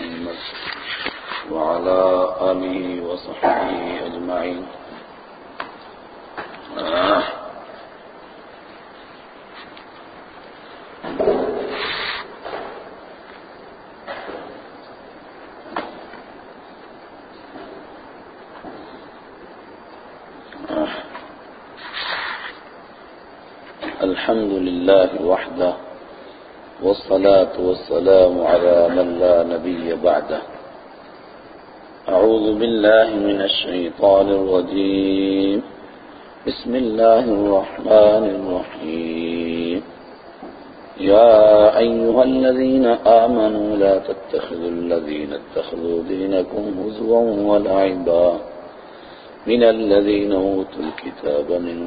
محمد وعلى آله وصحبه أجمعين. والصلاة والسلام على من لا نبي بعده. أعوذ بالله من الشيطان الرجيم. بسم الله الرحمن الرحيم. يا أيها الذين آمنوا لا تتخذوا الذين اتخذوا دينكم هزوا ولعبا. من الذين أوتوا الكتاب من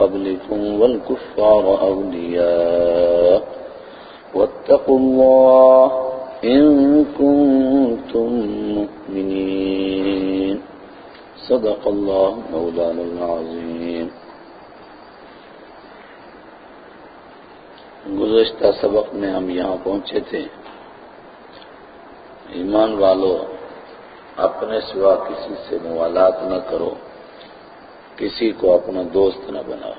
قبلكم والكفار أولياء. واتقوا الله إن كنتم مؤمنين. صدق الله مولانا العظيم. گزشتہ سبق میں ہم یہاں پہنچے تھے. ایمان والو، اپنے سوا کسی سے موالات نہ کرو. کسی کو اپنا دوست نہ بناؤ.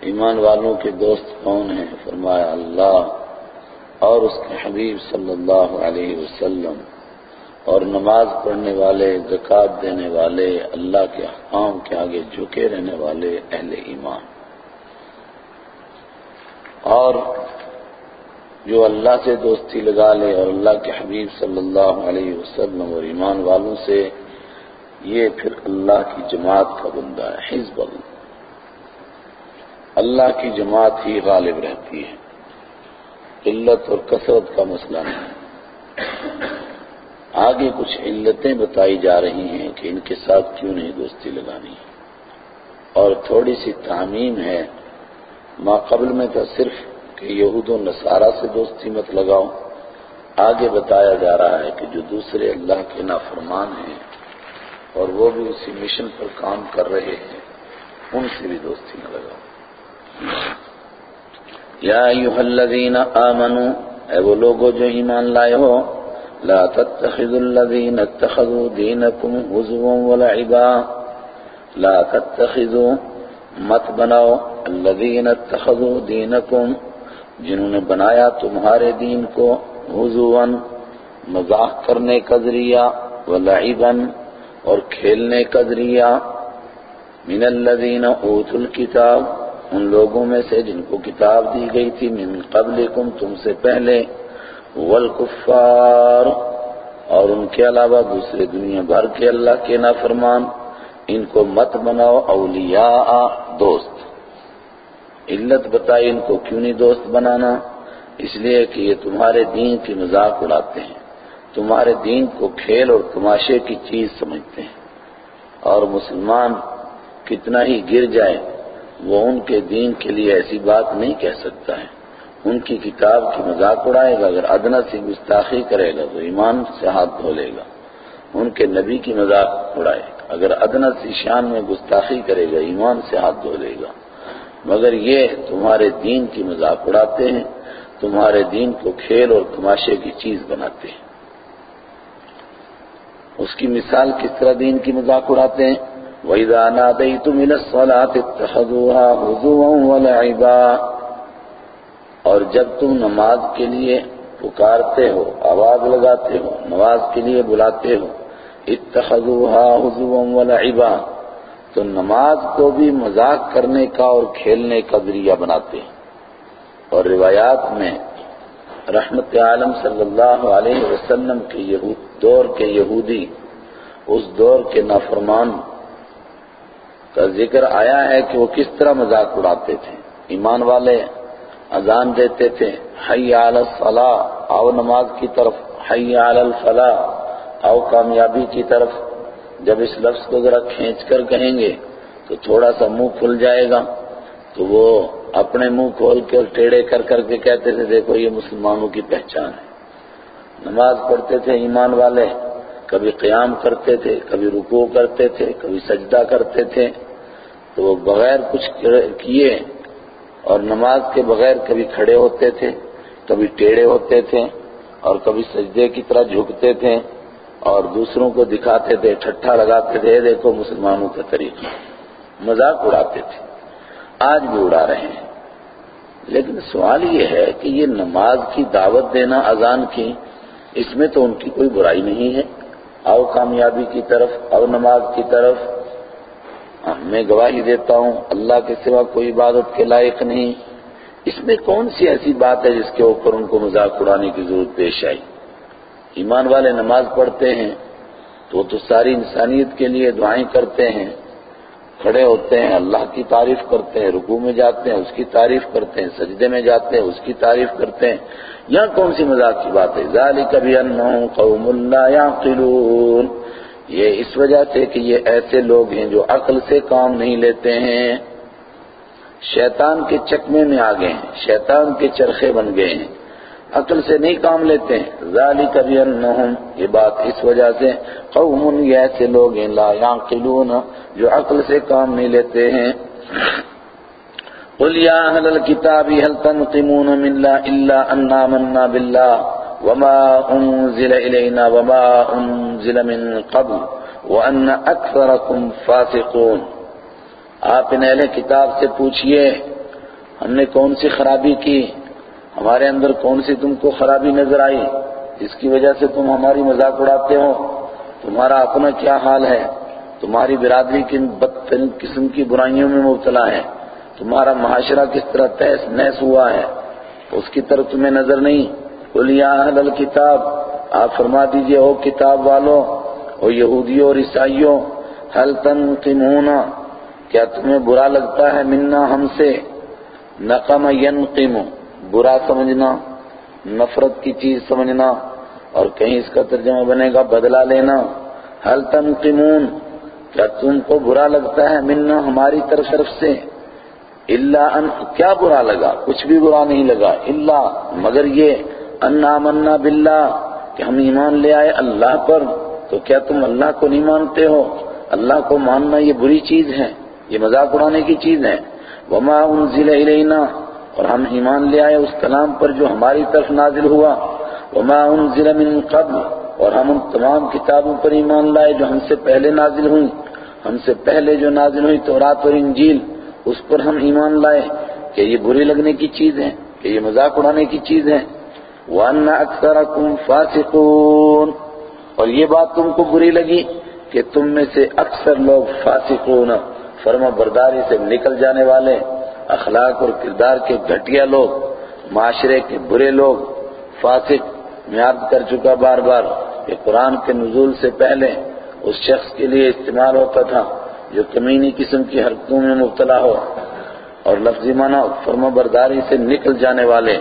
ایمان والوں کے دوست کون ہیں؟ فرمایا، اللہ اور اس کے حبیب صلی اللہ علیہ وسلم اور نماز پڑھنے والے، زکوٰۃ دینے والے، اللہ کے احکام کے آگے جھکے رہنے والے اہل ایمان۔ اور جو اللہ سے دوستی لگا لے اور اللہ کے حبیب صلی اللہ علیہ وسلم اور ایمان والوں سے، یہ پھر اللہ کی جماعت کا بندہ ہے، حزب اللہ۔ اللہ کی جماعت ہی غالب رہتی ہے۔ علت اور کثرت کا مسئلہ نہیں۔ آگے کچھ علتیں بتائی جا رہی ہیں کہ ان کے ساتھ کیوں نہیں دوستی لگانی۔ اور تھوڑی سی تعمیم ہے۔ ما قبل میں تھا صرف کہ یہود و نصارہ سے دوستی مت لگاؤ۔ آگے بتایا جا رہا ہے کہ جو دوسرے اللہ کے نافرمان ہیں اور وہ بھی اسی مشن پر کام کر رہے ہیں، ان سے بھی دوستی نہ لگاؤ۔ یا ایوہ الذین آمنوا اے وہ لوگو جو ایمان لائے ہو، لا تتخذوا الذین اتخذوا دینکم حضوا ولعبا لا تتخذوا، مت بناؤ الذین اتخذوا دینکم، جنہوں نے بنایا تمہارے دین کو حضوا مزاح کرنے کا ذریعہ ولعبا اور کھیلنے کا ذریعہ۔ من الذین اوتوا الکتاب ان لوگوں میں سے جن کو کتاب دی گئی تھی، من قبلکم، تم سے پہلے، والکفار، اور ان کے علاوہ دوسرے دنیا بھر کے اللہ کے نافرمان، ان کو مت بناؤ، اولیاء، دوست۔ علت بتائی ان کو کیوں نہیں دوست بنانا؟ اس لیے کہ یہ تمہارے دین کی مذاق اڑاتے ہیں۔ تمہارے دین کو کھیل اور تماشے کی چیز سمجھتے ہیں۔ اور مسلمان کتنا ہی گر جائے وہ ان کے دین کے لیے ایسی بات نہیں کہہ سکتا ہے۔ ان کی کتاب کی مذاق اڑائے گا، اگر ادنا سی گستاخی کرے گا تو ایمان سے ہاتھ دھو لے گا۔ ان کے نبی کی مذاق اڑائے گا۔ اگر ادنا سی شان میں گستاخی کرے گا، ایمان سے ہاتھ دھو لے گا۔ مگر یہ تمہارے دین کی مذاق اڑاتے ہیں، تمہارے دین کو کھیل اور تماشے کی چیز بناتے ہیں۔ اس کی مثال کس طرح دین کی مذاق اڑاتے ہیں؟ وَإِذَا نَادَيْتُمْ إِلَى الصَّلَاةِ اتَّخَذُوهَا هُزُوًا وَلَعِبًا اور جب تم نماز کے لیے پکارتے ہو، آواز لگاتے ہو، نماز کے لیے بلاتے ہو اتخذوها هُزُوًا وَلَعِبًا تو نماز کو بھی مذاق کرنے کا اور کھیلنے کا ذریعہ بناتے ہیں۔ اور روایات میں رحمت عالم صلی اللہ علیہ وسلم کے دور کے یہودی، اس دور کے نافرمان کا ذکر آیا ہے کہ وہ کس طرح مذاق اڑاتے تھے۔ ایمان والے اذان دیتے تھے، حی علی الصلاح آؤ نماز کی طرف، حی علی الفلاح آؤ کامیابی کی طرف۔ جب اس لفظ کو ذرا کھینچ کر کہیں گے تو تھوڑا سا منہ کھل جائے گا۔ تو وہ اپنے منہ کھول کے اور ٹیڑے کر کر کے کہتے تھے، دیکھو، یہ مسلمانوں کی پہچان ہے نماز پڑھتے تھے ایمان والے۔ کبھی قیام کرتے تھے، کبھی رکوع کرتے تھے، کبھی سجدہ کرتے تھے۔ تو وہ بغیر کچھ کیے اور نماز کے بغیر کبھی کھڑے ہوتے تھے، کبھی ٹیڑے ہوتے تھے اور کبھی سجدے کی طرح جھکتے تھے اور دوسروں کو دکھاتے تھے، ٹھٹھا لگاتے تھے دیکھو مسلمانوں کا طریقہ مذاق اڑاتے تھے، آج بھی اڑا رہے ہیں۔ لیکن سوال یہ ہے کہ یہ نماز کی دعوت دینا اذان کی، اس میں تو ان کی کوئی برائی نہیں ہے۔ آؤ کامیابی کی طرف، آؤ نماز کی طرف۔ میں گواہی دیتا ہوں، اللہ کے سوا کوئی عبادت کے لائق نہیں۔ اس میں کون سی ایسی بات ہے جس کے اوپر ان کو مذاق اڑانے کی ضرورت پیش آئی؟ ایمان والے نماز پڑھتے ہیں تو وہ تو ساری انسانیت کے لیے دعائیں کرتے ہیں۔ کھڑے ہوتے ہیں، اللہ کی تعریف کرتے ہیں، رکوع میں جاتے ہیں، اس کی تعریف کرتے ہیں، سجدے میں جاتے ہیں، اس کی تعریف کرتے ہیں۔ یہاں کون سی مذاق کی بات ہے؟ ذالک بانہم قوم لا يعقلون یہ اس وجہ سے کہ یہ ایسے لوگ ہیں جو عقل سے کام نہیں لیتے ہیں۔ شیطان کے چکمے میں آ گئے ہیں، شیطان کے چرخے بن گئے ہیں۔ عقل سے نہیں کام لیتے۔ ہیں ذالک بانہم یہ بات اس وجہ سے قوم یہ ایسے لوگ ہیں، لا يعقلون جو عقل سے کام نہیں لیتے ہیں۔ قل یا اہل الكتاب، هل تنقمون منا الا ان آمنا بالله وما انزل الينا وما انزل من قبل وان اکثرکم فاسقون۔ آپ ان اہل کتاب سے پوچھئے، ہم نے کون سی خرابی کی؟ ہمارے اندر کون سی تم کو خرابی نظر آئی؟ جس کی وجہ سے تم ہماری مذاق اڑاتے ہو۔ تمہارا اپنا کیا حال ہے؟ تمہاری برادری کن بدترین قسم کی برائیوں میں مبتلا ہے؟ تمہارا معاشرہ کس طرح تیس نیس ہوا ہے؟ اس کی طرف تمہیں نظر نہیں۔ یا اہل الکتاب، آپ فرما دیجیے او کتاب والوں او یہودیوں اور عیسائیوں حل تنقمون، کیا تمہیں برا لگتا ہے منا ہم سے؟ نقم ینقم۔ برا سمجھنا، نفرت کی چیز سمجھنا، اور کہیں اس کا ترجمہ بنے گا بدلہ لینا۔ حل تنقمون؟ کیا تم کو برا لگتا ہے منا ہماری طرف طرف سے؟ اللہ ان، کیا برا لگا؟ کچھ بھی برا نہیں لگا۔ اللہ مگر یہ انا منا باللہ، کہ ہم ایمان لے آئے اللہ پر۔ تو کیا تم اللہ کو نہیں مانتے ہو؟ اللہ کو ماننا یہ بری چیز ہے، یہ مذاق اڑانے کی چیز ہے۔ وما انزل الینا اور ہم ایمان لے آئے اس کلام پر جو ہماری طرف نازل ہوا۔ وما انزل من قبل۔ اور ہم ان تمام کتابوں پر ایمان لائے جو ہم سے پہلے نازل ہوئی ہم سے پہلے جو نازل ہوئی تورات اور انجیل، اس پر ہم ایمان لائے کہ یہ بری لگنے کی چیز ہے کہ یہ مذاق اڑانے کی چیز ہے وَأَنَّ أَكْثَرَكُمْ فَاسِقُونَ۔ اور یہ بات تم کو بری لگی کہ تم میں سے اکثر لوگ فاسقون، فرما برداری سے نکل جانے والے۔ اخلاق اور کردار کے گھٹیا لوگ، معاشرے کے برے لوگ، فاسق میں عرض کر چکا بار بار کہ قرآن کے نزول سے پہلے اس شخص کے لیے استعمال ہوتا تھا جو کمینی قسم کی حرکتوں میں مبتلا ہو اور لفظی معنی فرما برداری سے نکل جانے والے۔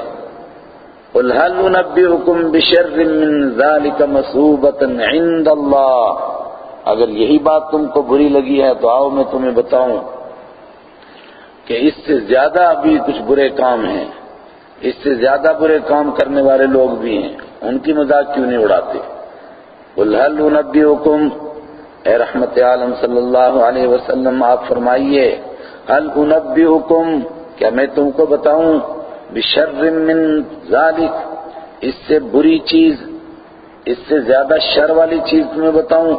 قل هل ننبئكم بشر من ذلك مصوبة عند اللہ اگر یہی بات تم کو بری لگی ہے تو آؤ میں تمہیں بتاؤں۔ کہ اس سے زیادہ ابھی کچھ برے کام ہیں۔ اس سے زیادہ برے کام کرنے والے لوگ بھی ہیں۔ ان کی مذاق کیوں نہیں اڑاتے؟ قل هل ننبئكم اے رحمت عالم صلی اللہ علیہ وسلم، آپ فرمائیے، هل انبئكم کیا میں تم کو بتاؤں؟ بشر من ذالک، اس سے بری چیز، اس سے زیادہ شر والی چیز تمہیں بتاؤں۔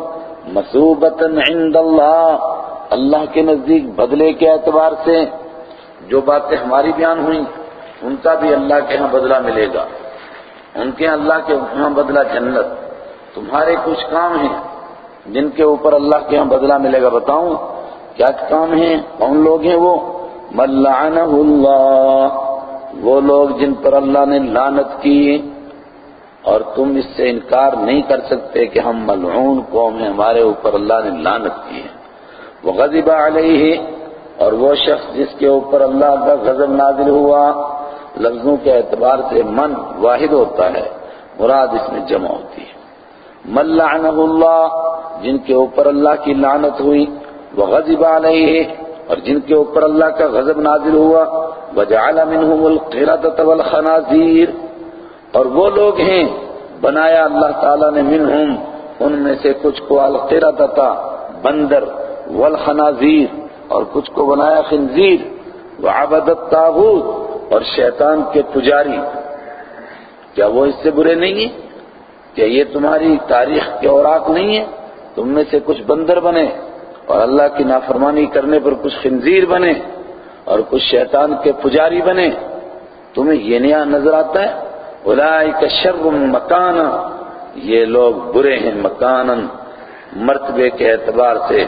مصوبتا عند اللہ اللہ کے نزدیک بدلے کے اعتبار سے۔ جو باتیں ہماری بیان ہوئیں، ان کا بھی اللہ کے ہاں بدلہ ملے گا۔ ان کے اللہ کے ہاں بدلہ جنت۔ تمہارے کچھ کام ہیں جن کے اوپر اللہ کے ہاں بدلہ ملے گا۔ بتاؤں کیا کام ہیں؟ کون لوگ ہیں وہ؟ ملعنہ اللہ۔ وہ لوگ جن پر اللہ نے لانت کی اور تم اس سے انکار نہیں کر سکتے کہ ہم ملعون قوم ہیں، ہمارے اوپر اللہ نے لانت کی ہے۔ وہ غضب علیہ اور وہ شخص جس کے اوپر اللہ کا غضب نازل ہوا، لفظوں کے اعتبار سے من واحد ہوتا ہے، مراد اس میں جمع ہوتی ہے۔ ملعنہ اللہ، جن کے اوپر اللہ کی لعنت ہوئی، وہ غضب علیہ، اور جن کے اوپر اللہ کا غضب نازل ہوا وجعل منهم القردة والخنازیر۔ اور وہ لوگ ہیں، بنایا اللہ تعالیٰ نے منہم، ان میں سے کچھ کو القردة بندر، والخنازیر۔ اور کچھ کو بنایا خنزیر وعبد الطاغوت اور شیطان کے پجاری۔ کیا وہ اس سے برے نہیں ہیں؟ کیا یہ تمہاری تاریخ کے اوراق نہیں ہیں؟ تم میں سے کچھ بندر بنے اور اللہ کی نافرمانی کرنے پر کچھ خنزیر بنے اور کچھ شیطان کے پجاری بنے۔ تمہیں یہ نیا نظر آتا ہے؟ اولئک شر مکانا۔ یہ لوگ برے ہیں مکانا، مرتبے کے اعتبار سے۔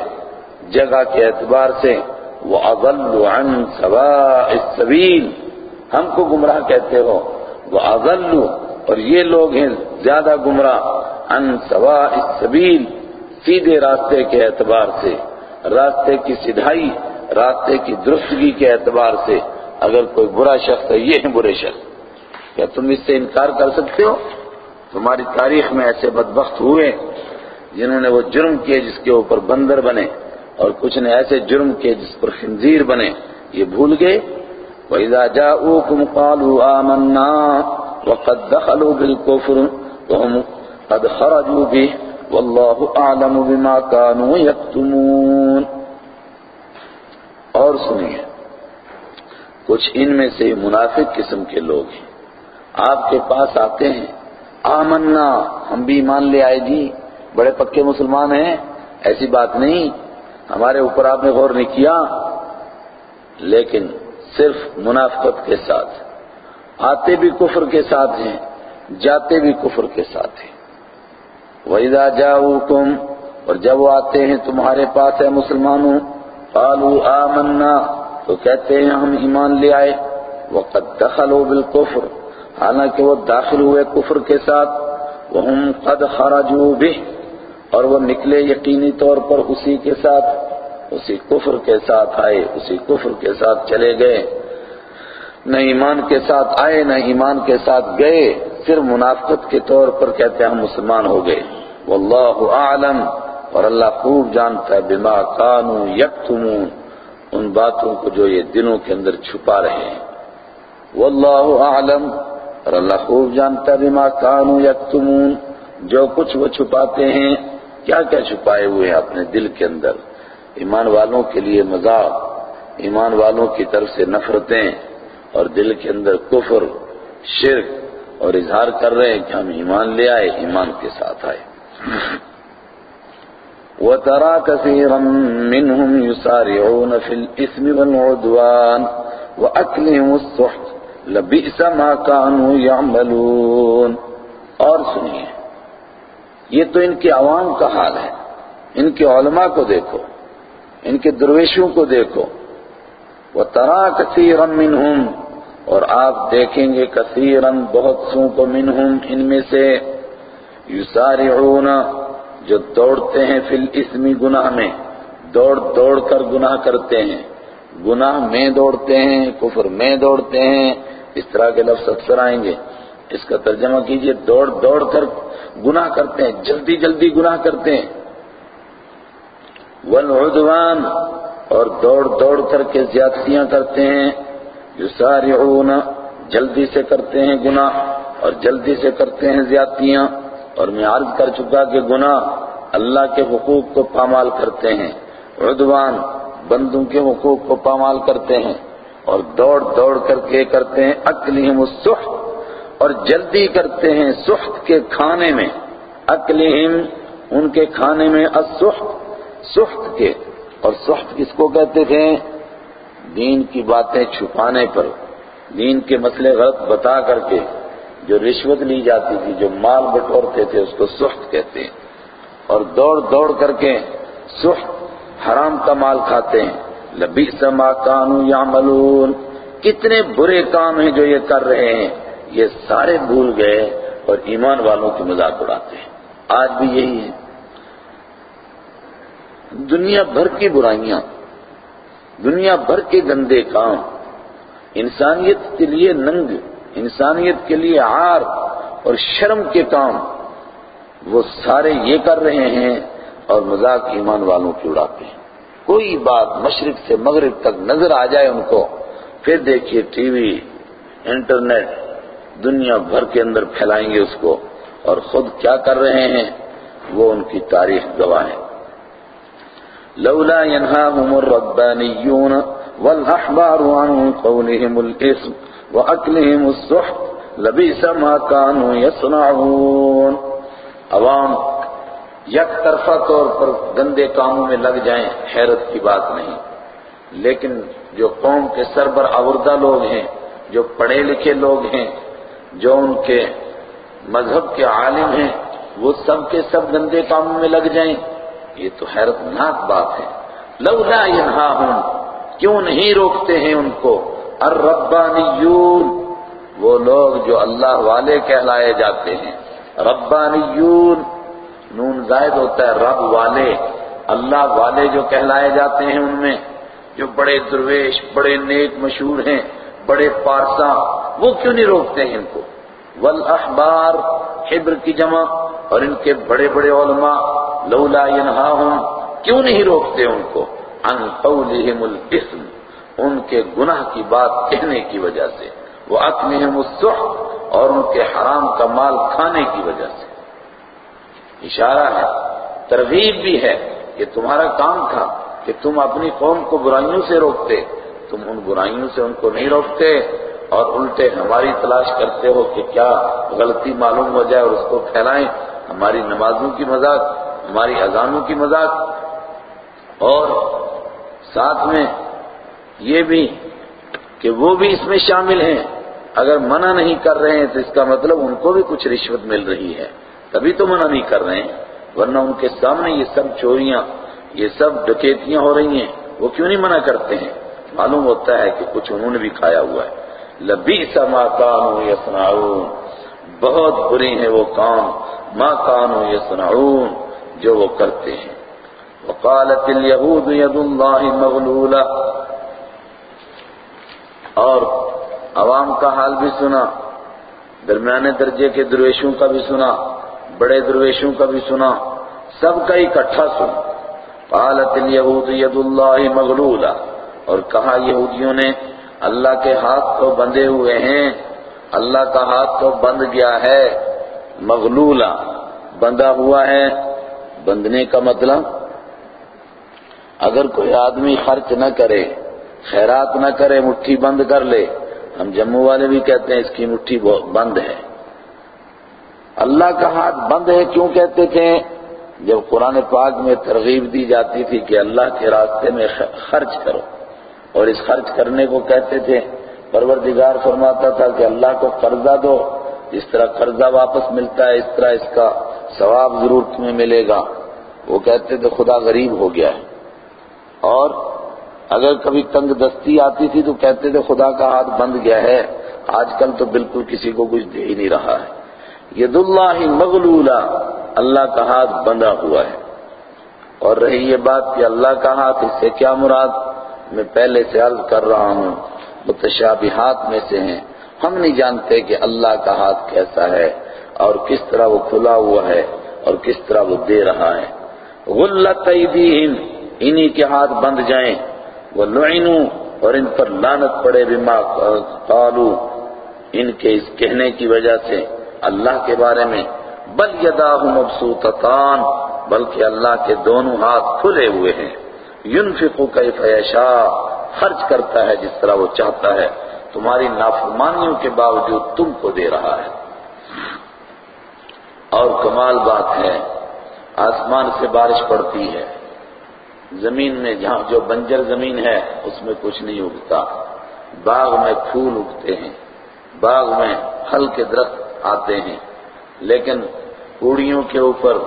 جگہ کے اعتبار سے وہ اضل عن سواء السبیل ہم کو گمراہ کہتے ہو۔ وہ اضل اور یہ لوگ ہیں زیادہ گمراہ عن سواء السبیل سیدھے راستے کے اعتبار سے۔ راستے کی سدھائی، راستے کی درستگی کے اعتبار سے۔ اگر کوئی برا شخص ہے، یہ ہے برے شخص۔ کیا تم اس سے انکار کر سکتے ہو؟ تمہاری تاریخ میں ایسے بدبخت ہوئے جنہوں نے وہ جرم کیے جس کے اوپر بندر بنے۔ اور کچھ نے ایسے جرم کیے جس پر خنزیر بنے، یہ بھول گئے۔ وَإِذَا جَاءُوكُمْ قَالُوا آمَنَّا وَقَدْ دَخَلُوا بِالْكُفْرِ وَهُمْ قَدْ خَرَجُوا بِهِ وَاللَّهُ أَعْلَمُ بِمَا كَانُوا يَكْتُمُونَ۔ اور سنیے، کچھ ان میں سے منافق قسم کے لوگ ہیں۔ آپ کے پاس آتے ہیں، آمنا، ہم بھی ایمان لے آئے جی بڑے پکے مسلمان ہیں، ایسی بات نہیں۔ ہمارے اوپر آپ نے غور نہیں کیا، لیکن صرف منافقت کے ساتھ، آتے بھی کفر کے ساتھ ہیں، جاتے بھی کفر کے ساتھ ہیں۔ وَإِذَا جَاءُوكُمْ، اور جب وہ آتے ہیں تمہارے پاس ہے مسلمانوں، قالوا آمنا، تو کہتے ہیں، ہم ایمان لے آئے۔ وَقَدْ دَخَلُوا بِالْكُفْرِ، حالانکہ وہ داخل ہوئے کفر کے ساتھ۔ وَهُمْ قَدْ خَرَجُوا بِهِ اور وہ نکلے یقینی طور پر اسی کے ساتھ، اسی کفر کے ساتھ آئے، اسی کفر کے ساتھ چلے گئے۔ نہ ایمان کے ساتھ آئے، نہ ایمان کے ساتھ گئے۔ صرف منافقت کے طور پر کہتے ہیں ہم مسلمان ہو گئے۔ واللہ اعلم، اور اللہ خوب جانتا ہے، بما کانوا یکتمون۔ ان باتوں کو جو یہ دنوں کے اندر چھپا رہے ہیں۔ واللہ اعلم، اور اللہ خوب جانتا ہے، بما کانوا یکتمون۔ جو کچھ وہ چھپاتے ہیں کیا کیا چھپائے ہوئے ہیں اپنے دل کے اندر؟ ایمان والوں کے لیے مذاق، ایمان والوں کی طرف سے نفرتیں اور دل کے اندر کفر، شرک اور اظہار کر رہے ہیں کہ ہم ایمان لے آئے، ایمان کے ساتھ آئے۔ وَتَرَى كَثِيرًا مِّنْهُمْ يُسَارِعُونَ فِي الْإِثْمِ وَالْعُدْوَانِ وَأَكْلِهِمُ السُّحْتِ لَبِئْسَ مَا كَانُوا يَعْمَلُونَ۔ اور سنیے یہ تو ان کے عوام کا حال ہے۔ ان کے علماء کو دیکھو۔ ان کے درویشوں کو دیکھو۔ وَتَرَى كَثِيرًا مِّنْهُمْ، اور آپ دیکھیں گے کثیرن بہت سو کو منہم ان میں سے یسارعون، جو دوڑتے ہیں فی الاسمی گناہ میں۔ دوڑ دوڑ کر گناہ کرتے ہیں۔ گناہ میں دوڑتے ہیں، کفر میں دوڑتے ہیں۔ اس طرح کے لفظ اکثر آئیں گے۔ اس کا ترجمہ کیجیے، دوڑ دوڑ کر گناہ کرتے ہیں، جلدی جلدی گناہ کرتے ہیں۔ والعدوان، اور دوڑ دوڑ کر کے زیادتیاں کرتے ہیں۔ یسارعون، جلدی سے کرتے ہیں گناہ، اور جلدی سے کرتے ہیں زیادتیاں۔ اور میں عرض کر چکا کہ گناہ اللہ کے حقوق کو پامال کرتے ہیں۔ عدوان، بندوں کے حقوق کو پامال کرتے ہیں۔ اور دوڑ دوڑ کر کے کرتے ہیں۔ اکلہم السحت اور جلدی کرتے ہیں سحت کے کھانے میں۔ اکلہم، ان کے کھانے میں السحت سحت کے۔ اور سحت کس کو کہتے تھے؟ دین کی باتیں چھپانے پر۔ دین کے مسئلے غلط بتا کر کے جو رشوت لی جاتی تھی، جو مال بٹورتے تھے، اس کو سخت کہتے ہیں۔ اور دوڑ دوڑ کر کے سخت، حرام کا مال کھاتے ہیں۔ لبی سما کانو یا کتنے برے کام ہیں جو یہ کر رہے ہیں۔ یہ سارے بھول گئے اور ایمان والوں کی مذاق اڑاتے ہیں۔ آج بھی یہی ہے دنیا بھر کی برائیاں، دنیا بھر کے گندے کام، انسانیت کے لیے ننگ، انسانیت کے لیے عار اور شرم کے کام، وہ سارے یہ کر رہے ہیں اور مذاق ایمان والوں کی اڑاتے ہیں۔ کوئی بات مشرق سے مغرب تک نظر آ جائے ان کو، پھر دیکھیے ٹی وی، انٹرنیٹ دنیا بھر کے اندر پھیلائیں گے اس کو اور خود کیا کر رہے ہیں وہ ان کی تاریخ گواہ ہے لولا ينهاهم الربانيون والأحبار عن قولهم الإثم وأكلهم السحت لبیس ما کانوا یصنعون۔ عوام یک طرفہ طور پر گندے کاموں میں لگ جائیں حیرت کی بات نہیں۔ لیکن جو قوم کے سربر آوردہ لوگ ہیں، جو پڑھے لکھے لوگ ہیں جو ان کے مذہب کے عالم ہیں، وہ سب کے سب گندے کاموں میں لگ جائیں۔ یہ تو حیرت ناک بات ہے۔ لولا ینہاہم، کیوں نہیں روکتے ہیں ان کو؟ الربانیون، وہ لوگ جو اللہ والے کہلائے جاتے ہیں۔ ربانیون، نون زائد ہوتا ہے، رب والے۔ اللہ والے جو کہلائے جاتے ہیں ان میں، جو بڑے درویش، بڑے نیک مشہور ہیں، بڑے پارسا وہ کیوں نہیں روکتے ہیں ان کو؟ والاحبار حبر کی جمع، اور ان کے بڑے بڑے علماء، لولا ینہاہم کیوں نہیں روکتے ان کو؟ ان قولہم الاسم ان کے گناہ کی بات کہنے کی وجہ سے۔ وہ اکلہم السحت، اور ان کے حرام کا مال کھانے کی وجہ سے۔ اشارہ ہے، ترغیب بھی ہے کہ تمہارا کام تھا کہ تم اپنی قوم کو برائیوں سے روکتے، تم ان برائیوں سے ان کو نہیں روکتے۔ اور الٹے ہماری تلاش کرتے ہو کہ کیا غلطی معلوم ہو جائے اور اس کو پھیلائیں، ہماری نمازوں کی مذاق، ہماری اذانوں کی مذاق۔ اور ساتھ میں یہ بھی کہ وہ بھی اس میں شامل ہیں۔ اگر منع نہیں کر رہے ہیں تو اس کا مطلب ان کو بھی کچھ رشوت مل رہی ہے۔ تبھی تو منع نہیں کر رہے ہیں، ورنہ ان کے سامنے یہ سب چوریاں، یہ سب ڈکیتیاں ہو رہی ہیں۔ وہ کیوں نہیں منع کرتے ہیں؟ معلوم ہوتا ہے کہ کچھ انہوں نے بھی کھایا ہوا ہے۔ لبیس ما کانوا یصنعون۔ بہت بری ہے وہ کام۔ ما کانوا یصنعون جو وہ کرتے ہیں۔ وقالت اليهود يد الله مغلولہ۔ اور عوام کا حال بھی سنا۔ درمیانے درجے کے درویشوں کا بھی سنا۔ بڑے درویشوں کا بھی سنا۔ سب کا اکٹھا سنا۔ قالت اليهود ید اللہ مغلولہ۔ اور کہا یہودیوں نے اللہ کے ہاتھ تو بندھے ہوئے ہیں۔ اللہ کا ہاتھ تو بند گیا ہے۔ مغلولہ بندھا ہوا ہے۔ بندھنے کا مطلب اگر کوئی آدمی خرچ نہ کرے، خیرات نہ کرے، مٹھی بند کر لے، ہم جموں والے بھی کہتے ہیں اس کی مٹھی بند ہے۔ اللہ کا ہاتھ بند ہے کیوں کہتے تھے؟ جب قرآن پاک میں ترغیب دی جاتی تھی کہ اللہ کے راستے میں خرچ کرو۔ اور اس خرچ کرنے کو کہتے تھے، پروردگار فرماتا تھا کہ اللہ کو قرضہ دو جس طرح قرضہ واپس ملتا ہے، اس طرح اس کا ثواب ضرور تمہیں ملے گا۔ وہ کہتے تھے، خدا غریب ہو گیا ہے۔ اور اگر کبھی تنگ دستی آتی تھی تو کہتے تھے، خدا کا ہاتھ بند گیا ہے۔ آج کل تو بالکل کسی کو کچھ دے ہی نہیں رہا ہے۔ ید اللہ مغلولہ، اللہ کا ہاتھ بندھا ہوا ہے۔ اور رہی یہ بات کہ اللہ کا ہاتھ، اس سے کیا مراد؟ میں پہلے سے عرض کر رہا ہوں، متشابہات میں سے ہیں۔ ہم نہیں جانتے کہ اللہ کا ہاتھ کیسا ہے اور کس طرح وہ کھلا ہوا ہے اور کس طرح وہ دے رہا ہے۔ غلت ایدیہم، انہی کے ہاتھ بند جائیں۔ وہ اور ان پر لانت پڑے بما قالو ان کے اس کہنے کی وجہ سے اللہ کے بارے میں بل یداہ مبسوطتان، بلکہ اللہ کے دونوں ہاتھ کھلے ہوئے ہیں۔ ينفق کیف یشاء، خرچ کرتا ہے جس طرح وہ چاہتا ہے۔ تمہاری نافرمانیوں کے باوجود تم کو دے رہا ہے۔ اور کمال بات ہے، آسمان سے بارش پڑتی ہے۔ زمین میں جہاں جو بنجر زمین ہے، اس میں کچھ نہیں اگتا۔ باغ میں پھول اگتے ہیں۔ باغ میں پھل کے درخت آتے ہیں۔ لیکن کوڑیوں کے اوپر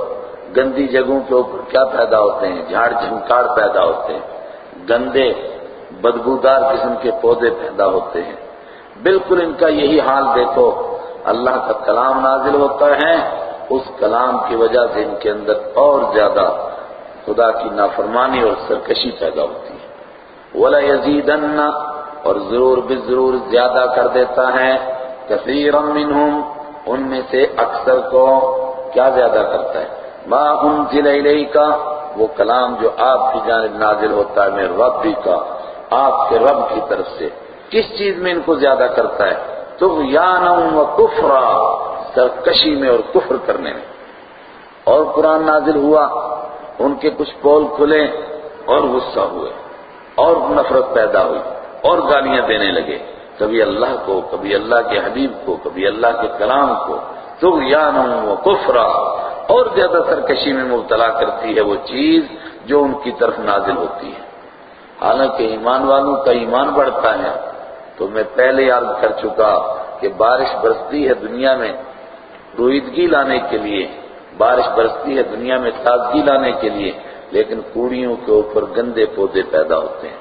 گندی جگہوں کے اوپر کیا پیدا ہوتے ہیں؟ جھاڑ جھنکاڑ پیدا ہوتے ہیں۔ گندے، بدبودار قسم کے پودے پیدا ہوتے ہیں۔ بالکل ان کا یہی حال دیکھو، اللہ کا کلام نازل ہوتا ہے۔ اس کلام کی وجہ سے ان کے اندر اور زیادہ خدا کی نافرمانی اور سرکشی پیدا ہوتی ہے۔ ولا یزیدن، اور ضرور بھی ضرور زیادہ کر دیتا ہے۔ کثیر منہم، ان میں سے اکثر کو کیا زیادہ کرتا ہے؟ ما انزل کا وہ کلام جو آپ کی جانب نازل ہوتا ہے میرے رب بھی کا آپ کے رب کی طرف سے۔ کس چیز میں ان کو زیادہ کرتا ہے؟ تو یا و کفرا، سرکشی میں اور کفر کرنے میں۔ اور قرآن نازل ہوا، ان کے کچھ پول کھلے اور غصہ ہوئے، اور نفرت پیدا ہوئی، اور گالیاں دینے لگے۔ کبھی اللہ کو، کبھی اللہ کے حبیب کو، کبھی اللہ کے کلام کو۔ تو و کفرا اور زیادہ سرکشی میں مبتلا کرتی ہے وہ چیز جو ان کی طرف نازل ہوتی ہے۔ حالانکہ ایمان والوں کا ایمان بڑھتا ہے۔ تو میں پہلے عرض کر چکا کہ بارش برستی ہے دنیا میں رویدگی لانے کے لیے۔ بارش برستی ہے دنیا میں تازگی لانے کے لیے۔ لیکن کوڑیوں کے اوپر گندے پودے پیدا ہوتے ہیں۔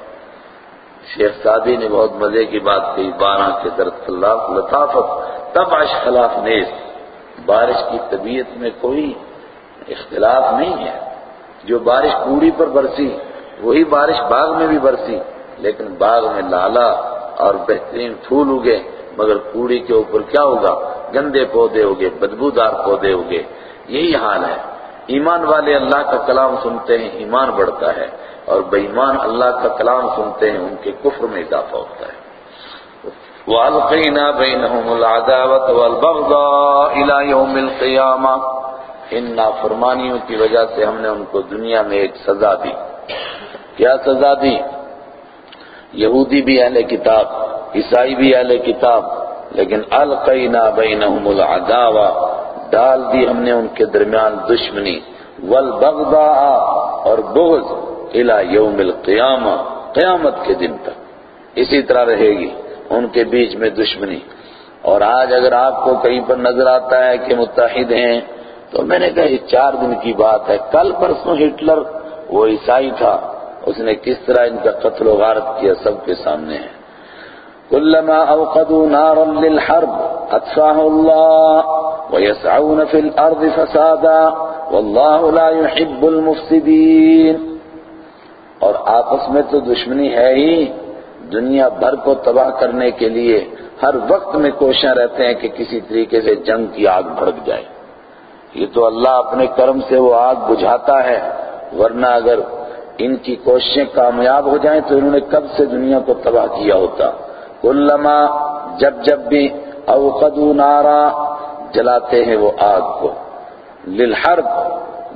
شیخ سادی نے بہت مزے کی بات کہی بارہ کے درد لطافت، تب عش خلاف نیز۔ بارش کی طبیعت میں کوئی اختلاف نہیں ہے۔ جو بارش کوڑی پر برسی، وہی بارش باغ میں بھی برسی۔ لیکن باغ میں لالا اور بہترین پھول اگے، مگر کوڑی کے اوپر کیا ہوگا؟ گندے پودے ہوگے بدبودار پودے ہوگے یہی حال ہے۔ ایمان والے اللہ کا کلام سنتے ہیں، ایمان بڑھتا ہے۔ اور بے ایمان اللہ کا کلام سنتے ہیں، ان کے کفر میں اضافہ ہوتا ہے۔ وَأَلْقَيْنَا بَيْنَهُمُ الْعَدَاوَةَ وَالْبَغْضَاءَ إِلَى يَوْمِ الْقِيَامَةِ ان نافرمانیوں کی وجہ سے ہم نے ان کو دنیا میں ایک سزا دی۔ کیا سزا دی؟ یہودی بھی اہل کتاب، عیسائی بھی اہل کتاب، لیکن القینا بینہم العداوہ، ڈال دی ہم نے ان کے درمیان دشمنی۔ والبغضاء اور بغض الى یوم القیامہ، قیامت کے دن تک۔ اسی طرح رہے گی۔ ان کے بیچ میں دشمنی۔ اور آج اگر آپ کو کہیں پر نظر آتا ہے کہ متحد ہیں، تو میں نے کہا یہ چار دن کی بات ہے۔ کل پرسوں ہٹلر وہ عیسائی تھا۔ اس نے کس طرح ان کا قتل و غارت کیا سب کے سامنے ہے۔ كلما اوقدوا نارا للحرب اطفاها الله ويسعون في الارض فسادا والله لا يحب المفسدين اور آپس میں تو دشمنی ہے ہی۔ دنیا بھر کو تباہ کرنے کے لیے ہر وقت میں کوشاں رہتے ہیں کہ کسی طریقے سے جنگ کی آگ بھڑک جائے۔ یہ تو اللہ اپنے کرم سے وہ آگ بجھاتا ہے، ورنہ اگر ان کی کوششیں کامیاب ہو جائیں تو انہوں نے کب سے دنیا کو تباہ کیا ہوتا۔ کلما جب جب بھی اوقدو نارا جلاتے ہیں وہ آگ کو۔ للحرب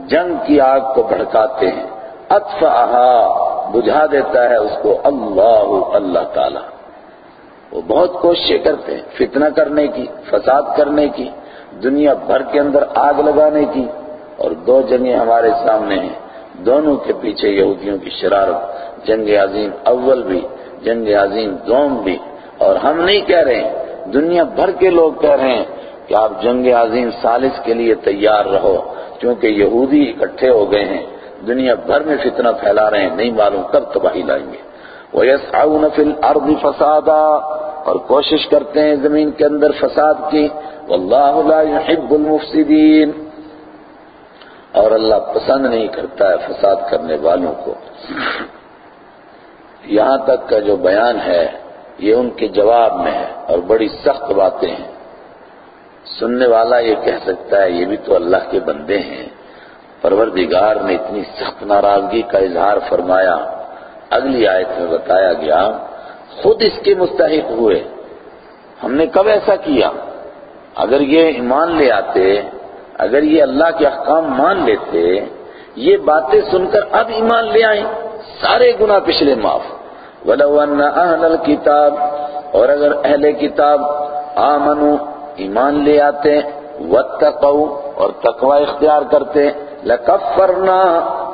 جنگ کی آگ کو بھڑکاتے ہیں۔ اطفاہا بجھا دیتا ہے اس کو اللہ اللہ تعالی۔ وہ بہت کوششیں کرتے ہیں، فتنہ کرنے کی، فساد کرنے کی، دنیا بھر کے اندر آگ لگانے کی۔ اور دو جنگیں ہمارے سامنے ہیں۔ دونوں کے پیچھے یہودیوں کی شرارت۔ جنگ عظیم اول بھی، جنگ عظیم دوم بھی۔ اور ہم نہیں کہہ رہے ہیں، دنیا بھر کے لوگ کہہ رہے ہیں کہ آپ جنگ عظیم سالس کے لیے تیار رہو، کیونکہ یہودی اکٹھے ہو گئے ہیں۔ دنیا بھر میں فتنہ پھیلا رہے ہیں، نہیں معلوم کب تباہی لائیں گے۔ وَيَسْعَوْنَ فِي الْأَرْضِ فَسَادًا۔ اور کوشش کرتے ہیں زمین کے اندر فساد کی۔ وَاللَّهُ لَا يُحِبُّ الْمُفْسِدِينَ۔ اور اللہ پسند نہیں کرتا ہے فساد کرنے والوں کو۔ یہاں تک کا جو بیان ہے، یہ ان کے جواب میں ہے۔ اور بڑی سخت باتیں ہیں۔ سننے والا یہ کہہ سکتا ہے، یہ بھی تو اللہ کے بندے ہیں۔ پروردگار نے اتنی سخت ناراضگی کا اظہار فرمایا۔ اگلی آیت میں بتایا گیا، خود اس کے مستحق ہوئے۔ ہم نے کب ایسا کیا؟ اگر یہ ایمان لے آتے، اگر یہ اللہ کے احکام مان لیتے، یہ باتیں سن کر اب ایمان لے آئیں۔ سارے گناہ پچھلے معاف۔ وَلَوْ أَنَّ أَهْلَ الْكِتَابِ، اور اگر اہل کتاب آمنوا، ایمان لے آتے، وَاتَّقَوْا، اور تقوی اختیار کرتے۔ لَكَفَّرْنَا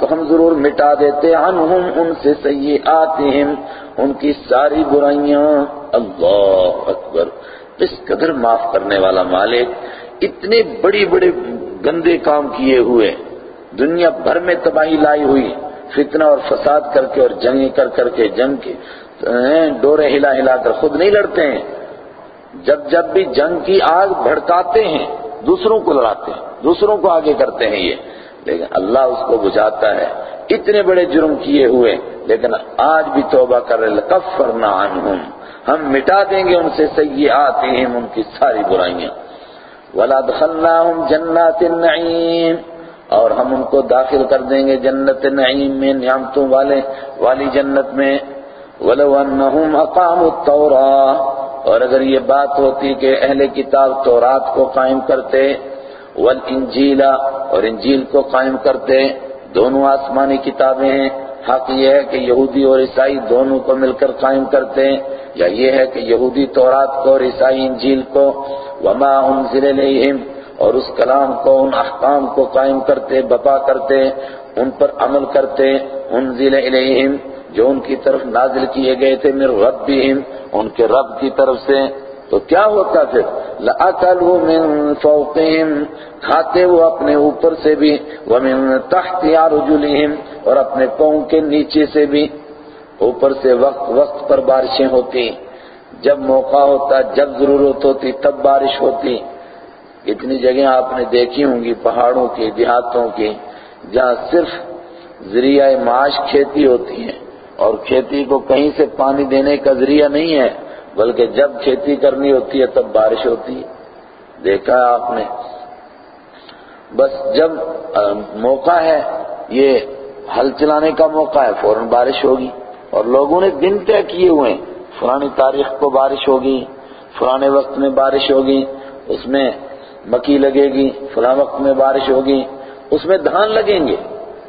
تو ہم ضرور مٹا دیتے، عنہم ان سے سیئاتہم، ان کی ساری برائیاں۔ اللہ اکبر، اس قدر معاف کرنے والا مالک اتنے بڑی بڑے گندے کام کیے ہوئے، دنیا بھر میں تباہی لائی ہوئی، فتنہ اور فساد کر کے اور جنگ کر کر کے، جنگ کے ڈورے ہلا ہلا کر خود نہیں لڑتے ہیں۔ جب جب بھی جنگ کی آگ بھڑکاتے ہیں، دوسروں کو لڑاتے ہیں، دوسروں کو آگے کرتے ہیں یہ۔ لیکن اللہ اس کو بجھاتا ہے۔ اتنے بڑے جرم کیے ہوئے، لیکن آج بھی توبہ کر رہے لکفرنا عنہم۔ ہم مٹا دیں گے ان سے سیئات ہیں ان کی ساری برائیاں۔ ولا دخلناهم جنات النعیم اور ہم ان کو داخل کر دیں گے جنت نعیم میں، نعمتوں والے، والی جنت میں۔ ولو انہم اقاموا التوراة۔ اور اگر یہ بات ہوتی کہ اہل کتاب تورات کو قائم کرتے والانجیل، اور انجیل کو قائم کرتے دونوں آسمانی کتابیں ہیں۔ حق یہ ہے کہ یہودی اور عیسائی دونوں کو مل کر قائم کرتے ہیں، یا یہ ہے کہ یہودی تورات کو اور عیسائی انجیل کو۔ وما انزل الیہم اور اس کلام کو، ان احکام کو قائم کرتے، بپا کرتے، ان پر عمل کرتے۔ انزل الیہم جو ان کی طرف نازل کیے گئے تھے، من ربہم ان کے رب کی طرف سے۔ تو کیا ہوتا پھر؟ لَأَكَلُوا مِن فَوْقِهِمْ، کھاتے وہ اپنے اوپر سے بھی، وَمِن تَحْتِ عَرُجُلِهِمْ، اور اپنے پاؤں کے نیچے سے بھی۔ اوپر سے وقت وقت پر بارشیں ہوتی۔ جب موقع ہوتا، جب ضرورت ہوتی، تب بارش ہوتی۔ اتنی جگہیں آپ نے دیکھی ہوں گی، پہاڑوں کی، دیہاتوں کی، جہاں صرف ذریعہ معاش کھیتی ہوتی ہے۔ اور کھیتی کو کہیں سے پانی دینے کا ذریعہ نہیں ہے۔ بلکہ جب کھیتی کرنی ہوتی ہے تب بارش ہوتی ہے۔ دیکھا ہے آپ نے۔ بس جب موقع ہے، یہ ہل چلانے کا موقع ہے، فوراً بارش ہوگی۔ اور لوگوں نے دن طے کیے ہوئے ہیں۔ پرانی تاریخ کو بارش ہوگی، پرانے وقت میں بارش ہوگی، اس میں مکی لگے گی فلاں وقت میں بارش ہوگی، اس میں دھان لگیں گے۔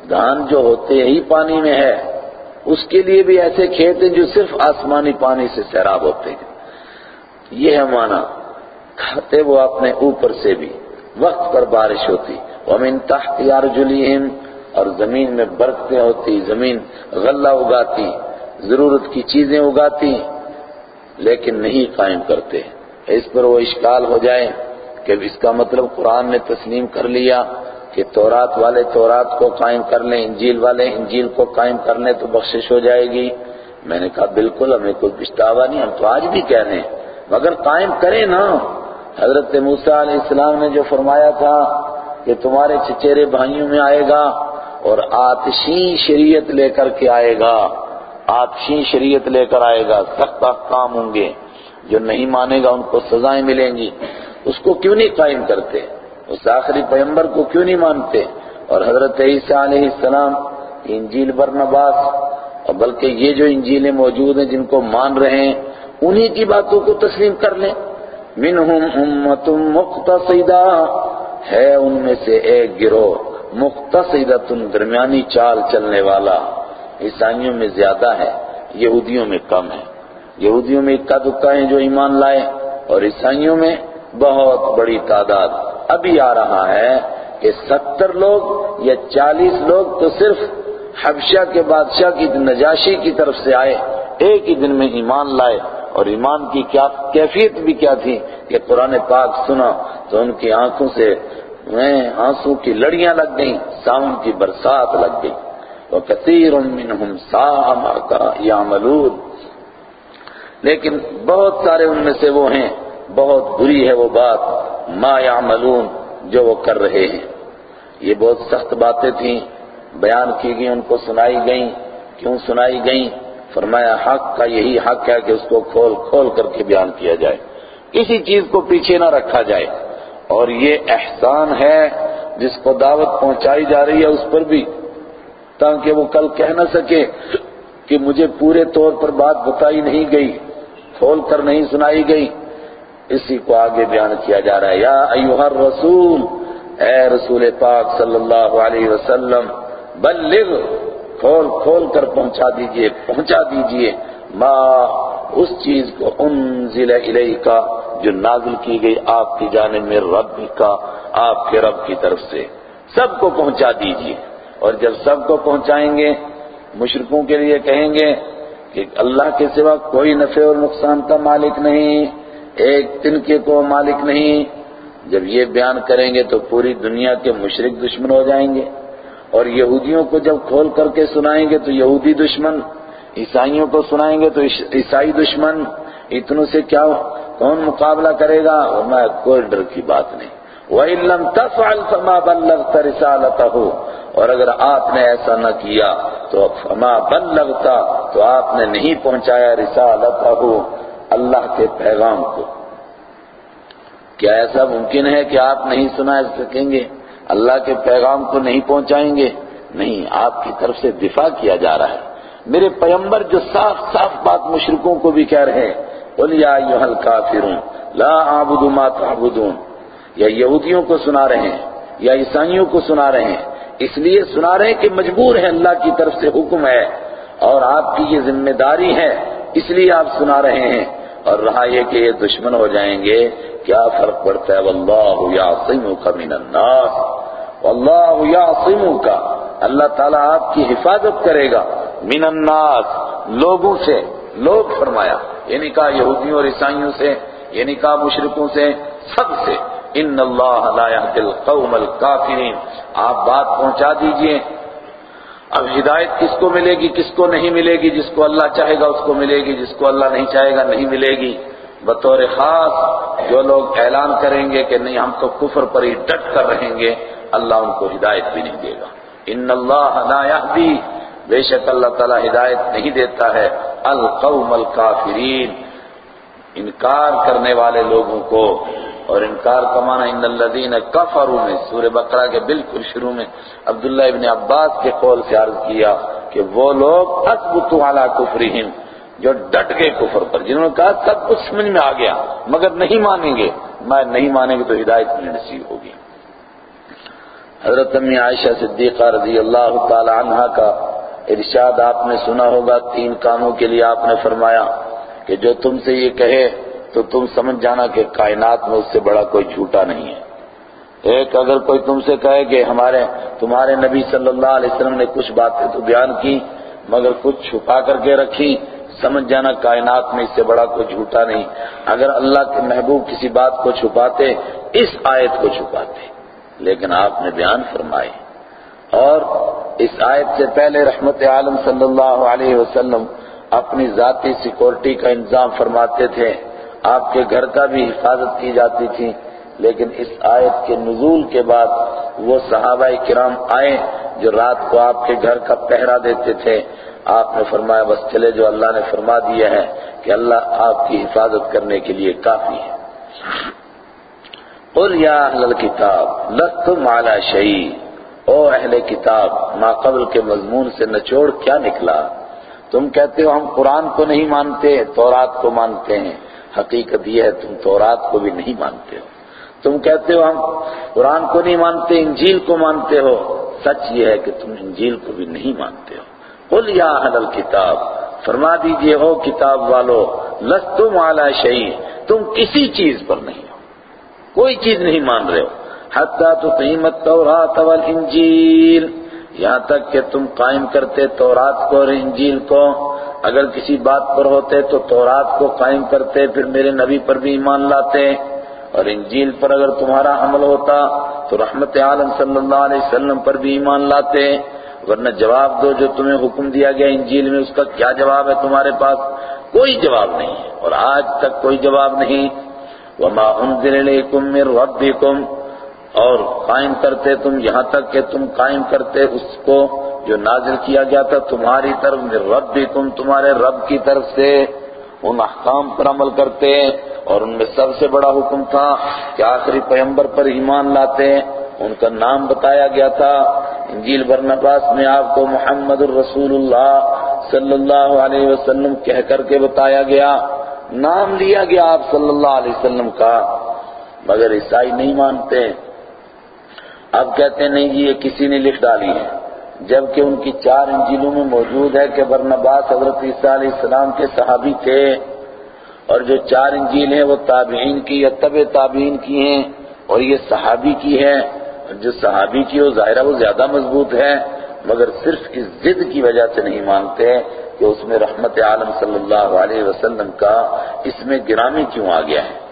دھان جو ہوتے ہی پانی میں ہے۔ اس کے لیے بھی ایسے کھیت ہیں جو صرف آسمانی پانی سے سیراب ہوتے ہیں۔ یہ ہے مانا کھاتے وہ اپنے اوپر سے بھی۔ وقت پر بارش ہوتی۔ وَمِن تَحْتِ أَرْجُلِهِمْ، اور زمین میں برکتیں ہوتی۔ زمین غلہ اگاتی۔ ضرورت کی چیزیں اگاتی۔ لیکن نہیں قائم کرتے۔ اس پر وہ اشکال ہو جائے کہ اس کا مطلب قرآن نے تسلیم کر لیا۔ کہ تورات والے تورات کو قائم کر لیں، انجیل والے انجیل کو قائم کر لیں تو بخشش ہو جائے گی۔ میں نے کہا بالکل، ہمیں کوئی پچھتاوا نہیں، ہم تو آج بھی کہہ رہے ہیں۔ مگر قائم کریں نا۔ حضرت موسیٰ علیہ السلام نے جو فرمایا تھا کہ تمہارے چچیرے بھائیوں میں آئے گا اور آتشی شریعت لے کر کے آئے گا۔ آتشی شریعت لے کر آئے گا۔ سخت کام ہوں گے۔ جو نہیں مانے گا ان کو سزائیں ملیں گی۔ اس کو کیوں نہیں قائم کرتے؟ اس آخری پیمبر کو کیوں نہیں مانتے؟ اور حضرت عیسیٰ علیہ السلام انجیل برنباس اور بلکہ یہ جو انجیلیں موجود ہیں جن کو مان رہے ہیں، انہی کی باتوں کو تسلیم کر لیں۔ منہم امت مقتصدہ، ہے ان میں سے ایک گروہ مختصدہ درمیانی چال چلنے والا۔ عیسائیوں میں زیادہ ہے، یہودیوں میں کم ہے۔ یہودیوں میں اکا دکا ہیں جو ایمان لائے، اور عیسائیوں میں بہت بڑی تعداد۔ ابھی آ رہا ہے کہ ستر لوگ یا چالیس لوگ تو صرف حبشہ کے بادشاہ کی نجاشی کی طرف سے آئے، ایک ہی دن میں ایمان لائے۔ اور ایمان کی کیا کیفیت بھی کیا تھی کہ قرآن پاک سنا تو ان کی آنکھوں سے آنسو کی لڑیاں لگ گئیں، ساون کی برسات لگ گئی۔ وَكَثِيرٌ مِّنْهُمْ سَاءَ مَا لیکن بہت سارے ان میں سے وہ ہیں بہت بری ہے وہ بات ما يعملون جو وہ کر رہے ہیں۔ یہ بہت سخت باتیں تھیں، بیان کی گئی ان کو سنائی گئیں۔ کیوں سنائی گئیں؟ فرمایا حق کا یہی حق ہے کہ اس کو کھول کھول کر کے بیان کیا جائے۔ کسی چیز کو پیچھے نہ رکھا جائے۔ اور یہ احسان ہے جس کو دعوت پہنچائی جا رہی ہے اس پر بھی۔ تاکہ وہ کل کہہ نہ سکے کہ مجھے پورے طور پر بات بتائی نہیں گئی، کھول کر نہیں سنائی گئی۔ اسی کو آگے بیان کیا جا رہا ہے۔ یا ایوہ الرسول، اے رسول پاک صلی اللہ علیہ وسلم، بلغ، کھول کھول کر پہنچا دیجیے پہنچا دیجیے۔ ما، اس چیز کو انزل الیہ کا جو نازل کی گئی آپ کی جانب میں رب کا آپ کے رب کی طرف سے۔ سب کو پہنچا دیجیے۔ اور جب سب کو پہنچائیں گے مشرقوں کے لیے کہیں گے کہ اللہ کے سوا کوئی نفع اور نقصان کا مالک نہیں۔ ایک دن کے کو مالک نہیں، جب یہ بیان کریں گے تو پوری دنیا کے مشرق دشمن ہو جائیں گے۔ اور یہودیوں کو جب کھول کر کے سنائیں گے تو یہودی دشمن، عیسائیوں کو سنائیں گے تو عیسائی دشمن، اتنوں سے کیا کون مقابلہ کرے گا؟ میں کوئی ڈر کی بات نہیں۔ وَإِن تَفْعَلْ فَمَا بَلَّغْتَ رِسَالَتَهُ، اور اگر آپ نے ایسا نہ کیا تو فما بلغتا تو آپ نے نہیں پہنچایا رسالتہ اللہ کے پیغام کو۔ کیا ایسا ممکن ہے کہ آپ نہیں سنا سکیں گے؟ اللہ کے پیغام کو نہیں پہنچائیں گے؟ نہیں، آپ کی طرف سے دفاع کیا جا رہا ہے۔ میرے پیمبر جو صاف صاف بات مشرکوں کو بھی کہہ رہے ہیں بولیا یو ہلکا لا اعبد ما تعبدون۔ یا یہودیوں کو سنا رہے ہیں، یا عیسائیوں کو سنا رہے ہیں۔ اس لیے سنا رہے ہیں کہ مجبور ہے اللہ کی طرف سے حکم ہے اور آپ کی یہ ذمہ داری ہے، اس لیے آپ سنا رہے ہیں۔ اور رہا یہ کہ یہ دشمن ہو جائیں گے، کیا فرق پڑتا ہے؟ واللہ یعصمک من الناس۔ واللہ یعصمک اللہ تعالیٰ آپ کی حفاظت کرے گا۔ من الناس۔ لوگوں سے۔ لوگ فرمایا۔ یعنی کہا یہودیوں اور عیسائیوں سے یعنی کہا مشرکوں سے، سب سے۔ ان اللہ لا يهدي القوم الكافرین آپ بات پہنچا دیجیے۔ اب ہدایت کس کو ملے گی، کس کو نہیں ملے گی؟ جس کو اللہ چاہے گا اس کو ملے گی، جس کو اللہ نہیں چاہے گا نہیں ملے گی۔ بطور خاص جو لوگ اعلان کریں گے کہ نہیں، ہم تو کفر پر ہی ڈٹ کر رہیں گے، اللہ ان کو ہدایت بھی نہیں دے گا۔ ان اللہ لا بے شک اللہ تعالی ہدایت نہیں دیتا ہے۔ القوم الکافرین، انکار کرنے والے لوگوں کو۔ اور انکار کا معنی ان الذین کفروا میں سورہ بقرہ کے بالکل شروع میں عبداللہ ابن عباس کے قول سے عرض کیا کہ وہ لوگ اثبتوا علی کفرہم، جو ڈٹ گئے کفر پر، جنہوں نے کہا سب کچھ سمجھ میں آ گیا، مگر نہیں مانیں گے۔ میں نہیں مانیں گے تو ہدایت نہیں نصیب ہوگی۔ حضرت امی عائشہ صدیقہ رضی اللہ تعالی عنہ کا ارشاد آپ نے سنا ہوگا، تین کاموں کے لیے آپ نے فرمایا کہ جو تم سے یہ کہے تو تم سمجھ جانا کہ کائنات میں اس سے بڑا کوئی جھوٹا نہیں ہے۔ ایک اگر کوئی تم سے کہے کہ ہمارے، تمہارے نبی صلی اللہ علیہ وسلم نے کچھ باتیں تو بیان کی، مگر کچھ چھپا کر کے رکھی، سمجھ جانا کائنات میں اس سے بڑا کوئی جھوٹا نہیں۔ اگر اللہ کے محبوب کسی بات کو چھپاتے، اس آیت کو چھپاتے۔ لیکن آپ نے بیان فرمائے۔ اور اس آیت سے پہلے رحمت عالم صلی اللہ علیہ وسلم اپنی ذاتی سیکورٹی کا انتظام فرماتے تھے۔ آپ کے گھر کا بھی حفاظت کی جاتی تھی، لیکن اس آیت کے نزول کے بعد وہ صحابہ کرام آئے جو رات کو آپ کے گھر کا پہرا دیتے تھے۔ آپ نے فرمایا، بس چلے جو اللہ نے فرما دیا ہے کہ اللہ آپ کی حفاظت کرنے کے لیے کافی ہے۔ قل یا اہل الكتاب، لستم علی شیء۔ او اہل کتاب، ما قبل کے مضمون سے نچوڑ کیا نکلا؟ تم کہتے ہو ہم قرآن کو نہیں مانتے، تورات کو مانتے ہیں۔ حقیقت یہ ہے، تم تورات کو بھی نہیں مانتے ہو۔ تم کہتے ہو، ہم قرآن کو نہیں مانتے، انجیل کو مانتے ہو۔ سچ یہ ہے کہ تم انجیل کو بھی نہیں مانتے ہو۔ قل یا اہل الکتاب، فرما دیجیے ہو کتاب والو، لستم علی شیء، تم کسی چیز پر نہیں ہو۔ کوئی چیز نہیں مان رہے ہو۔ حتی تو قیمت تورات والانجیل، یہاں تک کہ تم قائم کرتے تورات کو اور انجیل کو۔ اگر کسی بات پر ہوتے تو تورات کو قائم کرتے، پھر میرے نبی پر بھی ایمان لاتے۔ اور انجیل پر اگر تمہارا عمل ہوتا تو رحمت عالم صلی اللہ علیہ وسلم پر بھی ایمان لاتے۔ ورنہ جواب دو جو تمہیں حکم دیا گیا انجیل میں، اس کا کیا جواب ہے تمہارے پاس؟ کوئی جواب نہیں ہے۔ اور آج تک کوئی جواب نہیں۔ وما انزل الیکم من ربکم اور قائم کرتے تم یہاں تک کہ تم قائم کرتے اس کو۔ جو نازل کیا گیا تھا تمہاری طرف، من ربکم، تمہارے رب کی طرف سے ان احکام پر عمل کرتے اور ان میں سب سے بڑا حکم تھا کہ آخری پیمبر پر ایمان لاتے ان کا نام بتایا گیا تھا۔ انجیل برنباس میں آپ کو محمد الرسول اللہ صلی اللہ علیہ وسلم کہہ کر کے بتایا گیا۔ نام لیا گیا آپ صلی اللہ علیہ وسلم کا، مگر عیسائی نہیں مانتے۔ اب کہتے ہیں، نہیں جی یہ کسی نے لکھ ڈالی ہے۔ جبکہ ان کی چار انجیلوں میں موجود ہے کہ برنباس حضرت عیسیٰ علیہ السلام کے صحابی تھے۔ اور جو چار انجیل ہیں وہ تابعین کی یا طب تابعین کی ہیں اور یہ صحابی کی ہے۔ جو صحابی کی وہ ظاہرہ وہ زیادہ مضبوط ہے، مگر صرف اس ضد کی وجہ سے نہیں مانتے کہ اس میں رحمت عالم صلی اللہ علیہ وسلم کا اس میں گرامی کیوں آ گیا ہے۔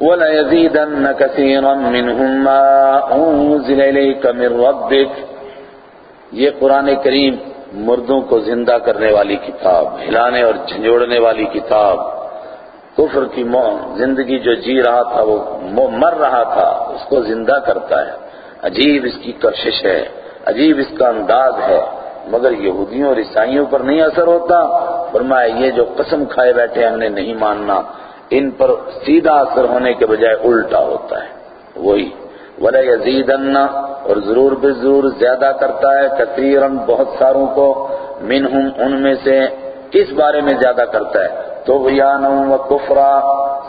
وَلَيَزِيدَنَّ كَثِيرًا مِّنْهُمْ مَا أُنزِلَ إِلَيْكَ مِن رَبِّكَ یہ قرآن کریم مردوں کو زندہ کرنے والی کتاب، ہلانے اور جھنجوڑنے والی کتاب، کفر کی مو، زندگی جو جی رہا تھا، وہ مر رہا تھا، اس کو زندہ کرتا ہے۔ عجیب اس کی کشش ہے، عجیب اس کا انداز ہے۔ مگر یہودیوں اور عیسائیوں پر نہیں اثر ہوتا۔ فرمایا، یہ جو قسم کھائے بیٹھے ہم نے نہیں ماننا، ان پر سیدھا اثر ہونے کے بجائے الٹا ہوتا ہے۔ وہی ولا اور ضرور بے ضرور زیادہ کرتا ہے کثیرن بہت ساروں کو، منہم ان میں سے کس بارے میں زیادہ کرتا ہے۔ تو و کفرا،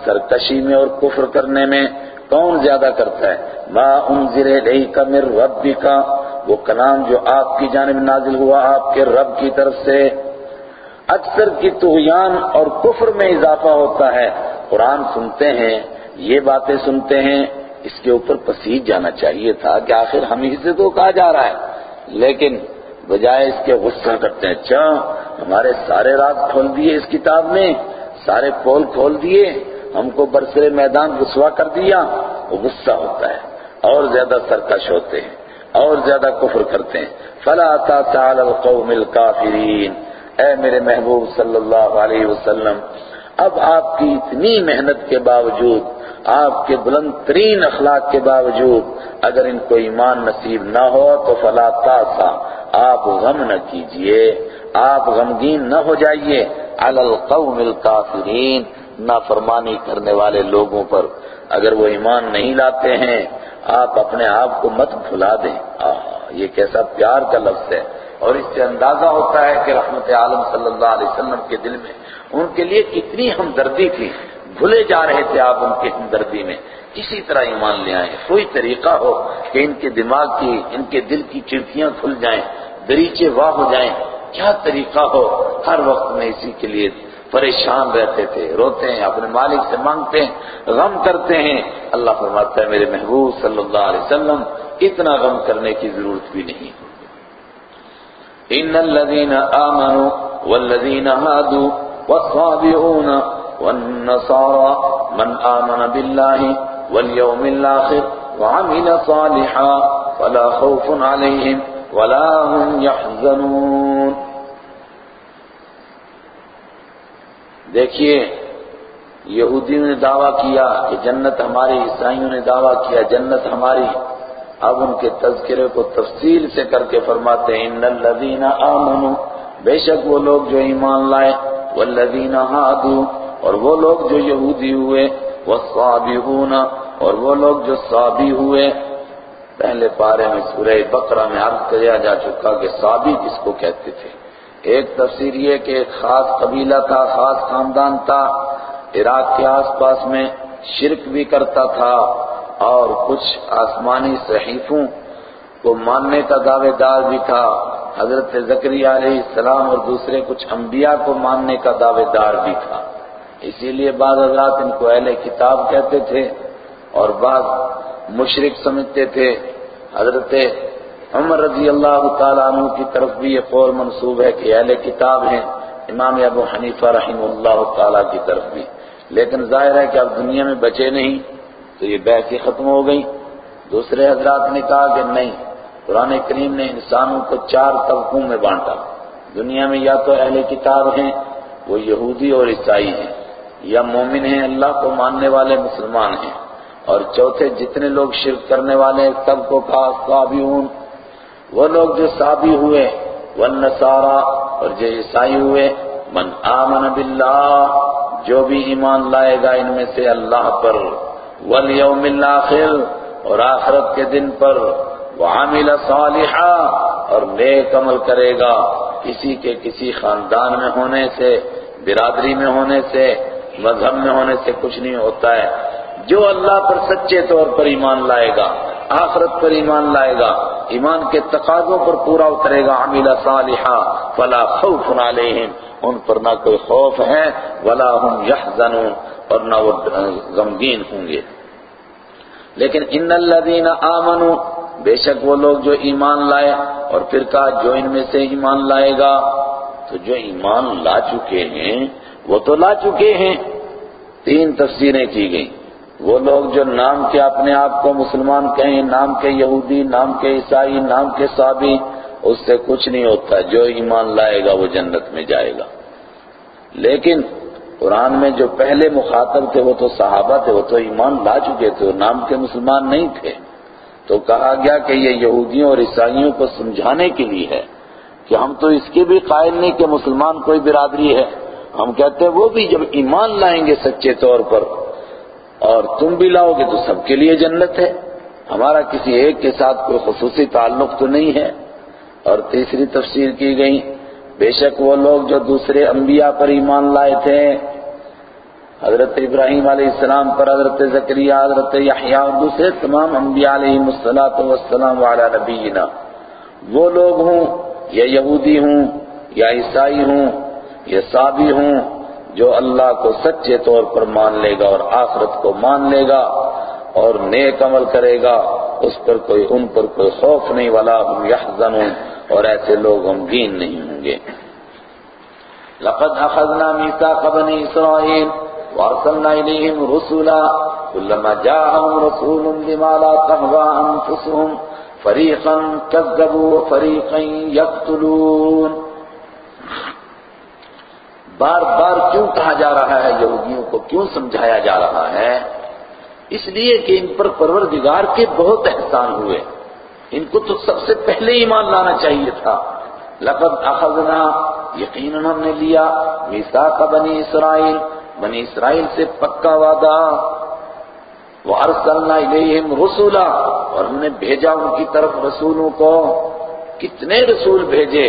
سرکشی میں اور کفر کرنے میں کون زیادہ کرتا ہے؟ ما انزل الیک من ربک، وہ کلام جو آپ کی جانب نازل ہوا آپ کے رب کی طرف سے۔ اکثر کی تغیان اور کفر میں اضافہ ہوتا ہے۔ قرآن سنتے ہیں، یہ باتیں سنتے ہیں اس کے اوپر پسیج جانا چاہیے تھا کہ آخر ہم ہی سے تو کہا جا رہا ہے۔ لیکن بجائے اس کے غصہ کرتے ہیں اچھا ہمارے سارے راز کھول دیے اس کتاب میں سارے پول کھول دیے، ہم کو برسر میدان رسوا کر دیا۔ وہ غصہ ہوتا ہے، اور زیادہ سرکش ہوتے ہیں، اور زیادہ کفر کرتے ہیں۔ فلا تعالی القوم الكافرین اے میرے محبوب صلی اللہ علیہ وسلم اب آپ کی اتنی محنت کے باوجود، آپ کے بلند ترین اخلاق کے باوجود اگر ان کو ایمان نصیب نہ ہو تو فلا تاسا آپ غم نہ کیجیے، آپ غمگین نہ ہو جائیے۔ علی القوم الکافرین، نافرمانی کرنے والے لوگوں پر اگر وہ ایمان نہیں لاتے ہیں، آپ اپنے آپ کو مت بھلا دیں۔ یہ کیسا پیار کا لفظ ہے۔ اور اس سے اندازہ ہوتا ہے کہ رحمت عالم صلی اللہ علیہ وسلم کے دل میں ان کے لیے کتنی ہمدردی تھی۔ بھولے جا رہے تھے آپ ان کی ہمدردی میں۔ کسی طرح ایمان لے آئیں۔ کوئی طریقہ ہو کہ ان کے دماغ کی، ان کے دل کی چڑکیاں کھل جائیں، دریچے واہ ہو جائیں۔ کیا طریقہ ہو؟ ہر وقت میں اسی کے لیے پریشان رہتے تھے۔ روتے ہیں، اپنے مالک سے مانگتے ہیں، غم کرتے ہیں۔ اللہ فرماتا ہے، میرے محبوب صلی اللہ علیہ وسلم، اتنا غم کرنے کی ضرورت بھی نہیں۔ ان الذين امنوا والذين هادوا والصابئون والنصارى من آمن بالله واليوم الآخر وعمل صالحا فلا خوف عليهم ولا هم يحزنون. دیکھیے، یہودیوں نے دعویٰ کیا کہ جنت ہماری، عیسائیوں نے دعویٰ کیا جنت ہماری۔ اب ان کے تذکرے کو تفصیل سے کر کے فرماتے ہیں، ان الذین آمنوا بے شک وہ لوگ جو ایمان لائے۔ والذین ہادو، اور وہ لوگ جو یہودی ہوئے والصابیون اور وہ لوگ جو صابی ہوئے۔ پہلے پارے میں سورہ بقرہ میں عرض کیا جا چکا کہ صابی کس کو کہتے تھے؟ ایک تفسیر یہ کہ ایک خاص قبیلہ تھا، خاص خاندان تھا، عراق کے آس پاس میں شرک بھی کرتا تھا، اور کچھ آسمانی صحیفوں کو ماننے کا دعوے دار بھی تھا۔ حضرت زکریہ علیہ السلام اور دوسرے کچھ انبیاء کو ماننے کا دعوے دار بھی تھا۔ اسی لیے بعض حضرات ان کو اہل کتاب کہتے تھے اور بعض مشرق سمجھتے تھے۔ حضرت عمر رضی اللہ تعالیٰ عنہ کی طرف بھی یہ قول منصوب ہے کہ اہل کتاب ہیں۔ امام ابو حنیفہ رحم اللہ تعالیٰ کی طرف بھی۔ لیکن ظاہر ہے کہ اب دنیا میں بچے نہیں تو یہ بحث ہی ختم ہو گئی دوسرے حضرات نے کہا کہ نہیں قرآن کریم نے انسانوں کو چار طبقوں میں بانٹا۔ دنیا میں یا تو اہل کتاب ہیں، وہ یہودی اور عیسائی ہیں، یا مومن ہیں، اللہ کو ماننے والے مسلمان ہیں۔ اور چوتھے، جتنے لوگ شرک کرنے والے ہیں سب کو کہا صابیون وہ لوگ جو صابی ہوئے والنصارہ اور جو عیسائی ہوئے، من آمن باللہ، جو بھی ایمان لائے گا، ان میں سے اللہ پر۔ والیوم الاخر، اور آخرت کے دن پر۔ وعامل صالحا اور نیک عمل کرے گا کسی کے کسی خاندان میں ہونے سے، برادری میں ہونے سے، مذہب میں ہونے سے کچھ نہیں ہوتا ہے۔ جو اللہ پر سچے طور پر ایمان لائے گا، آخرت پر ایمان لائے گا، ایمان کے تقاضوں پر پورا اترے گا عامل صالحا، فلا خوف علیہم۔ ان پر نہ کوئی خوف ہے، ولا هم يحزنون اور نہ وہ غمگین ہوں گے۔ لیکن ان الذین آمنوا بے شک وہ لوگ جو ایمان لائے اور پھر کہا جو ان میں سے ایمان لائے گا، تو جو ایمان لا چکے ہیں، وہ تو لا چکے ہیں۔ تین تفسیریں کی گئیں۔ وہ لوگ جو نام کے اپنے آپ کو مسلمان کہیں، نام کے یہودی، نام کے عیسائی، نام کے صابی اس سے کچھ نہیں ہوتا۔ جو ایمان لائے گا، وہ جنت میں جائے گا۔ لیکن قرآن میں جو پہلے مخاطب تھے، وہ تو صحابہ تھے، وہ تو ایمان لا چکے تھے، وہ نام کے مسلمان نہیں تھے۔ تو کہا گیا کہ یہ یہودیوں اور عیسائیوں کو سمجھانے کے لیے ہے کہ ہم تو اس کے بھی قائل نہیں کہ مسلمان کوئی برادری ہے۔ ہم کہتے ہیں وہ بھی جب ایمان لائیں گے سچے طور پر اور تم بھی لاؤ گے تو سب کے لیے جنت ہے۔ ہمارا کسی ایک کے ساتھ کوئی خصوصی تعلق تو نہیں ہے۔ اور تیسری تفسیر کی گئی، بے شک وہ لوگ جو دوسرے انبیاء پر ایمان لائے تھے حضرت ابراہیم علیہ السلام پر، حضرت زکریہ حضرت یحییٰ اور دوسرے تمام انبیاء علیہ السلام والسلام وعلی نبینا۔ وہ لوگ ہوں، یا یہودی ہوں، یا عیسائی ہوں، یا صابی ہوں، جو اللہ کو سچے طور پر مان لے گا اور آخرت کو مان لے گا اور نیک عمل کرے گا، اس پر کوئی، ان پر کوئی خوف نہیں والا ہم یحزنون۔ اور ایسے لوگ ہم گین نہیں ہوں گے۔ لقد اخذنا ميثاق بني اسرائيل وارسلنا اليهم رسلا كلما جاءهم رسول بما لا تهوى انفسهم فريقا كذبوا وفريقا يقتلون. بار بار کیوں کہا جا رہا ہے؟ یہودیوں کو کیوں سمجھایا جا رہا ہے؟ اس لیے کہ ان پر پروردگار کے بہت احسان ہوئے۔ ان کو تو سب سے پہلے ایمان لانا چاہیے تھا۔ لقد اخذنا، یقیناً ہم نے لیا میثاق بنی اسرائیل۔ بنی اسرائیل سے پکا وعدہ وارسلنا الیہم رسولا اور ہم نے بھیجا ان کی طرف رسولوں کو۔ کتنے رسول بھیجے؟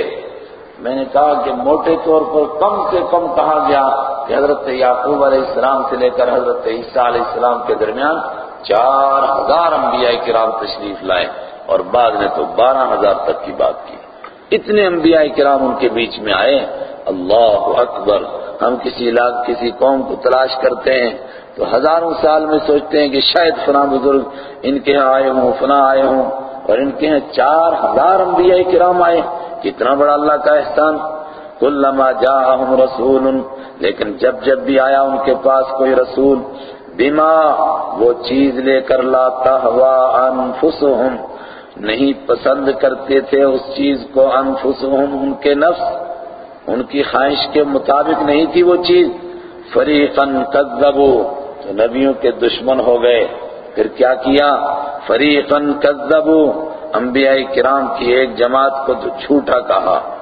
میں نے کہا کہ موٹے طور پر کم سے کم کہا گیا کہ حضرت یعقوب علیہ السلام سے لے کر حضرت عیسیٰ علیہ السلام کے درمیان چار ہزار انبیاء کرام تشریف لائے، اور بعد میں تو بارہ ہزار تک کی بات کی۔ اتنے انبیاء کرام ان کے بیچ میں آئے۔ اللہ اکبر۔ ہم کسی علاق کسی قوم کو تلاش کرتے ہیں تو ہزاروں سال میں سوچتے ہیں کہ شاید فلاں بزرگ ان کے ہاں آئے ہوں، فلاں آئے ہوں، اور ان کے ہاں چار ہزار انبیاء کرام آئے۔ کتنا بڑا اللہ کا احسان۔ کلما جاءہم رسول، لیکن جب جب بھی آیا ان کے پاس کوئی رسول، بما وہ چیز لے کر لاتا ہوا انفسہم، نہیں پسند کرتے تھے اس چیز کو انفسهم ان کے نفس۔ ان کی خواہش کے مطابق نہیں تھی وہ چیز۔ فریقن کذبوا، تو نبیوں کے دشمن ہو گئے۔ پھر کیا کیا؟ فریقن کذبوا، انبیاء کرام کی ایک جماعت کو تو جھوٹا کہا۔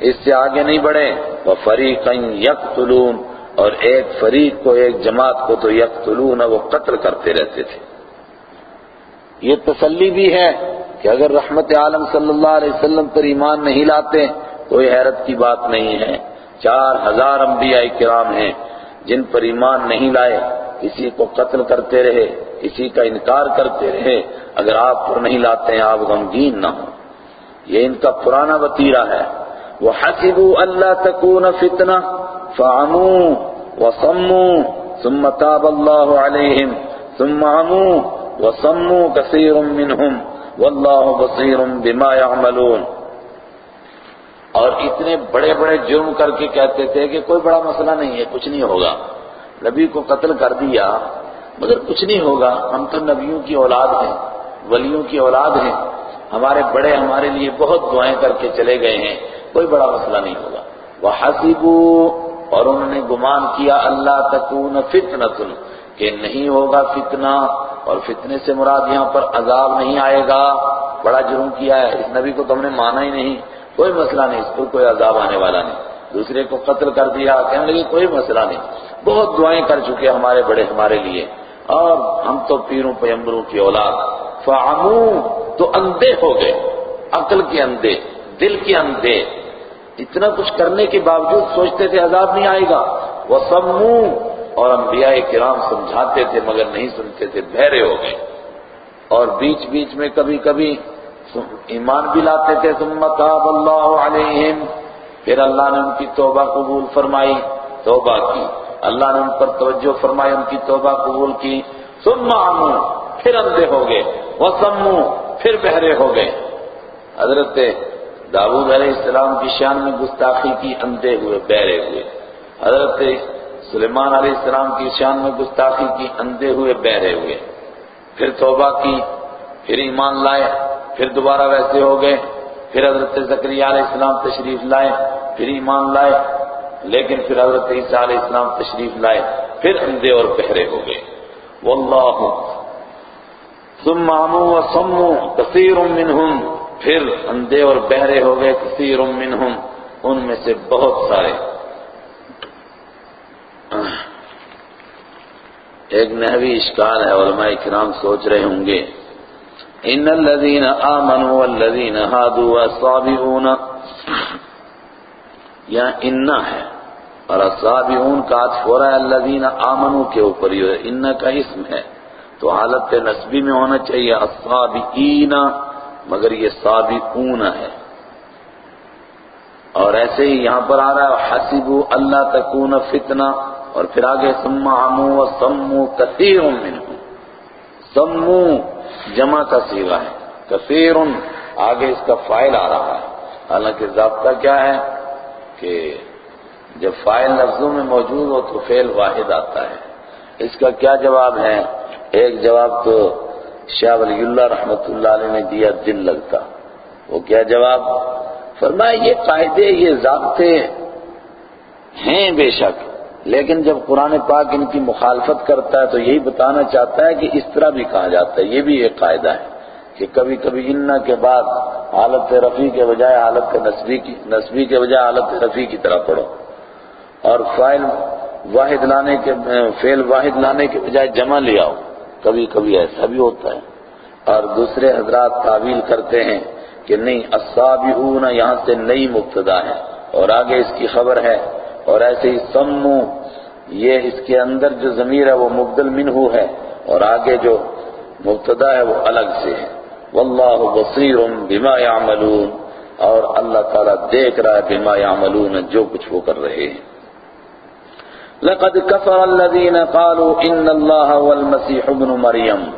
اس سے آگے نہیں بڑھے۔ وہ فریقن یقتلون، اور ایک فریق کو ایک جماعت کو تو یقتلون، وہ قتل کرتے رہتے تھے۔ یہ تسلی بھی ہے کہ اگر رحمت عالم صلی اللہ علیہ وسلم پر ایمان نہیں لاتے کوئی حیرت کی بات نہیں ہے۔ چار ہزار انبیاء کرام ہیں، جن پر ایمان نہیں لائے، کسی کو قتل کرتے رہے، کسی کا انکار کرتے رہے۔ اگر آپ پر نہیں لاتے ہیں آپ غمگین نہ ہوں۔ یہ ان کا پرانا وطیرہ ہے۔ وہ حسبوا اللہ تکون فتنہ فعموا وصموا ثم تاب اللہ علیہم ثم عموا وصموا كثير منهم واللہ بصیر بما يعملون اور اتنے بڑے بڑے جرم کر کے کہتے تھے کہ کوئی بڑا مسئلہ نہیں ہے، کچھ نہیں ہوگا۔ نبی کو قتل کر دیا، مگر کچھ نہیں ہوگا۔ ہم تو نبیوں کی اولاد ہیں، ولیوں کی اولاد ہیں۔ ہمارے بڑے ہمارے لیے بہت دعائیں کر کے چلے گئے ہیں، کوئی بڑا مسئلہ نہیں ہوگا۔ وہ اور انہوں نے گمان کیا اللہ تکون فتنۃ کہ نہیں ہوگا فتنہ۔ اور فتنے سے مراد یہاں پر عذاب نہیں آئے گا۔ بڑا جرم کیا ہے۔ اس نبی کو تو ہم نے مانا ہی نہیں۔ کوئی مسئلہ نہیں، اس پر کوئی عذاب آنے والا نہیں۔ دوسرے کو قتل کر دیا، کہنے لگے کوئی مسئلہ نہیں۔ بہت دعائیں کر چکے ہمارے بڑے، ہمارے لیے۔ اور ہم تو پیروں پیمبروں کی اولاد۔ فعمو، تو اندھے ہو گئے۔ عقل کے اندھے، دل کے اندھے۔ اتنا کچھ کرنے کے باوجود سوچتے تھے عذاب نہیں آئے گا۔ وہ اور انبیاء کرام سمجھاتے تھے مگر نہیں سنتے تھے، بہرے ہو گئے۔ اور بیچ بیچ میں کبھی کبھی ایمان بھی لاتے تھے، ثم تاب اللہ علیہم۔ پھر اللہ نے ان کی توبہ قبول فرمائی، توبہ کی۔ اللہ نے ان پر توجہ فرمائی، ان کی توبہ قبول کی۔ ثم عمو پھر اندھے ہو گئے۔ وسمو پھر بہرے ہو گئے۔ حضرت داود علیہ السلام کی شان میں گستاخی کی، اندھے ہوئے، بہرے ہوئے۔ حضرت سلیمان علیہ السلام کی شان میں گستاخی کی، اندھے ہوئے، بہرے ہوئے۔ پھر توبہ کی، پھر ایمان لائے۔ پھر دوبارہ ویسے ہو گئے، پھر حضرت زکریہ علیہ السلام تشریف لائے، پھر ایمان لائے، لیکن پھر حضرت عیسیٰ علیہ السلام تشریف لائے، پھر اندھے اور بہرے ہو گئے۔ واللہ۔ ثم عمو وصمو کثیر منہم پھر اندھے اور بہرے ہو گئے کثیر منہم ان میں سے بہت سارے۔ ایک نحوی اشکال ہے، علماء کرام سوچ رہے ہوں گے۔ ان الذين امنوا والذين هادوا والصابئون، یا ان ہے، اور الصابئون کا عطف ہو رہا ہے الذين امنوا کے اوپر، یہ ان کا اسم ہے، تو حالت نسبی میں ہونا چاہیے الصابئین، مگر یہ سابقون ہے۔ اور ایسے ہی یہاں پر آ رہا ہے حسبو اللہ تکون فتنہ، اور پھر آگے سمعمو و سمو کثیر منہم۔ سمو جمع کا سیغہ ہے۔ کثیر آگے اس کا فائل آ رہا ہے۔ حالانکہ ضابطہ کیا ہے کہ جب فائل لفظوں میں موجود ہو تو فعل واحد آتا ہے۔ اس کا کیا جواب ہے؟ ایک جواب تو شاہ ولی اللہ رحمت اللہ علیہ نے دیا، دل لگتا۔ وہ کیا جواب؟ فرمایا، یہ قاعدے، یہ ضابطے ہیں بے شک۔ لیکن جب قرآن پاک ان کی مخالفت کرتا ہے تو یہی بتانا چاہتا ہے کہ اس طرح بھی کہا جاتا ہے، یہ بھی ایک قاعدہ ہے کہ کبھی کبھی انہ کے بعد حالت رفیع کے بجائے حالت نسبی کی، نسبی کے بجائے حالت رفیع کی طرح پڑھو۔ اور فائل واحد لانے کے فیل واحد لانے کے بجائے جمع لے آؤ۔ کبھی کبھی ایسا بھی ہوتا ہے۔ اور دوسرے حضرات تعویل کرتے ہیں کہ نہیں الصابعون یہاں سے نئی مبتدا ہے اور آگے اس کی خبر ہے۔ اور ایسے ہی سمو، یہ اس کے اندر جو ضمیر ہے وہ مبدل منہو ہے اور آگے جو مبتدا ہے وہ الگ سے ہے۔ واللہ بصیر بما يعملون اور اللہ تعالیٰ دیکھ رہا ہے بما يعملون جو کچھ وہ کر رہے ہیں۔ لقد كفر الذين قالوا ان الله هو المسيح ابن مريم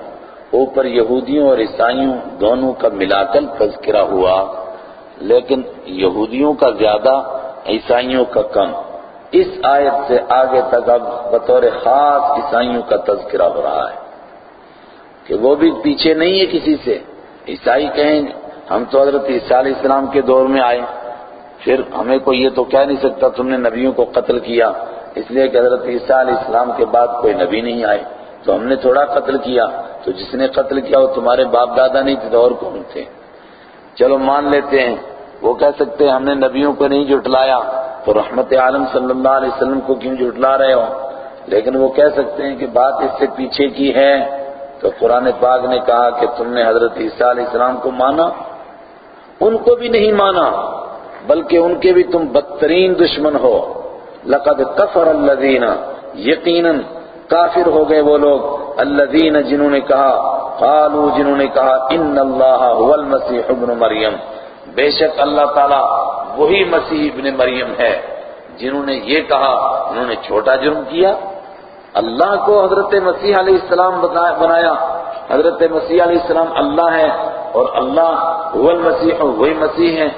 اوپر یہودیوں اور عیسائیوں دونوں کا ملا کر تذکرہ ہوا، لیکن یہودیوں کا زیادہ، عیسائیوں کا کم۔ اس آیت سے آگے تک اب بطور خاص عیسائیوں کا تذکرہ ہو رہا ہے کہ وہ بھی پیچھے نہیں ہے کسی سے۔ عیسائی کہیں ہم تو حضرت عیسیٰ علیہ السلام کے دور میں آئے۔ پھر ہمیں کوئی یہ تو کہہ نہیں سکتا، تم نے نبیوں کو قتل کیا۔ اس لیے کہ حضرت عیسیٰ علیہ السلام کے بعد کوئی نبی نہیں آئے۔ تو ہم نے تھوڑا قتل کیا۔ تو جس نے قتل کیا، وہ تمہارے باپ دادا نہیں تھے، تو اور کون تھے؟ چلو مان لیتے ہیں۔ وہ کہہ سکتے ہیں، ہم نے نبیوں کو نہیں جھٹلایا، تو رحمت عالم صلی اللہ علیہ وسلم کو کیوں جھٹلا رہے ہو؟ لیکن وہ کہہ سکتے ہیں کہ بات اس سے پیچھے کی ہے، تو قرآن پاک نے کہا کہ تم نے حضرت عیسیٰ علیہ السلام کو مانا؟ ان کو بھی نہیں مانا، بلکہ ان کے بھی تم بدترین دشمن ہو۔ لقد کفر الذین، یقیناً کافر ہو گئے وہ لوگ۔ الذین، جنہوں نے کہا، قالوا، جنہوں نے کہا، ان اللہ هو المسیح ابن مریم۔ بے شک اللہ تعالی وہی مسیح ابن مریم ہے جنہوں نے یہ کہا، انہوں نے چھوٹا جرم کیا۔ اللہ کو حضرت مسیح علیہ السلام بنایا حضرت مسیح علیہ السلام اللہ ہے اور اللہ هو المسیح وہی مسیح ہے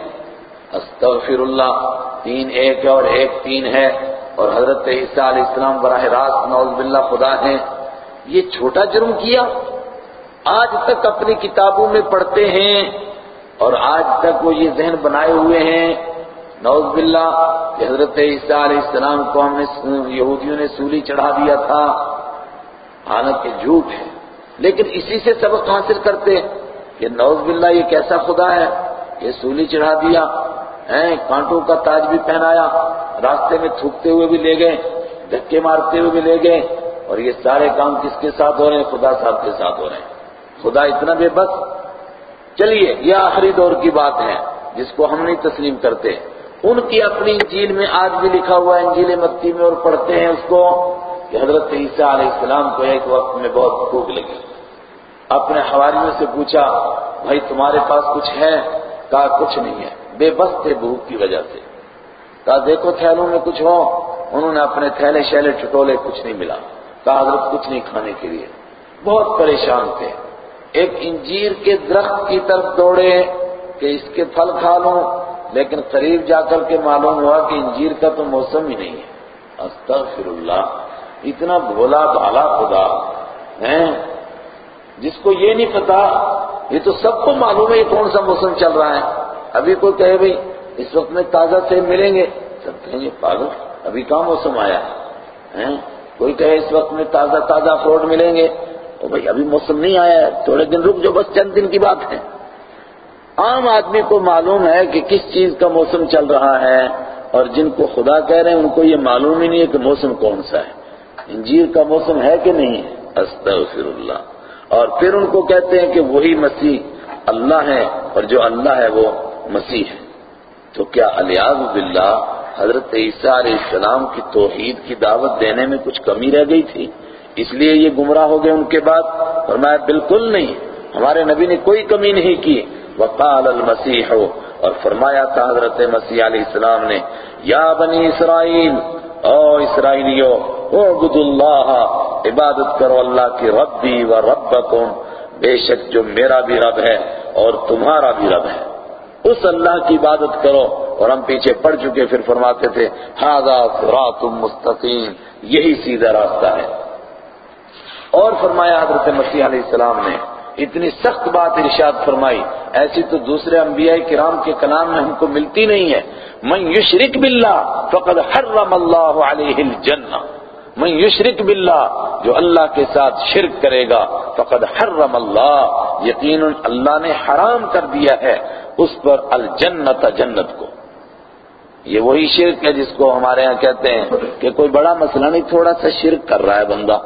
استغفر اللہ تین ایک اور ایک تین ہے۔ اور حضرت عیسیٰ علیہ السلام براہ راست، نعوذ باللہ، خدا ہیں۔ یہ چھوٹا جرم کیا۔ آج تک اپنی کتابوں میں پڑھتے ہیں۔ اور آج تک وہ یہ ذہن بنائے ہوئے ہیں، نعوذ باللہ، کہ حضرت عیسیٰ علیہ السلام کو ہم نے یہودیوں نے سولی چڑھا دیا تھا۔ حالانکہ جھوٹ ہے۔ لیکن اسی سے سبق حاصل کرتے کہ نعوذ باللہ، یہ کیسا خدا ہے؟ یہ سولی چڑھا دیا کانٹوں کا تاج بھی پہنایا، راستے میں تھوکتے ہوئے بھی لے گئے، دھکے مارتے ہوئے بھی لے گئے، اور یہ سارے کام کس کے ساتھ ہو رہے ہیں؟ خدا صاحب کے ساتھ ہو رہے ہیں۔ خدا اتنا بے بس چلیے، یہ آخری دور کی بات ہے، جس کو ہم نہیں تسلیم کرتے۔ ان کی اپنی انجیل میں آج بھی لکھا ہوا ہے، انجیل متی میں، اور پڑھتے ہیں اس کو کہ حضرت عیسیٰ علیہ السلام کو ایک وقت میں بہت بھوک لگی۔ اپنے حواریوں سے پوچھا، بھائی تمہارے پاس کچھ ہے؟ کہا، کچھ نہیں ہے۔ بے بس تھے بھوک کی وجہ سے۔ کہا، دیکھو تھیلوں میں کچھ ہو انہوں نے اپنے تھیلے شیلے ٹٹولے کچھ نہیں ملا۔ کہا، حضرت، کچھ نہیں کھانے کے لیے۔ بہت پریشان تھے۔ ایک انجیر کے درخت کی طرف دوڑے کہ اس کے پھل کھا لوں، لیکن قریب جا کر کے معلوم ہوا کہ انجیر کا تو موسم ہی نہیں ہے۔ استغفر اللہ اتنا بھولا بھالا خدا۔ ہے جس کو یہ نہیں پتا، یہ تو سب کو معلوم ہے یہ کون سا موسم چل رہا ہے۔ ابھی کوئی کہے بھائی اس وقت میں تازہ سیب ملیں گے۔ سب کہیں گے، پاگل، ابھی کہاں موسم آیا؟ ہے کوئی کہے، اس وقت میں تازہ تازہ فروٹ ملیں گے۔ تو بھائی ابھی موسم نہیں آیا ہے، تھوڑے دن رک جو، بس چند دن کی بات ہے۔ عام آدمی کو معلوم ہے کہ کس چیز کا موسم چل رہا ہے اور جن کو خدا کہہ رہے ہیں، ان کو یہ معلوم ہی نہیں ہے کہ موسم کون سا ہے۔ انجیر کا موسم ہے کہ نہیں؟ استغفر اللہ اور پھر ان کو کہتے ہیں کہ وہی مسیح اللہ ہے اور جو اللہ ہے وہ مسیح ہے۔ تو کیا الیاز باللہ، حضرت عیسیٰ علیہ السلام کی توحید کی دعوت دینے میں کچھ کمی رہ گئی تھی؟ اس لیے یہ گمراہ ہو گئے ان کے بعد، فرمایا، بالکل نہیں، ہمارے نبی نے کوئی کمی نہیں کی۔ وقال المسیح، اور فرمایا تھا حضرت مسیح علیہ السلام نے، یا بنی اسرائیل، او اسرائیلیو اعبدوا اللہ عبادت کرو اللہ کی ربی و ربکم، بے شک جو میرا بھی رب ہے اور تمہارا بھی رب ہے۔ اس اللہ کی عبادت کرو۔ اور ہم پیچھے پڑ چکے، پھر فرماتے تھے ہاضا صراط مستقیم، یہی سیدھا راستہ ہے۔ اور فرمایا حضرت مسیح علیہ السلام نے، اتنی سخت بات ارشاد فرمائی، ایسی تو دوسرے انبیاء کرام کے کلام میں ہم کو ملتی نہیں ہے۔ من یشرک باللہ فقد حرم اللہ علیہ الجنہ۔ من یشرک باللہ، جو اللہ کے ساتھ شرک کرے گا، فقد حرم اللہ۔ یقین اللہ نے حرام کر دیا ہے اس پر الجنت، جنت کو۔ یہ وہی شرک ہے جس کو ہمارے ہاں کہتے ہیں کہ کوئی بڑا مسئلہ نہیں، تھوڑا سا شرک کر رہا ہے بندہ۔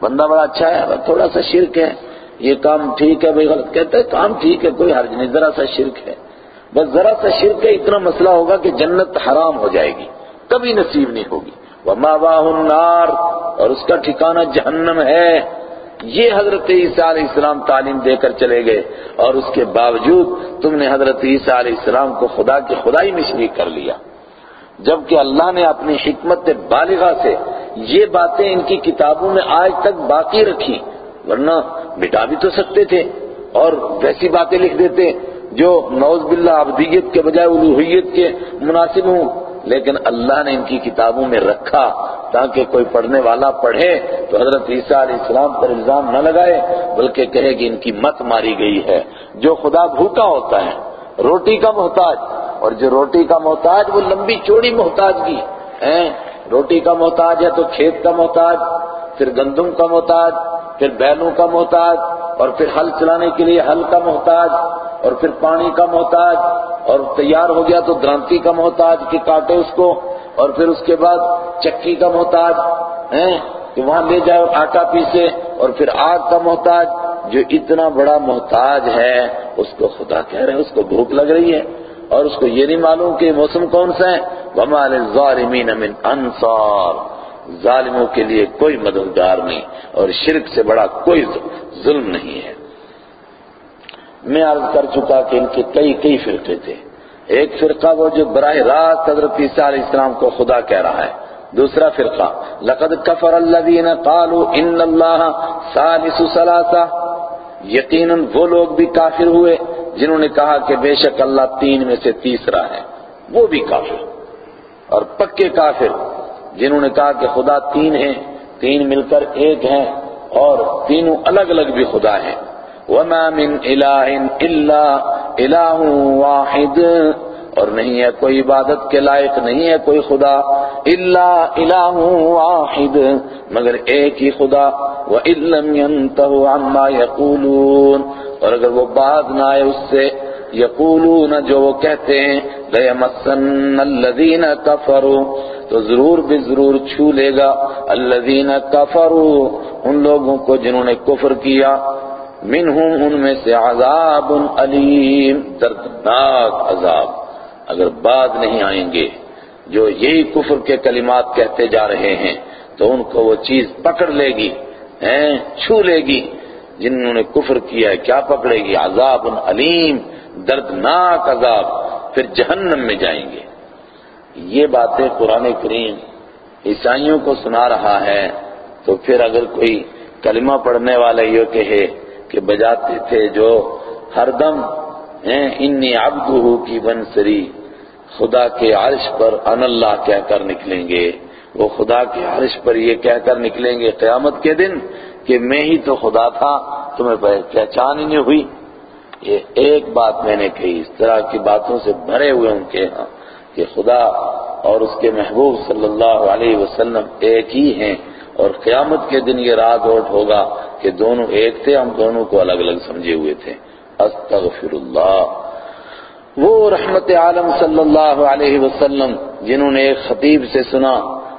بندہ بڑا اچھا ہے تھوڑا سا شرک ہے۔ یہ کام ٹھیک ہے، بھائی غلط کہتے ہیں کام ٹھیک ہے، کوئی حرج نہیں، ذرا سا شرک ہے۔ بس ذرا سا شرک ہے، اتنا مسئلہ ہوگا کہ جنت حرام ہو جائے گی، کبھی نصیب نہیں ہوگی۔ وہ ماں النار، اور اس کا ٹھکانہ جہنم ہے۔ یہ حضرت عیسیٰ علیہ السلام تعلیم دے کر چلے گئے، اور اس کے باوجود تم نے حضرت عیسیٰ علیہ السلام کو خدا کی خدائی میں شریک کر لیا۔ جبکہ اللہ نے اپنی حکمت بالغہ سے یہ باتیں ان کی کتابوں میں آج تک باقی رکھی، ورنہ مٹا بھی تو سکتے تھے۔ اور ویسی باتیں لکھ دیتے جو نوز باللہ عبدیت کے بجائے الوحیت کے مناسب ہوں۔ لیکن اللہ نے ان کی کتابوں میں رکھا تاکہ کوئی پڑھنے والا پڑھے تو حضرت عیسیٰ علیہ السلام پر الزام نہ لگائے، بلکہ کہے کہ ان کی مت ماری گئی ہے۔ جو خدا بھوکا ہوتا ہے روٹی کا محتاج اور جو روٹی کا محتاج وہ لمبی چوڑی محتاج کی ہے۔ روٹی کا محتاج ہے تو کھیت کا محتاج، پھر گندم کا محتاج، پھر بیلوں کا محتاج اور پھر ہل چلانے کے لیے ہل کا محتاج اور پھر پانی کا محتاج اور تیار ہو گیا تو درانتی کا محتاج کہ کاٹے اس کو اور پھر اس کے بعد چکی کا محتاج۔ ہیں؟ کہ وہاں لے جاؤ، آٹا پیسے اور پھر آگ کا محتاج۔ جو اتنا بڑا محتاج ہے، اس کو خدا کہہ رہے اس کو بھوک لگ رہی ہے۔ اور اس کو یہ نہیں معلوم کہ موسم کون سا ہے۔ وَمَا لِلظَّالِمِينَ مِنْ أَنصَارٍ۔ ظالموں کے لیے کوئی مددگار نہیں۔ اور شرک سے بڑا کوئی ظلم نہیں ہے۔ میں عرض کر چکا کہ ان کے کئی کئی فرقے تھے۔ ایک فرقہ وہ جو براہ راست حضرت عیسیٰ علیہ السلام کو خدا کہہ رہا ہے۔ دوسرا فرقہ، لقد کفر الذین قالوا ان اللہ ثالث ثلاثہ یقیناً وہ لوگ بھی کافر ہوئے جنہوں نے کہا کہ بے شک اللہ تین میں سے تیسرا ہے۔ وہ بھی کافر۔ اور پکے کافر جنہوں نے کہا کہ خدا تین ہیں تین مل کر ایک ہیں اور تینوں الگ الگ بھی خدا ہیں۔ وَمَا مِنْ إِلَٰهٍ إِلَّا إِلَٰهٌ وَاحِدٌ۔ اور نہیں ہے کوئی عبادت کے لائق، نہیں ہے کوئی خدا، الا الہ واحد، مگر ایک ہی خدا، وَإِن لَّمْ يَنْتَهُ عَمَّا اور اگر وہ باز نہ آئے اس سے، یقولون جو وہ کہتے ہیں، لَيَمَسَّنَّ الَّذِينَ كَفَرُوا۔ تو ضرور بھی ضرور چھو لے گا الذین کفروا ان لوگوں کو جنہوں نے کفر کیا۔ منہم، ان میں سے عذاب علیم، دردناک عذاب۔ اگر بعد نہیں آئیں گے، جو یہی کفر کے کلمات کہتے جا رہے ہیں، تو ان کو وہ چیز پکڑ لے گی، ہیں، چھو لے گی۔ جنہوں نے کفر کیا ہے، کیا پکڑے گی؟ عذاب علیم، دردناک عذاب، پھر جہنم میں جائیں گے۔ یہ باتیں قرآن کریم عیسائیوں کو سنا رہا ہے۔ تو پھر اگر کوئی کلمہ پڑھنے والا یہ کہے کہ بجاتے تھے جو ہر دم انی عبدہ کی بنسری خدا کے عرش پر ان اللہ کہہ کر نکلیں گے. وہ خدا کے عرش پر یہ کہہ کر نکلیں گے قیامت کے دن کہ میں ہی تو خدا تھا، تمہیں پہچان ہی نہیں ہوئی۔ یہ ایک بات میں نے کہی، اس طرح کی باتوں سے بھرے ہوئے ان کے ہاں کہ خدا اور اس کے محبوب صلی اللہ علیہ وسلم ایک ہی ہیں اور قیامت کے دن یہ راز اوٹ ہوگا کہ دونوں ایک تھے، ہم دونوں کو الگ الگ سمجھے ہوئے تھے۔ استغفر اللہ وہ رحمت عالم صلی اللہ علیہ وسلم جنہوں نے ایک خطیب سے سنا،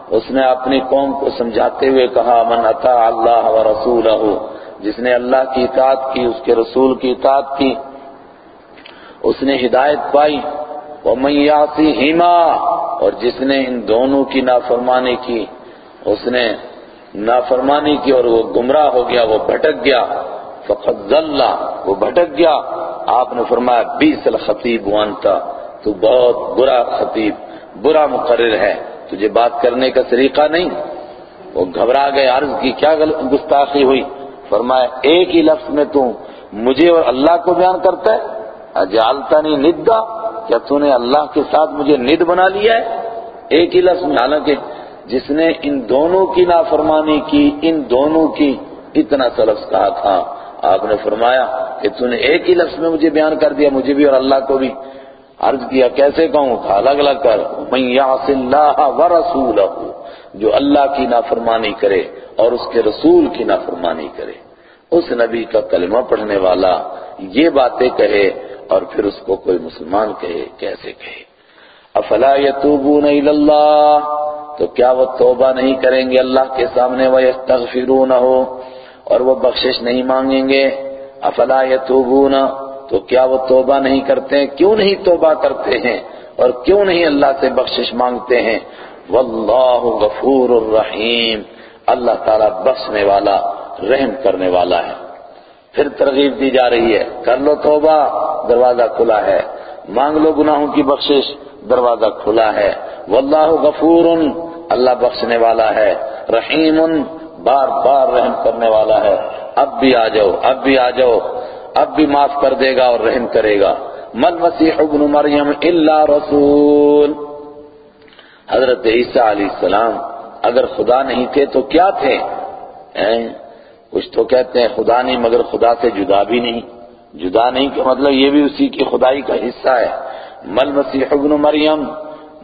اس نے اپنی قوم کو سمجھاتے ہوئے کہا، من عطا اللہ و رسول جس نے اللہ کی اطاعت کی، اس کے رسول کی اطاعت کی، اس نے ہدایت پائی۔ وَمَنْ يَعْصِهِمَا اور جس نے ان دونوں کی نافرمانی کی، اس نے نافرمانی کی اور وہ گمراہ ہو گیا، وہ بھٹک گیا۔ فقد ذلہ وہ بھٹک گیا۔ آپ نے فرمایا، بیس الخطیب وانتا تو بہت برا خطیب، برا مقرر ہے۔ تجھے بات کرنے کا طریقہ نہیں۔ وہ گھبرا گئے، عرض کی، کیا گستاخی ہوئی؟ فرمایا، ایک ہی لفظ میں تو مجھے اور اللہ کو بیان کرتا ہے۔ اجالتنی ندا، کیا تو نے اللہ کے ساتھ مجھے ند بنا لیا ہے؟ ایک ہی لفظ میں، حالانکہ جس نے ان دونوں کی نافرمانی کی، ان دونوں کی اتنا سا لفظ کہا تھا۔ آپ نے فرمایا کہ تو نے ایک ہی لفظ میں مجھے بیان کر دیا، مجھے بھی اور اللہ کو بھی۔ عرض کیا، کیسے کہوں؟ تھا الگ الگ کر۔ من یعص اللہ ورسولہ، جو اللہ کی نافرمانی کرے اور اس کے رسول کی نافرمانی کرے۔ اس نبی کا کلمہ پڑھنے والا یہ باتیں کہے اور پھر اس کو کوئی مسلمان کہے، کیسے کہے؟ افلا یتوبون اللہ تو کیا وہ توبہ نہیں کریں گے اللہ کے سامنے؟ وہ ہو اور وہ بخشش نہیں مانگیں گے۔ افلا یتوبون، تو کیا وہ توبہ نہیں کرتے؟ ہیں کیوں نہیں توبہ کرتے ہیں؟ اور کیوں نہیں اللہ سے بخشش مانگتے ہیں؟ واللہ غفور الرحیم۔ اللہ تعالیٰ بخشنے والا، رحم کرنے والا ہے۔ پھر ترغیب دی جا رہی ہے۔ کر لو توبہ، دروازہ کھلا ہے۔ مانگ لو گناہوں کی بخشش، دروازہ کھلا ہے۔ واللہ غفور، اللہ بخشنے والا ہے۔ رحیم بار بار رحم کرنے والا ہے۔ اب بھی آ جاؤ، اب بھی آ جاؤ۔ اب بھی معاف کر دے گا اور رحم کرے گا۔ مل مسیح ابن مریم اللہ رسول۔ حضرت عیسیٰ علیہ السلام اگر خدا نہیں تھے تو کیا تھے؟ کچھ تو کہتے ہیں خدا نہیں، مگر خدا سے جدا بھی نہیں۔ جدا نہیں کہ مطلب یہ بھی اسی کی خدائی کا حصہ ہے۔ مل مسیح ابن مریم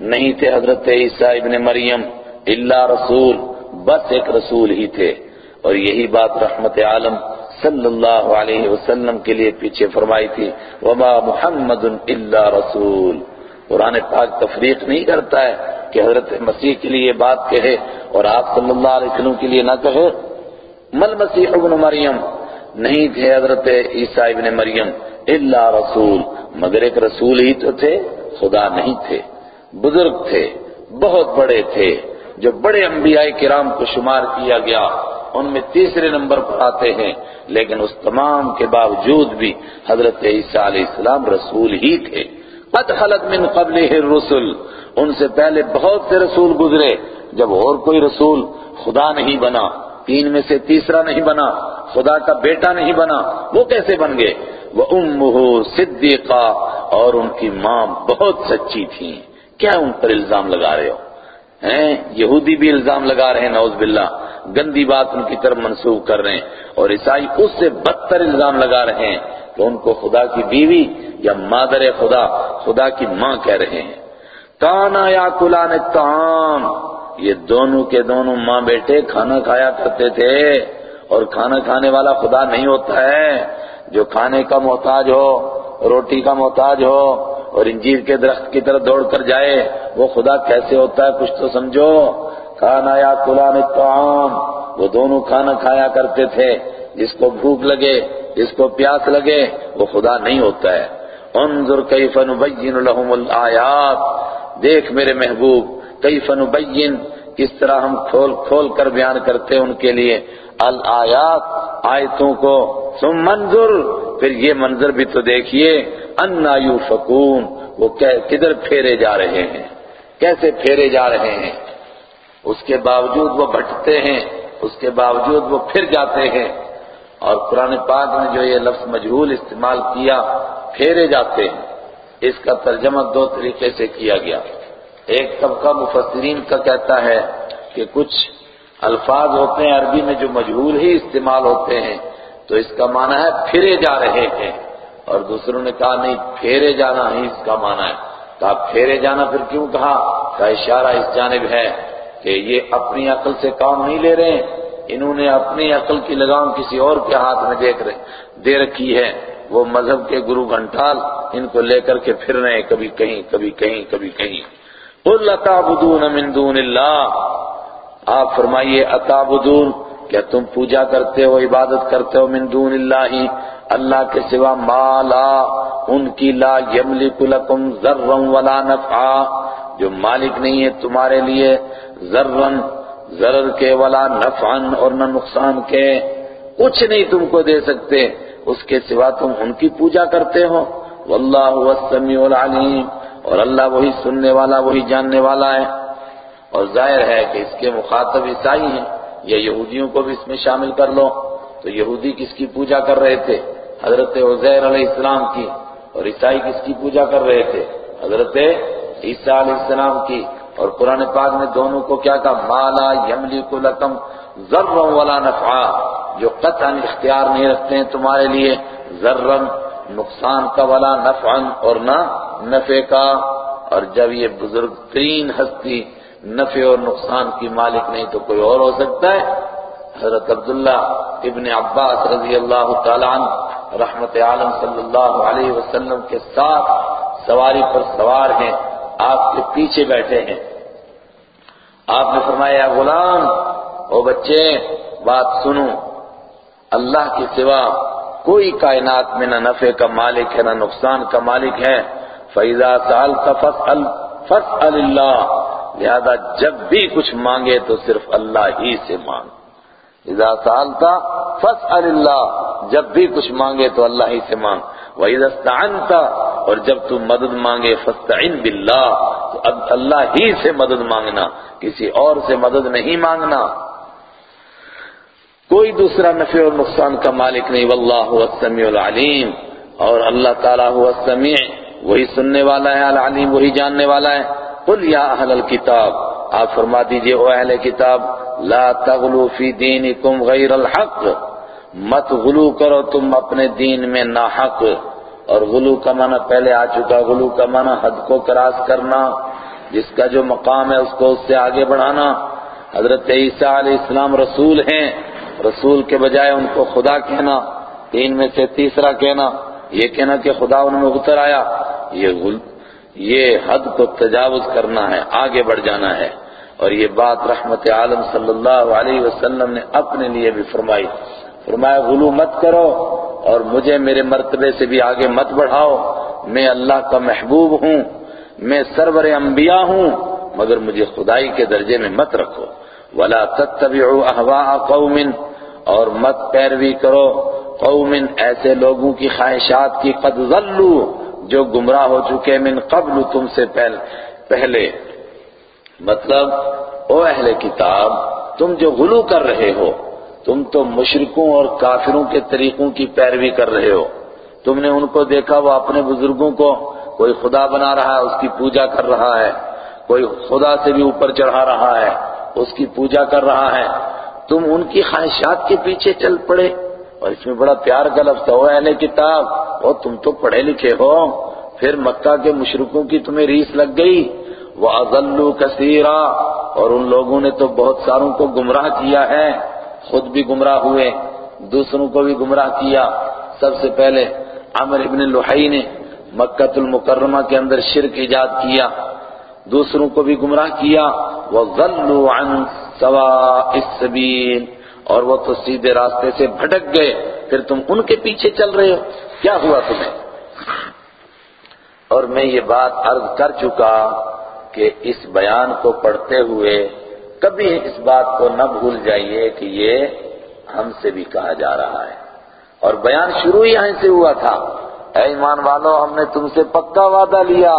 نہیں تھے حضرت عیسیٰ ابن مریم اللہ رسول۔ بس ایک رسول ہی تھے۔ اور یہی بات رحمت عالم صلی اللہ علیہ وسلم کے لیے پیچھے فرمائی تھی۔ وما محمد اللہ رسول۔ قرآن پاک تفریق نہیں کرتا ہے کہ حضرت مسیح کے لیے یہ بات کہے اور آپ صلی اللہ علیہ وسلم کے لیے نہ کہے۔ مل مسیح ابن مریم۔ نہیں تھے حضرت عیسیٰ ابن مریم۔ اللہ رسول۔ مگر ایک رسول ہی تو تھے۔ خدا نہیں تھے۔ بزرگ تھے۔ بہت بڑے تھے۔ جو بڑے انبیاء کرام کو شمار کیا گیا، ان میں تیسرے نمبر پر آتے ہیں، لیکن اس تمام کے باوجود بھی حضرت عیسیٰ علیہ السلام رسول ہی تھے۔ قد خلق من قبل الرسل، ان سے پہلے بہت سے رسول گزرے۔ جب اور کوئی رسول خدا نہیں بنا، تین میں سے تیسرا نہیں بنا، خدا کا بیٹا نہیں بنا، وہ کیسے بن گئے؟ وہ امہ صدیقہ اور ان کی ماں بہت سچی تھی کیا ان پر الزام لگا رہے ہو؟ ہیں؟ یہودی بھی الزام لگا رہے ہیں، نعوذ باللہ۔ گندی بات ان کی طرف منسوخ کر رہے ہیں اور عیسائی اس سے بدتر الزام لگا رہے ہیں کہ ان کو خدا کی بیوی یا مادر خدا خدا کی ماں کہہ رہے ہیں۔ کانا یا کلان تام یہ دونوں کے دونوں ماں بیٹے کھانا کھایا کرتے تھے اور کھانا کھانے والا خدا نہیں ہوتا ہے۔ جو کھانے کا محتاج ہو، روٹی کا محتاج ہو اور انجیر کے درخت کی طرف دوڑ کر جائے، وہ خدا کیسے ہوتا ہے کچھ تو سمجھو۔ کھانا یا کلان الطعام، وہ دونوں کھانا کھایا کرتے تھے۔ جس کو بھوک لگے، جس کو پیاس لگے، وہ خدا نہیں ہوتا ہے۔ انظر کیف نبین لهم الآیات۔ دیکھ میرے محبوب، کیف نبین، کس طرح ہم کھول کھول کر بیان کرتے ہیں ان کے لیے۔ الآیات، آیتوں کو۔ ثم منظر، پھر یہ منظر بھی تو دیکھیے، انا یوفکون، وہ کدھر پھیرے جا رہے ہیں؟ کیسے پھیرے جا رہے ہیں؟ اس کے باوجود وہ بھٹتے ہیں، اس کے باوجود وہ پھر جاتے ہیں۔ اور قرآن پاک نے جو یہ لفظ مجہول استعمال کیا، پھیرے جاتے ہیں۔ اس کا ترجمہ دو طریقے سے کیا گیا۔ ایک طبقہ مفسرین کا کہتا ہے کہ کچھ الفاظ ہوتے ہیں، عربی میں جو مجہول ہی استعمال ہوتے ہیں، تو اس کا معنی ہے پھرے جا رہے ہیں۔ اور دوسروں نے کہا، نہیں، پھیرے جانا ہی اس کا معنی ہے۔ کہا پھیرے جانا پھر کیوں کہا؟ کا اشارہ اس جانب ہے کہ یہ اپنی عقل سے کام نہیں لے رہے انہوں نے اپنی عقل کی لگام کسی اور کے ہاتھ میں دیکھ رہے، دے رکھی ہے۔ وہ مذہب کے گرو گھنٹال، ان کو لے کر کے پھر رہے ہیں، کبھی کہیں کبھی کہیں کبھی کہیں۔ قل اتعبدون من دون اللہ آپ فرمائیے، اتعبدون؟ کیا تم پوجا کرتے ہو، عبادت کرتے ہو من دون اللہ؟ اللہ کے سوا مالا، ان کی لا یملک لکم ذرا ولا نفعا۔ جو مالک نہیں ہے تمہارے لیے ذرن ضرر کے ولا نفعن اور نہ نقصان کے۔ کچھ نہیں تم کو دے سکتے، اس کے سوا تم ان کی پوجا کرتے ہو۔ واللہ هو السمیع العلیم۔ اور اللہ وہی سننے والا، وہی جاننے والا ہے۔ اور ظاہر ہے کہ اس کے مخاطب عیسائی ہیں، یا یہودیوں کو بھی اس میں شامل کر لو۔ تو یہودی کس کی پوجا کر رہے تھے؟ حضرت عزیر علیہ السلام کی۔ اور عیسائی کس کی پوجا کر رہے تھے؟ حضرت عیسیٰ علیہ السلام کی۔ اور قرآن پاک نے دونوں کو کیا کہا؟ مالا یملی کو لکم ولا نفعا۔ جو قطعا اختیار نہیں رکھتے ہیں تمہارے لیے ذرن نقصان کا ولا نفعا اور نہ نفع کا۔ اور جب یہ بزرگ ترین ہستی نفع اور نقصان کی مالک نہیں تو کوئی اور ہو سکتا ہے۔ حضرت عبداللہ ابن عباس رضی اللہ تعالیٰ عنہ رحمت عالم صلی اللہ علیہ وسلم کے ساتھ سواری پر سوار ہیں، آپ کے پیچھے بیٹھے ہیں۔ آپ نے فرمایا، غلام، او بچے، بات سنو۔ اللہ کے سوا کوئی کائنات میں نہ نفع کا مالک ہے، نہ نقصان کا مالک ہے۔ فیضا سال کا فصل اللہ لہذا جب بھی کچھ مانگے تو صرف اللہ ہی سے مانگ۔ اذا سالتا فاسأل اللہ، جب بھی کچھ مانگے تو اللہ ہی سے مانگ۔ وَإِذَا اسْتَعَنْتَ، اور جب تو مدد مانگے، فَاسْتَعِنْ بِاللَّهِ تو اب اللہ ہی سے مدد مانگنا، کسی اور سے مدد نہیں مانگنا۔ کوئی دوسرا نفع اور نقصان کا مالک نہیں، واللہ هو السمیع العلیم۔ اور اللہ تعالیٰ هو السمیع، وہی سننے والا ہے، العلیم وہی جاننے والا ہے۔ قل یا اہل الكتاب، آپ فرما دیجیے او اہل کتاب، لا تغلو فی دینکم غیر الحق، مت غلو کرو تم اپنے دین میں ناحق، اور غلو کا معنی پہلے آ چکا، غلو کا معنی حد کو کراس کرنا، جس کا جو مقام ہے اس کو اس سے آگے بڑھانا۔ حضرت عیسیٰ علیہ السلام رسول ہیں، رسول کے بجائے ان کو خدا کہنا تین میں سے تیسرا کہنا، یہ کہنا کہ خدا ان میں اتر آیا، یہ یہ حد کو تجاوز کرنا ہے، آگے بڑھ جانا ہے۔ اور یہ بات رحمت عالم صلی اللہ علیہ وسلم نے اپنے لیے بھی فرمائی۔ فرمایا، غلو مت کرو اور مجھے میرے مرتبے سے بھی آگے مت بڑھاؤ۔ میں اللہ کا محبوب ہوں، میں سرور انبیاء ہوں، مگر مجھے خدائی کے درجے میں مت رکھو۔ ولا تتبعوا اهواء قوم، اور مت پیروی کرو۔ قوم، ایسے لوگوں کی خواہشات کی قد ظلوا۔ جو گمراہ ہو چکے من قبل، تم سے پہلے۔ مطلب او اہل کتاب، تم جو غلو کر رہے ہو، تم تو مشرکوں اور کافروں کے طریقوں کی پیروی کر رہے ہو۔ تم نے ان کو دیکھا، وہ اپنے بزرگوں کو کوئی خدا بنا رہا ہے، اس کی پوجا کر رہا ہے۔ کوئی خدا سے بھی اوپر چڑھا رہا ہے، اس کی پوجا کر رہا ہے۔ تم ان کی خواہشات کے پیچھے چل پڑے۔ اور اس میں بڑا پیار کا لفظ ہو اہل کتاب۔ اور تم تو پڑھے لکھے ہو۔ پھر مکہ کے مشرکوں کی تمہیں ریس لگ گئی۔ وہ ازلو کثیرا اور ان لوگوں نے تو بہت ساروں کو گمراہ کیا ہے۔ خود بھی گمراہ ہوئے، دوسروں کو بھی گمراہ کیا۔ سب سے پہلے عمر ابن لحی نے مکہ المکرمہ کے اندر شرک ایجاد کیا۔ دوسروں کو بھی گمراہ کیا۔ وہ غلو عن سواء اور وہ تو سیدھے راستے سے بھٹک گئے۔ پھر تم ان کے پیچھے چل رہے ہو۔ کیا ہوا تمہیں؟ اور میں یہ بات عرض کر چکا کہ اس بیان کو پڑھتے ہوئے کبھی اس بات کو نہ بھول جائیے کہ یہ ہم سے بھی کہا جا رہا ہے۔ اور بیان شروع ہی یہیں سے ہوا تھا۔ اے ایمان والو، ہم نے تم سے پکا وعدہ لیا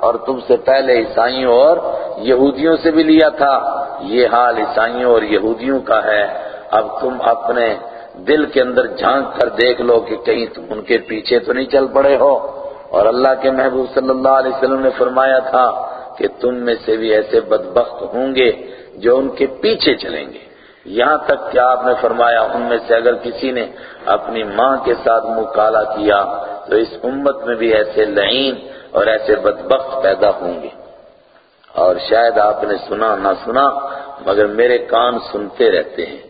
اور تم سے پہلے عیسائیوں اور یہودیوں سے بھی لیا تھا۔ یہ حال عیسائیوں اور یہودیوں کا ہے۔ اب تم اپنے دل کے اندر جھانک کر دیکھ لو کہ کہیں تم ان کے پیچھے تو نہیں چل پڑے ہو۔ اور اللہ کے محبوب صلی اللہ علیہ وسلم نے فرمایا تھا کہ تم میں سے بھی ایسے بدبخت ہوں گے جو ان کے پیچھے چلیں گے۔ یہاں تک کہ آپ نے فرمایا ان میں سے اگر کسی نے اپنی ماں کے ساتھ منہ کالا کیا تو اس امت میں بھی ایسے لعین اور ایسے بدبخت پیدا ہوں گے۔ اور شاید آپ نے سنا نہ سنا، مگر میرے کان سنتے رہتے ہیں۔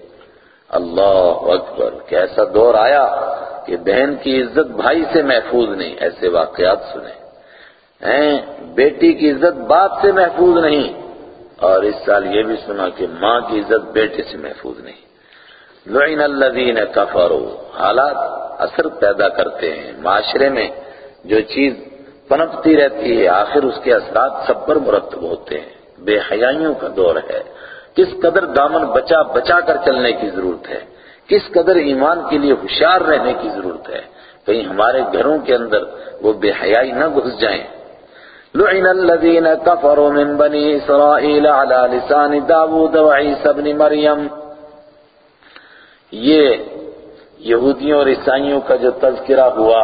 اللہ اکبر، کہ ایسا دور آیا کہ بہن کی عزت بھائی سے محفوظ نہیں، ایسے واقعات سنے۔ ہیں، بیٹی کی عزت باپ سے محفوظ نہیں، اور اس سال یہ بھی سنا کہ ماں کی عزت بیٹے سے محفوظ نہیں۔ لعن الذین کفروا، حالات اثر پیدا کرتے ہیں۔ معاشرے میں جو چیز پنپتی رہتی ہے، آخر اس کے اثرات سب پر مرتب ہوتے ہیں۔ بے حیائیوں کا دور ہے۔ کس قدر دامن بچا بچا کر چلنے کی ضرورت ہے، کس قدر ایمان کے لیے ہوشیار رہنے کی ضرورت ہے۔ کہیں ہمارے گھروں کے اندر وہ بے حیائی نہ گھس جائیں۔ لعن الذين كفروا من بني اسرائيل على لسان داود وعيسى بن مريم یہ یہودیوں اور عیسائیوں کا جو تذکرہ ہوا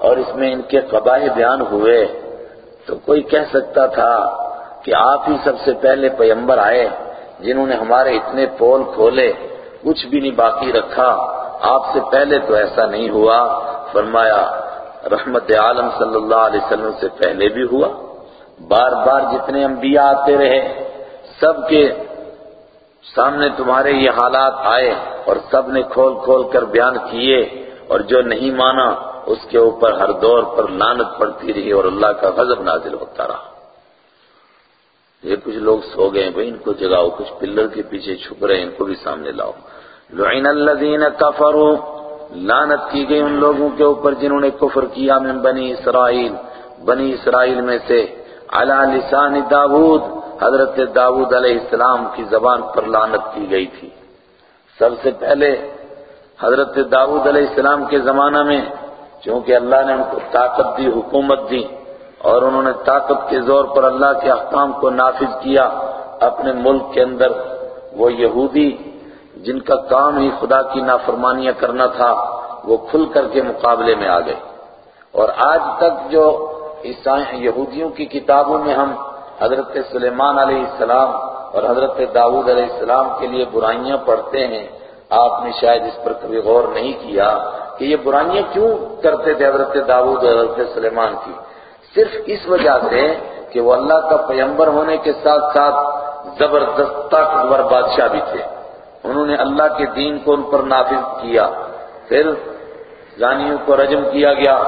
اور اس میں ان کے قبائح بیان ہوئے، تو کوئی کہہ سکتا تھا کہ آپ ہی سب سے پہلے پیمبر آئے۔ جنہوں نے ہمارے اتنے پول کھولے، کچھ بھی نہیں باقی رکھا۔ آپ سے پہلے تو ایسا نہیں ہوا۔ فرمایا، رحمت عالم صلی اللہ علیہ وسلم سے پہلے بھی ہوا۔ بار بار جتنے انبیاء آتے رہے، سب کے سامنے تمہارے یہ حالات آئے اور سب نے کھول کھول کر بیان کیے اور جو نہیں مانا، اس کے اوپر ہر دور پر لانت پڑتی رہی اور اللہ کا غضب نازل ہوتا رہا۔ یہ کچھ لوگ سو گئے بھائی، ان کو جگاؤ کچھ پلر کے پیچھے چھپ رہے ہیں، ان کو بھی سامنے لاؤ۔ لعن الذین کفروا لانت کی گئی ان لوگوں کے اوپر جنہوں نے کفر کیا من بنی اسرائیل۔ بنی اسرائیل میں سے علی لسان داود، حضرت داود علیہ السلام کی زبان پر لانت کی گئی تھی۔ سب سے پہلے حضرت داود علیہ السلام کے زمانہ میں، چونکہ اللہ نے ان کو طاقت دی، حکومت دی اور انہوں نے طاقت کے زور پر اللہ کے احکام کو نافذ کیا اپنے ملک کے اندر وہ یہودی جن کا کام ہی خدا کی نافرمانیاں کرنا تھا، وہ کھل کر کے مقابلے میں آ گئے۔ اور آج تک جو یہودیوں کی کتابوں میں ہم حضرت سلیمان علیہ السلام اور حضرت داود علیہ السلام کے لیے برائیاں پڑھتے ہیں، آپ نے شاید اس پر کبھی غور نہیں کیا کہ یہ برائیاں کیوں کرتے تھے حضرت داود اور حضرت سلیمان کی؟ صرف اس وجہ سے کہ وہ اللہ کا پیمبر ہونے کے ساتھ ساتھ زبردست طاقتور بادشاہ بھی تھے۔ انہوں نے اللہ کے دین کو ان پر نافذ کیا۔ پھر زانیوں کو رجم کیا گیا،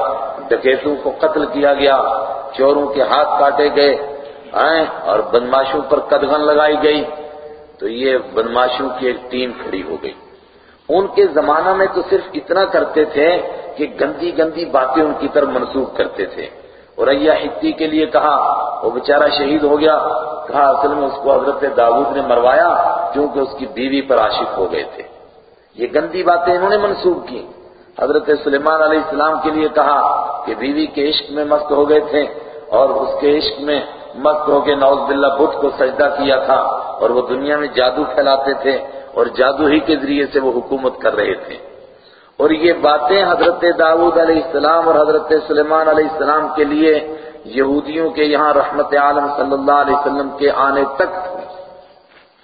ڈکیتوں کو قتل کیا گیا، چوروں کے ہاتھ کاٹے گئے، آئیں اور بدماشوں پر قدغن لگائی گئی۔ تو یہ بدماشوں کی ایک ٹیم کھڑی ہو گئی۔ ان کے زمانہ میں تو صرف اتنا کرتے تھے کہ گندی گندی باتیں ان کی طرف منسوخ کرتے تھے۔ اور حتی کے لیے کہا، وہ بیچارہ شہید ہو گیا، کہا، اصل میں اس کو حضرت داود نے مروایا کیونکہ اس کی بیوی پر عاشق ہو گئے تھے۔ یہ گندی باتیں انہوں نے منسوخ کی۔ حضرت سلیمان علیہ السلام کے لیے کہا کہ بیوی کے عشق میں مست ہو گئے تھے، اور اس کے عشق میں مست ہو کے نوز باللہ بدھ کو سجدہ کیا تھا، اور وہ دنیا میں جادو پھیلاتے تھے، اور جادو ہی کے ذریعے سے وہ حکومت کر رہے تھے۔ اور یہ باتیں حضرت داود علیہ السلام اور حضرت سلیمان علیہ السلام کے لیے یہودیوں کے یہاں رحمت عالم صلی اللہ علیہ وسلم کے آنے تک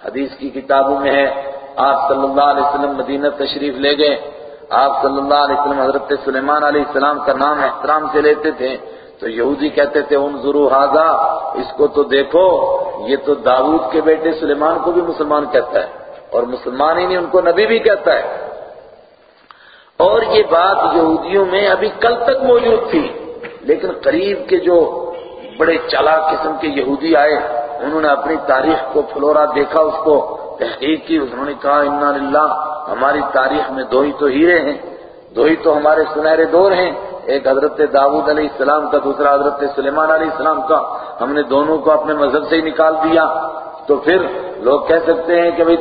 حدیث کی کتابوں میں ہے، آپ صلی اللہ علیہ وسلم مدینہ تشریف لے گئے۔ آپ صلی اللہ علیہ وسلم حضرت سلیمان علیہ السلام کا نام احترام سے لیتے تھے۔ تو یہودی کہتے تھے ان ضرور حاضا اس کو تو دیکھو، یہ تو داود کے بیٹے سلیمان کو بھی مسلمان کہتا ہے۔ اور مسلمان ہی نہیں، ان کو نبی بھی کہتا ہے۔ اور یہ بات یہودیوں میں ابھی کل تک موجود تھی، لیکن قریب کے جو بڑے چالاک قسم کے یہودی آئے، انہوں نے اپنی تاریخ کو فلورا دیکھا، اس کو تحقیق کی، انہوں نے کہا، انا للہ ہماری تاریخ میں دو ہی تو ہیرے ہیں، دو ہی تو ہمارے سنہرے دور ہیں۔ ایک حضرت داود علیہ السلام کا، دوسرا حضرت سلیمان علیہ السلام کا۔ ہم نے دونوں کو اپنے مذہب سے ہی نکال دیا۔ تو پھر لوگ کہہ سکتے ہیں کہ بھئی،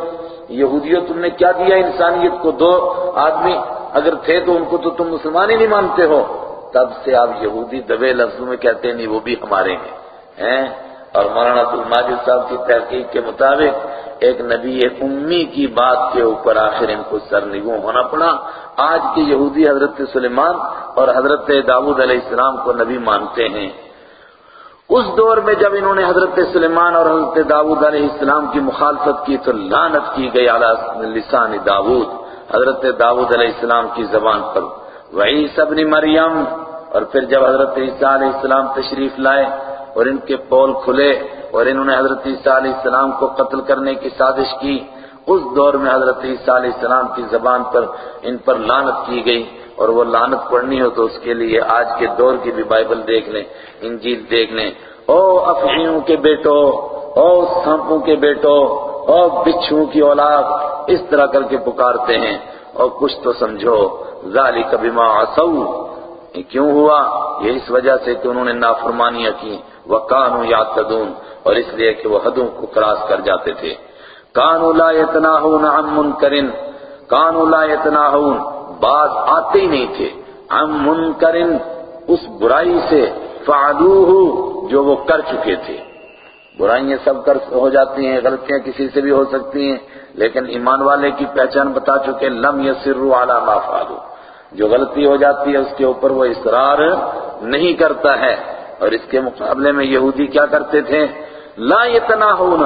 یہودیوں تم نے کیا دیا انسانیت کو؟ دو آدمی اگر تھے تو ان کو تو تم مسلمان ہی نہیں مانتے ہو۔ تب سے آپ یہودی دبے لفظوں میں کہتے نہیں، وہ بھی ہمارے ہیں۔ اور مولانا عبد الماجد صاحب کی تحقیق کے مطابق ایک نبی امی کی بات کے اوپر آخر ان کو سرنگوں ہونا پڑا۔ آج کے یہودی حضرت سلیمان اور حضرت داود علیہ السلام کو نبی مانتے ہیں۔ اس دور میں جب انہوں نے حضرت سلیمان اور حضرت داود علیہ السلام کی مخالفت کی تو لانت کی گئی علی لسان داود حضرت داود علیہ السلام کی زبان پر۔ وعیس ابن مریم۔ اور پھر جب حضرت عیسیٰ علیہ السلام تشریف لائے اور ان کے پول کھلے اور انہوں نے حضرت عیسیٰ علیہ السلام کو قتل کرنے کی سازش کی، اس دور میں حضرت عیسیٰ علیہ السلام کی زبان پر ان پر لانت کی گئی۔ اور وہ لانت پڑھنی ہو تو اس کے لیے آج کے دور کی بھی بائبل دیکھ لیں، انجیل دیکھ لیں۔ او افعیوں کے بیٹو، او سانپوں کے بیٹو او بچھوں کی اولاد اس طرح کر کے پکارتے ہیں۔ اور کچھ تو سمجھو، ذالک بما عصو یہ کیوں ہوا؟ یہ اس وجہ سے کہ انہوں نے نافرمانیاں کی۔ وَقَانُوا يَعْتَدُونَ اور اس لیے کہ وہ حدوں کو کراس کر جاتے تھے۔ كَانُوا لَا يَتْنَاهُونَ عَن مُنْكَرٍ کانوا لا یتناہون۔ بعض آتے ہی نہیں تھے۔ ہم منکرن، اس برائی سے فعلوہ جو وہ کر چکے تھے۔ برائیاں سب کر ہو جاتی ہیں، غلطیاں کسی سے بھی ہو سکتی ہیں، لیکن ایمان والے کی پہچان بتا چکے، لم یسروا علی ما فعلوا۔ جو غلطی ہو جاتی ہے، اس کے اوپر وہ اصرار نہیں کرتا ہے۔ اور اس کے مقابلے میں یہودی کیا کرتے تھے؟ لا یتناہون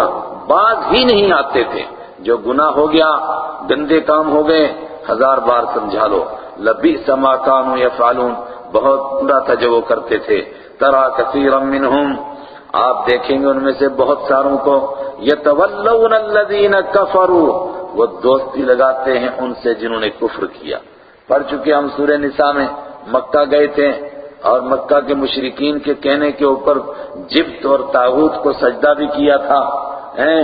بعض ہی نہیں آتے تھے۔ جو گناہ ہو گیا، گندے کام ہو گئے، ہزار بار سمجھا لو۔ لبی سما کانو یفعلون، بہت برا تھا جو وہ کرتے تھے۔ ترا کثیرا منہم آپ دیکھیں گے ان میں سے بہت ساروں کو، یتولون الذین کفروا، وہ دوستی لگاتے ہیں ان سے جنہوں نے کفر کیا۔ پڑھ چکے ہم سورہ نساء میں، مکہ گئے تھے اور مکہ کے مشرقین کے کہنے کے اوپر جبت اور تاغوت کو سجدہ بھی کیا تھا۔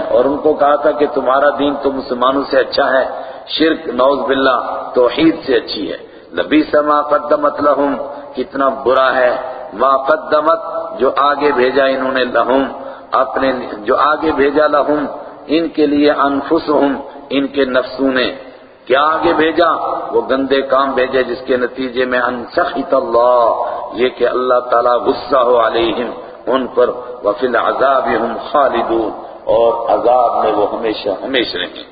اور ان کو کہا تھا کہ تمہارا دین تو مسلمانوں سے اچھا ہے، شرک نوز باللہ، توحید سے اچھی ہے۔ لبی سما قدمت لہم، کتنا برا ہے۔ ما قدمت، جو آگے بھیجا انہوں نے لہم، اپنے جو آگے بھیجا لہم، ان کے لیے انفسہم، ان کے نفسوں نے۔ کیا آگے بھیجا؟ وہ گندے کام بھیجے جس کے نتیجے میں انسخت اللہ، یہ کہ اللہ تعالیٰ غصہ ہو علیہم، ان پر۔ وفی العذاب ہم خالدون، اور عذاب میں وہ ہمیشہ ہمیشہ رہیں۔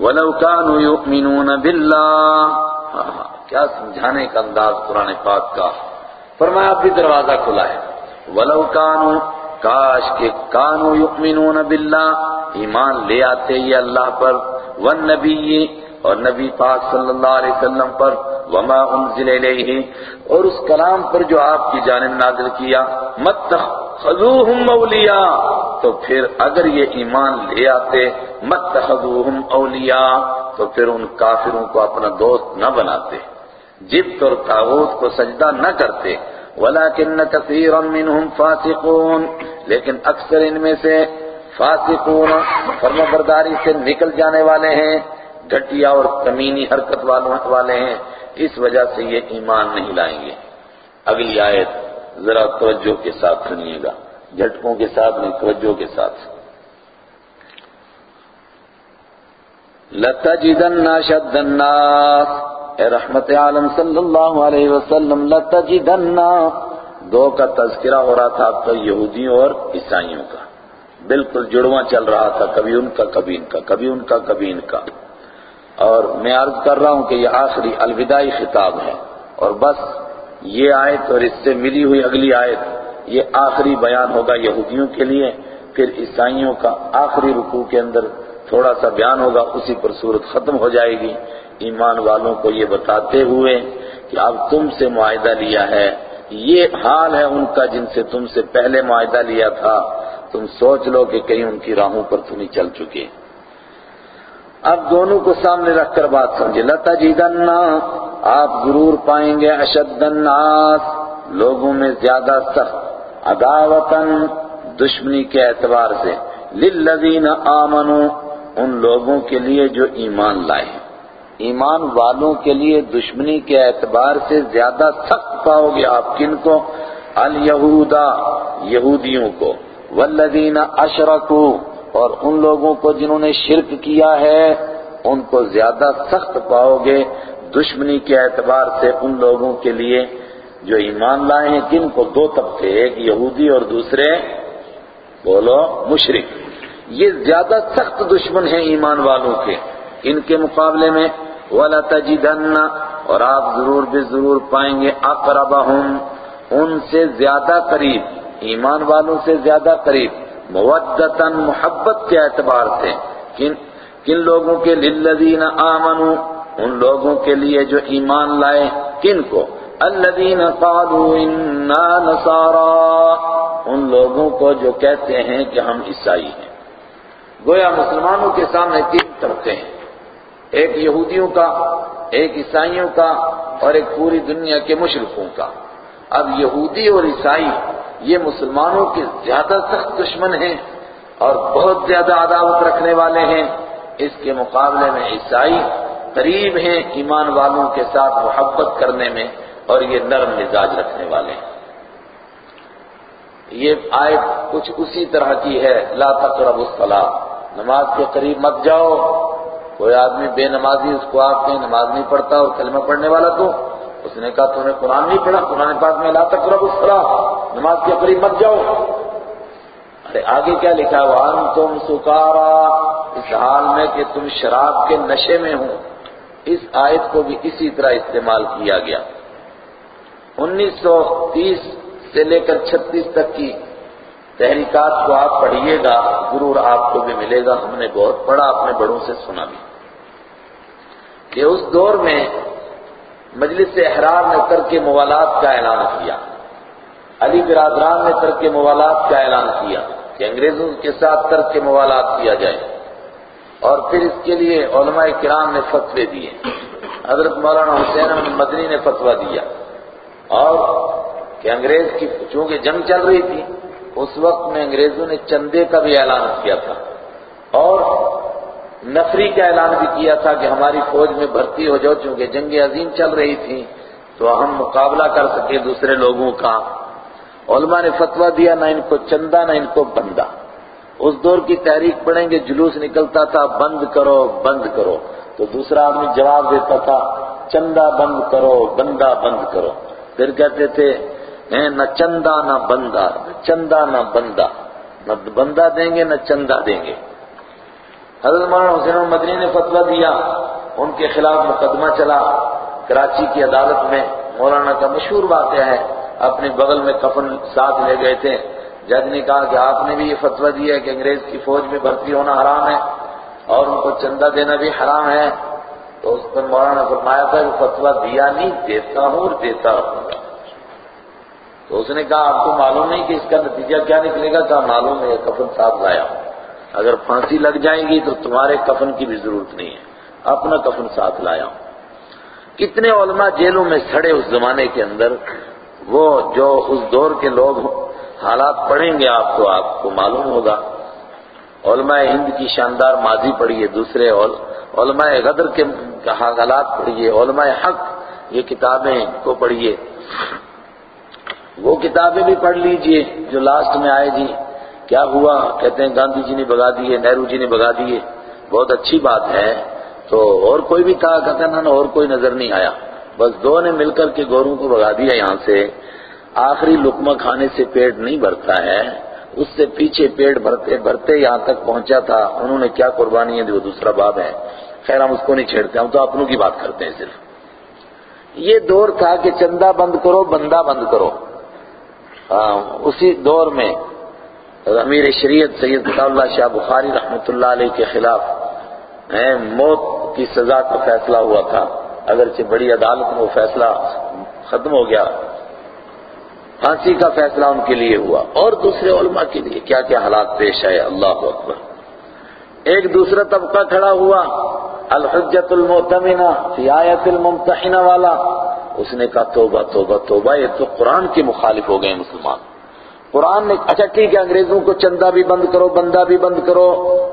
وَلَوْ كَانُوا يُؤْمِنُونَ بِاللَّهِ ہاں، ہاں، کیا سمجھانے کا انداز قرآن پاک کا۔ فرمایا، اب بھی دروازہ کھلا ہے۔ وَلَوْ كَانُوا کاش کہ کانو یؤمنون باللہ، ایمان لے آتے یہ اللہ پر، والنبی، اور نبی پاک صلی اللہ علیہ وسلم پر، وما انزل الیہ اور اس کلام پر جو آپ کی جانب نازل کیا مت خذوہم اولیاء تو پھر اگر یہ ایمان لے آتے مت خذوہم اولیاء تو پھر ان کافروں کو اپنا دوست نہ بناتے۔ جبت اور تاغوت کو سجدہ نہ کرتے۔ ولیکن کثیرا منہم فاسقون۔ لیکن اکثر ان میں سے فاسقون فرما برداری سے نکل جانے والے ہیں، گھٹیا اور کمینی حرکت والے ہیں۔ اس وجہ سے یہ ایمان نہیں لائیں گے۔ اگلی آیت ذرا توجہ کے ساتھ سنیے گا۔ جھٹکوں کے ساتھ نہیں، توجہ کے ساتھ۔ لَتَجِدَنَّ شَدَّ النَّاسِ اے رحمت عالم صلی اللہ علیہ وسلم، لَتَجِدَنَّ. دو کا تذکرہ ہو رہا تھا اب تو یہودیوں اور عیسائیوں کا۔ بالکل جڑواں چل رہا تھا، کبھی ان کا، کبھی ان کا، کبھی ان کا، کبھی ان کا۔ اور میں عرض کر رہا ہوں کہ یہ آخری الوداعی خطاب ہے۔ اور بس یہ آیت اور اس سے ملی ہوئی اگلی آیت، یہ آخری بیان ہوگا یہودیوں کے لیے۔ پھر عیسائیوں کا آخری رکوع کے اندر تھوڑا سا بیان ہوگا، اسی پر صورت ختم ہو جائے گی۔ ایمان والوں کو یہ بتاتے ہوئے کہ اب تم سے معاہدہ لیا ہے۔ یہ حال ہے ان کا جن سے تم سے پہلے معاہدہ لیا تھا۔ تم سوچ لو کہ کہیں ان کی راہوں پر تم نہیں چل چکے۔ اب دونوں کو سامنے رکھ کر بات سمجھے۔ لتا جی آپ ضرور پائیں گے اشد الناس۔ لوگوں میں زیادہ سخت عداوتن دشمنی کے اعتبار سے۔ للذین آمنوا، ان لوگوں کے لیے جو ایمان لائے۔ ایمان والوں کے لیے دشمنی کے اعتبار سے زیادہ سخت پاؤ گے آپ کن کو؟ الیہودا یہودیوں کو۔ والذین اشرکو، اور ان لوگوں کو جنہوں نے شرک کیا ہے، ان کو زیادہ سخت پاؤ گے۔ دشمنی کے اعتبار سے ان لوگوں کے لیے جو ایمان لائے ہیں جن کو؟ دو طبقے، ایک یہودی اور دوسرے، بولو، مشرک۔ یہ زیادہ سخت دشمن ہیں ایمان والوں کے۔ ان کے مقابلے میں، وَلَتَجِدَنَّ، اور آپ ضرور بھی ضرور پائیں گے اقربہم ان سے زیادہ قریب، ایمان والوں سے زیادہ قریب، مودتاً، محبت کے اعتبار سے، کن کن لوگوں کے للذین آمنوا، ان لوگوں کے لیے جو ایمان لائے، کن کو؟ الذین قالوا انا نصارا ان لوگوں کو جو کہتے ہیں کہ ہم عیسائی ہیں۔ گویا مسلمانوں کے سامنے تین طبقے ہیں۔ ایک یہودیوں کا، ایک عیسائیوں کا اور ایک پوری دنیا کے مشرقوں کا۔ اب یہودی اور عیسائی، یہ مسلمانوں کے زیادہ سخت دشمن ہیں اور بہت زیادہ عداوت رکھنے والے ہیں۔ اس کے مقابلے میں عیسائی قریب ہیں ایمان والوں کے ساتھ محبت کرنے میں اور یہ نرم مزاج رکھنے والے ہیں۔ یہ آیت کچھ اسی طرح کی ہے، لا تقربوا الصلاۃ نماز کے قریب مت جاؤ۔ کوئی آدمی بے نمازی اس کو آپ کہیں نماز نہیں پڑھتا اور کلمہ پڑھنے والا تو اس نے کہا تو نے قرآن نہیں پڑھا، قرآن پاک میں لا تقرب الصلاۃ نماز کے قریب مت جاؤ۔ ارے آگے کیا لکھا وان تم سکارا، اس حال میں کہ تم شراب کے نشے میں ہو اس آیت کو بھی اسی طرح استعمال کیا گیا۔ انیس سو تیس سے لے کر چھتیس تک کی تحریکات کو آپ پڑھیے گا، ضرور آپ کو بھی ملے گا۔ ہم نے بہت پڑھا اپنے بڑوں سے سنا بھی۔ کہ اس دور میں مجلس احرار نے ترک موالات کا اعلان کیا۔ علی برادران نے ترک موالات کا اعلان کیا کہ انگریزوں کے ساتھ ترک موالات کیا جائے۔ اور پھر اس کے لیے علماء کرام نے فتوے دیے۔ حضرت مولانا حسین مدنی نے فتویٰ دیا۔ اور کہ انگریز کی چونکہ جنگ چل رہی تھی، اس وقت میں انگریزوں نے چندے کا بھی اعلان کیا تھا۔ اور نفری کا اعلان بھی کیا تھا کہ ہماری فوج میں بھرتی ہو جاؤ، چونکہ جنگ عظیم چل رہی تھی تو ہم مقابلہ کر سکے دوسرے لوگوں کا۔ علماء نے فتویٰ دیا، نہ ان کو چندہ، نہ ان کو بندہ۔ اس دور کی تحریک پڑھیں گے، جلوس نکلتا تھا، بند کرو بند کرو۔ تو دوسرا آدمی جواب دیتا تھا، چندہ بند کرو، بندہ بند کرو۔ پھر کہتے تھے نہ چندہ، نہ بندہ نہ چندہ، نہ بندہ۔ نہ بندہ دیں گے، نہ چندہ دیں گے۔ حضرت مولانا حسین مدنی نے فتویٰ دیا، ان کے خلاف مقدمہ چلا، کراچی کی عدالت میں مولانا کا مشہور واقعہ ہے، اپنے بغل میں کفن ساتھ لے گئے تھے۔ جج نے کہا کہ آپ نے بھی یہ فتویٰ دیا ہے کہ انگریز کی فوج میں بھرتی ہونا حرام ہے اور ان کو چندہ دینا بھی حرام ہے۔ تو اس پر مولانا فرمایا تھا کہ فتویٰ دیا نہیں، دیتا ہوں اور دیتا رہوں گا۔ تو اس نے کہا، آپ کو معلوم نہیں کہ اس کا نتیجہ کیا نکلے گا؟ کہا، معلوم ہے کفن ساتھ لایا۔ ہوں اگر پھانسی لگ جائیں گی تو تمہارے کفن کی بھی ضرورت نہیں ہے۔ اپنا کفن ساتھ لایا ہوں۔ کتنے علماء جیلوں میں سڑے اس زمانے کے اندر، وہ جو اس دور کے لوگ حالات پڑھیں گے، آپ کو آپ کو معلوم ہوگا۔ علماء ہند کی شاندار ماضی پڑھیے، دوسرے علماء غدر کے حالات پڑھیے، علماء حق، یہ کتابیں کو پڑھیے۔ وہ کتابیں بھی پڑھ لیجیے جو لاسٹ میں آئے جی۔ کیا ہوا؟ کہتے ہیں گاندھی جی نے بگا دیے نہرو جی نے بگا دیے بہت اچھی بات ہے۔ تو اور کوئی بھی تھا کہتے ہیں نا اور کوئی نظر نہیں آیا۔ بس دو نے مل کر کے گوروں کو بگا دیا یہاں سے۔ آخری لقمہ کھانے سے پیٹ نہیں بھرتا ہے۔ اس سے پیچھے پیٹ بھرتے بھرتے یہاں تک پہنچا تھا۔ انہوں نے کیا قربانی ہے وہ دوسرا باب ہے۔ خیر، ہم اس کو نہیں چھیڑتے، ہم تو اپنوں کی بات کرتے ہیں صرف۔ یہ دور تھا کہ چندہ بند کرو، بندہ بند کرو۔ ہاں، اسی دور میں امیر شریعت سید اللہ شاہ بخاری رحمۃ اللہ علیہ کے خلاف موت کی سزا کا فیصلہ ہوا تھا۔ اگرچہ بڑی عدالت میں وہ فیصلہ ختم ہو گیا۔ پھانسی کا فیصلہ ان کے لیے ہوا۔ اور دوسرے علماء کے لیے کیا کیا حالات پیش آئے؟ اللہ اکبر۔ ایک دوسرا طبقہ کھڑا ہوا الحجت المعتمنہ فی آیت الممتحنہ والا۔ اس نے کہا، توبہ توبہ توبہ، یہ تو قرآن کے مخالف ہو گئے مسلمان۔ قرآن نے اچھا ٹھیک ہے انگریزوں کو چندہ بھی بند کرو، بندہ بھی بند کرو،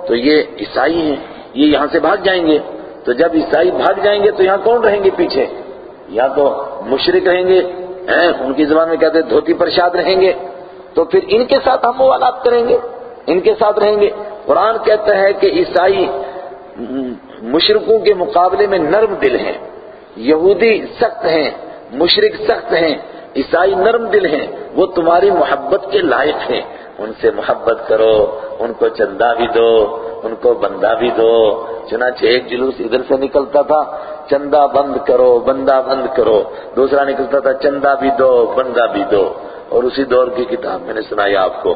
تو یہ عیسائی ہیں، یہ یہاں سے بھاگ جائیں گے۔ تو جب عیسائی بھاگ جائیں گے تو یہاں کون رہیں گے پیچھے؟ یا تو مشرق رہیں گے ان کی زبان میں کہتے ہیں دھوتی پرشاد رہیں گے۔ تو پھر ان کے ساتھ ہم موالات کریں گے، ان کے ساتھ رہیں گے۔ قرآن کہتا ہے کہ عیسائی مشرقوں کے مقابلے میں نرم دل ہیں، یہودی سخت ہیں مشرق سخت ہیں۔ عیسائی نرم دل ہیں، وہ تمہاری محبت کے لائق ہیں۔ ان سے محبت کرو، ان کو چندہ بھی دو، ان کو بندہ بھی دو۔ چنانچہ ایک جلوس ادھر سے نکلتا تھا، چندہ بند کرو، بندہ بند کرو۔ دوسرا نکلتا تھا، چندہ بھی دو، بندہ بھی دو۔ اور اسی دور کی کتاب میں نے سنائی آپ کو۔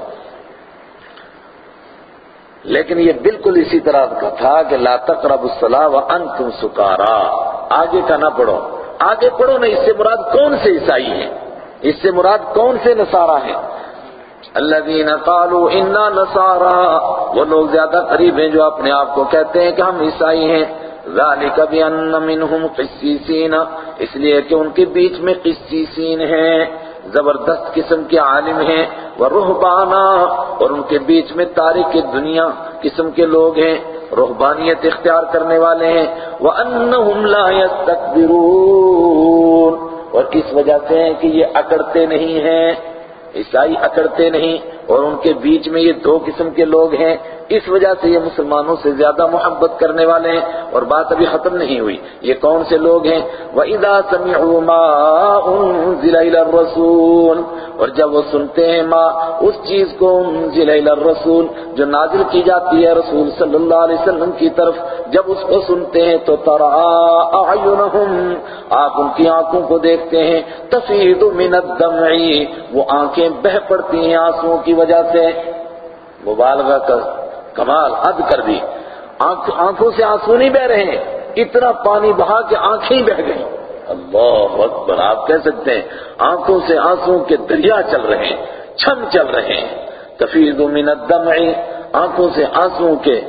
لیکن یہ بالکل اسی طرح کا تھا کہ لا تقربوا الصلاة وانتم سکارا۔ آگے کا نہ پڑھو۔ آگے پڑھو نا، اس سے مراد کون سے عیسائی ہیں؟ اس سے مراد کون سے نصارہ ہیں؟ الذين قالوا انا نصارى وہ لوگ زیادہ قریب ہیں جو اپنے آپ کو کہتے ہیں کہ ہم عیسائی ہیں۔ ذالک بان منهم قسیسین اس لیے کہ ان کے بیچ میں قسیسین ہیں۔ زبردست قسم کے عالم ہیں۔ وہ رہبانا اور ان کے بیچ میں تاریخ دنیا قسم کے لوگ ہیں۔ رہبانیت اختیار کرنے والے ہیں۔ وَأَنَّهُمْ لَا يَسْتَكْبِرُونَ۔ اور کس وجہ سے ہیں کہ یہ اکڑتے نہیں ہیں؟ عیسائی اکڑتے نہیں اور ان کے بیچ میں یہ دو قسم کے لوگ ہیں۔ اس وجہ سے یہ مسلمانوں سے زیادہ محبت کرنے والے ہیں اور بات ابھی ختم نہیں ہوئی۔ یہ کون سے لوگ ہیں؟ وَإِذَا سَمِعُوا مَا أُنزِلَ إِلَى الرَّسُولِ اور جب وہ سنتے ہیں ما، اس چیز کو انزل إِلَى الرَّسُولِ جو نازل کی جاتی ہے رسول صلی اللہ علیہ وسلم کی طرف، جب اس کو سنتے ہیں تو ترا اعینہم آپ ان کی آنکھوں کو دیکھتے ہیں۔ تفید من الدمع، وہ آنکھیں بہ پڑتی ہیں آنسوں کی وجہ سے۔ مبالغہ کر۔ کمال حد کر دی۔ آنکھوں سے آنسو نہیں بہ رہے ہیں۔ اتنا پانی بہا کے آنکھیں بہ گئی اللہ اکبر، آپ کہہ سکتے ہیں، آنکھوں سے آنسو کے دریا چل رہے ہیں، چھم چل رہے ہیں۔ تفیض من الدمع، آنکھوں سے آنسو کے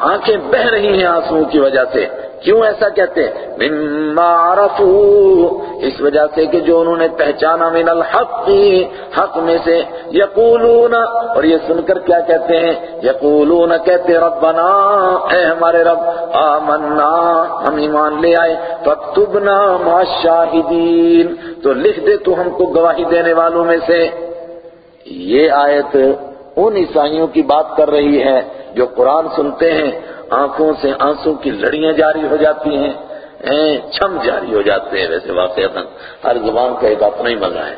آنکھیں بہ رہی ہیں آنسو کی وجہ سے۔ کیوں ایسا کہتے ہیں؟ مما عرفو اس وجہ سے کہ جو انہوں نے پہچانا من الحق، حق میں سے یقولون۔ اور یہ سن کر کیا کہتے ہیں؟ یقولون کہتے ربنا، اے ہمارے رب، آمنا، ہم ایمان لے آئے، فاکتبنا مع الشاہدین تو لکھ دے تو ہم کو گواہی دینے والوں میں سے۔ یہ آیت ان عیسائیوں کی بات کر رہی ہے جو قرآن سنتے ہیں، آنکھوں سے آنسوں کی لڑیاں جاری ہو جاتی ہیں۔ چھم جاری ہو جاتے ہیں ویسے واقع ہر زبان کا ایک اپنا ہی مزہ ہے۔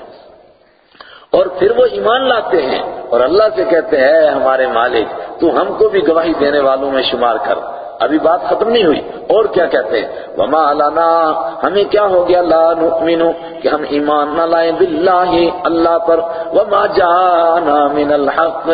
اور پھر وہ ایمان لاتے ہیں اور اللہ سے کہتے ہیں ہمارے مالک، تو ہم کو بھی گواہی دینے والوں میں شمار کر۔ ابھی بات ختم نہیں ہوئی۔ اور کیا کہتے ہیں؟ وما علانا ہمیں کیا ہو گیا؟ لا نؤمن کہ ہم ایمان نہ لائیں باللہ، اللہ پر۔ وما جانا من الحق،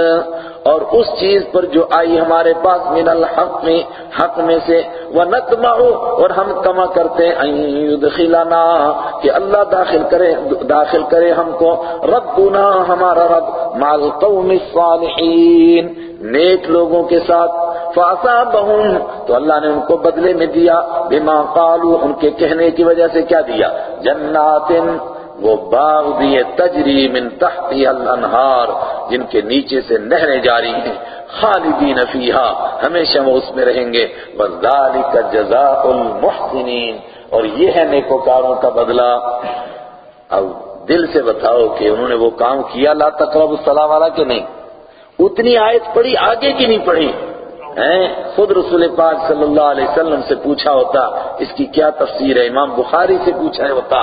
اور اس چیز پر جو آئی ہمارے پاس من الحق میں، حق میں سے۔ ونطمع اور ہم تما کرتے ہیں۔ ان يدخلنا، کہ اللہ داخل کرے داخل کرے ہم کو۔ ربنا، ہمارا رب۔ مع القوم الصالحین نیک لوگوں کے ساتھ، فَأَصَابَهُمْ، تو اللہ نے ان کو بدلے میں دیا، بما قالوا، ان کے کہنے کی وجہ سے کیا دیا؟ جنات، وہ باغ دیے تجری من تحتی الانہار، جن کے نیچے سے نہریں جاری ہیں، خالدین فیہا، ہمیشہ وہ اس میں رہیں گے، وَذَلِكَ جَزَاءُ الْمُحْسِنِينَ۔ اور یہ ہے نیکوکاروں کا بدلہ۔ اب دل سے بتاؤ کہ انہوں نے وہ کام کیا، لا تقرب الصلاح والا کہ نہیں؟ اتنی آیت پڑھی، آگے کی نہیں پڑھی۔ خود رسول پاک صلی اللہ علیہ وسلم سے پوچھا ہوتا، اس کی کیا تفسیر ہے؟ امام بخاری سے پوچھا ہوتا۔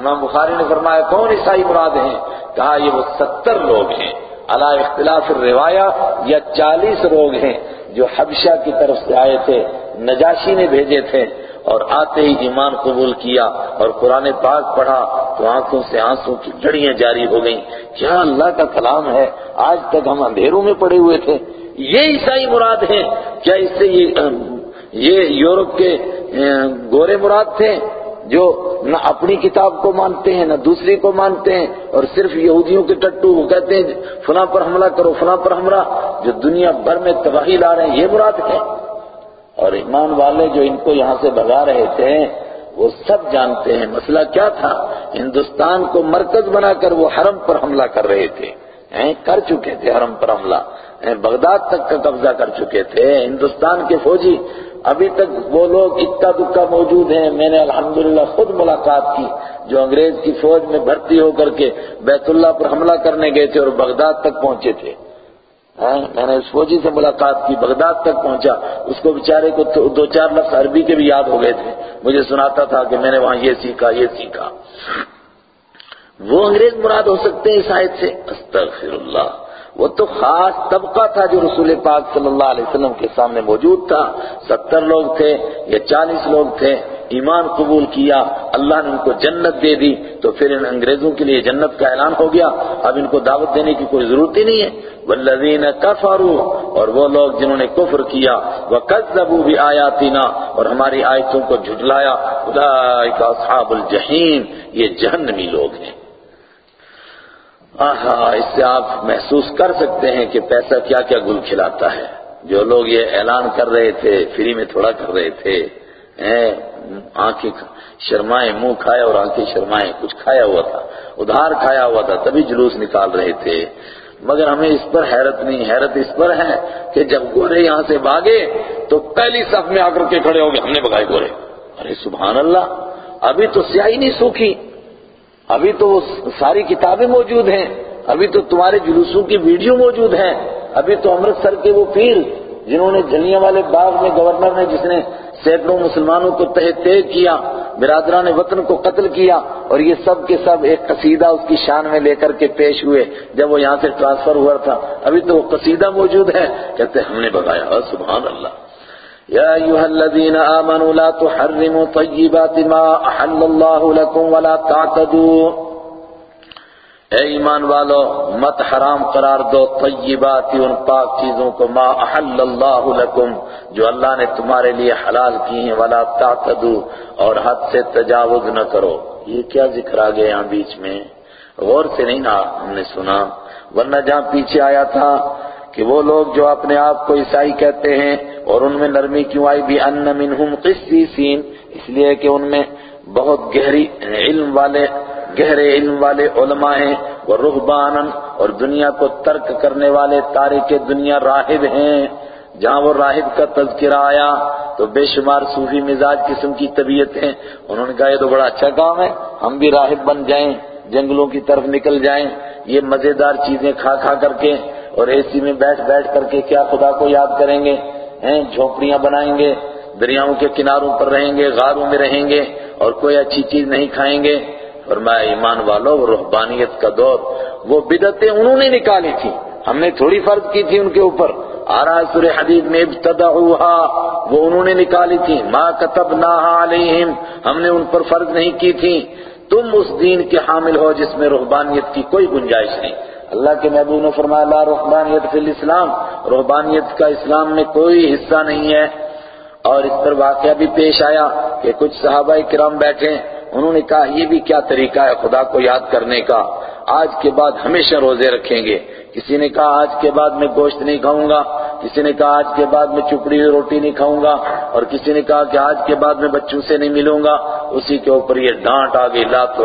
امام بخاری نے فرمایا، کون عیسائی مراد ہیں؟ کہا، یہ وہ ستر لوگ ہیں۔ اللہ اختلاف الروایہ یا چالیس لوگ ہیں جو حبشہ کی طرف سے آئے تھے، نجاشی نے بھیجے تھے۔ اور آتے ہی ایمان قبول کیا اور قرآن پاک پڑھا تو آنکھوں سے آنسوں کی لڑیاں جاری ہو گئیں۔ کیا اللہ کا کلام ہے؟ آج تک ہم اندھیروں میں پڑے ہوئے تھے۔ یہ عیسائی مراد ہیں۔ کیا اس سے یہ یورپ کے گورے مراد تھے جو نہ اپنی کتاب کو مانتے ہیں، نہ دوسری کو مانتے ہیں اور صرف یہودیوں کے ٹٹو وہ کہتے ہیں، فلاں پر حملہ کرو، فلاں پر حملہ۔ جو دنیا بھر میں تباہی لا رہے ہیں، یہ مراد ہے۔ اور ایمان والے جو ان کو یہاں سے بگا رہے تھے، وہ سب جانتے ہیں مسئلہ کیا تھا؟ ہندوستان کو مرکز بنا کر وہ حرم پر حملہ کر رہے تھے۔ کر چکے تھے حرم پر حملہ۔ بغداد تک کا قبضہ کر چکے تھے۔ ہندوستان کے فوجی، ابھی تک وہ لوگ اکا دکا موجود ہیں۔ میں نے الحمدللہ خود ملاقات کی، جو انگریز کی فوج میں بھرتی ہو کر کے بیت اللہ پر حملہ کرنے گئے تھے اور بغداد تک پہنچے تھے۔ ہاں؟ میں نے اس فوجی سے ملاقات کی بغداد تک پہنچا۔ اس کو بیچارے کو دو چار لفظ عربی کے بھی یاد ہو گئے تھے۔ مجھے سناتا تھا کہ میں نے وہاں یہ سیکھا یہ سیکھا۔ وہ انگریز مراد ہو سکتے ہیں اس آیت سے۔ استغفر اللہ وہ تو خاص طبقہ تھا جو رسول پاک صلی اللہ علیہ وسلم کے سامنے موجود تھا۔ ستر لوگ تھے یا چالیس لوگ تھے۔ ایمان قبول کیا۔ اللہ نے ان کو جنت دے دی۔ تو پھر ان انگریزوں کے لیے جنت کا اعلان ہو گیا۔ اب ان کو دعوت دینے کی کوئی ضرورت ہی نہیں ہے۔ والذین کفروا، اور وہ لوگ جنہوں نے کفر کیا، وکذبوا بآیاتنا، اور ہماری آیتوں کو جھٹلایا اولئک اصحاب الجحیم، یہ جہنمی لوگ ہیں۔ آہا، اس سے آپ محسوس کر سکتے ہیں کہ پیسہ کیا کیا گل کھلاتا ہے۔ جو لوگ یہ اعلان کر رہے تھے، فری میں تھوڑا کر رہے تھے آنکھیں شرمائیں، منہ کھایا اور آنکھیں شرمائیں، کچھ کھایا ہوا تھا، ادھار کھایا ہوا تھا، تبھی جلوس نکال رہے تھے۔ مگر ہمیں اس پر حیرت نہیں، حیرت اس پر ہے کہ جب گورے یہاں سے بھاگے تو پہلی صف میں آ کر کے کھڑے ہو گئے ہم نے بگائے گورے۔ ارے سبحان اللہ، ابھی تو سیاہی نہیں سوکھی، ابھی تو ساری کتابیں موجود ہیں، ابھی تو تمہارے جلوسوں کی ویڈیو موجود ہیں، ابھی تو امرتسر کے وہ پیر جنہوں نے جلیاں والے باغ میں گورنر نے، جس نے سینکڑوں مسلمانوں کو تہ تے کیا، برادران وطن کو قتل کیا اور یہ سب کے سب ایک قصیدہ اس کی شان میں لے کر کے پیش ہوئے جب وہ یہاں سے ٹرانسفر ہوا تھا۔ ابھی تو وہ قصیدہ موجود ہے۔ کہتے ہم نے بگایا سبحان اللہ۔ یا ایوہ الذین آمنوا لا تحرموا طیبات ما احل اللہ لکم ولا تعتدوا۔ اے ایمان والو، مت حرام قرار دو طیباتی ان پاک چیزوں کو، ما احل اللہ لکم، جو اللہ نے تمہارے لیے حلال کی ہیں، ولا تعتدو، اور حد سے تجاوز نہ کرو۔ یہ کیا ذکر آ گیا یہاں بیچ میں؟ غور سے نہیں نا، ہم نے سنا۔ ورنہ جہاں پیچھے آیا تھا کہ وہ لوگ جو اپنے آپ کو عیسائی کہتے ہیں، اور ان میں نرمی کیوں آئی؟ بھی ان منہم قسیسین، اس لیے کہ ان میں بہت گہری علم والے گہرے علم والے علماء ہیں، وہ رحبان اور دنیا کو ترک کرنے والے تارک دنیا راہب ہیں۔ جہاں وہ راہب کا تذکرہ آیا تو بے شمار صوفی مزاج قسم کی طبیعت ہیں۔ انہوں نے کہا، یہ تو بڑا اچھا کام ہے، ہم بھی راہب بن جائیں، جنگلوں کی طرف نکل جائیں، یہ مزیدار چیزیں کھا کھا کر کے اور اے سی میں بیٹھ بیٹھ کر کے کیا خدا کو یاد کریں گے؟ ہیں جھوپڑیاں بنائیں گے، دریاؤں کے کناروں پر رہیں گے، غاروں میں رہیں گے اور کوئی اچھی چیز نہیں کھائیں گے۔ فرمایا، ایمان والو روحبانیت کا دور، وہ بدتیں انہوں نے نکالی تھی ہم نے تھوڑی فرض کی تھی ان کے اوپر۔ آرا سورہ حدیث میں ابتدعوها وہ انہوں نے نکالی تھی ما کتبناها علیہم، ہم نے ان پر فرض نہیں کی تھی۔ تم اس دین کے حامل ہو جس میں روحبانیت کی کوئی گنجائش نہیں۔ اللہ کے محبوب نے فرمایا، لا روحبانیت فی الاسلام۔ روحبانیت کا اسلام میں کوئی حصہ نہیں ہے۔ اور اس پر واقعہ بھی پیش آیا کہ کچھ صحابہ کرام بیٹھے۔ انہوں نے کہا، یہ بھی کیا طریقہ ہے خدا کو یاد کرنے کا؟ آج کے بعد ہمیشہ روزے رکھیں گے۔ کسی نے کہا، آج کے بعد میں گوشت نہیں کھاؤں گا۔ کسی نے کہا، آج کے بعد میں چپڑی ہوئی روٹی نہیں کھاؤں گا۔ اور کسی نے کہا کہ آج کے بعد میں بچوں سے نہیں ملوں گا۔ اسی کے اوپر یہ ڈانٹ آ گئی۔ لا تو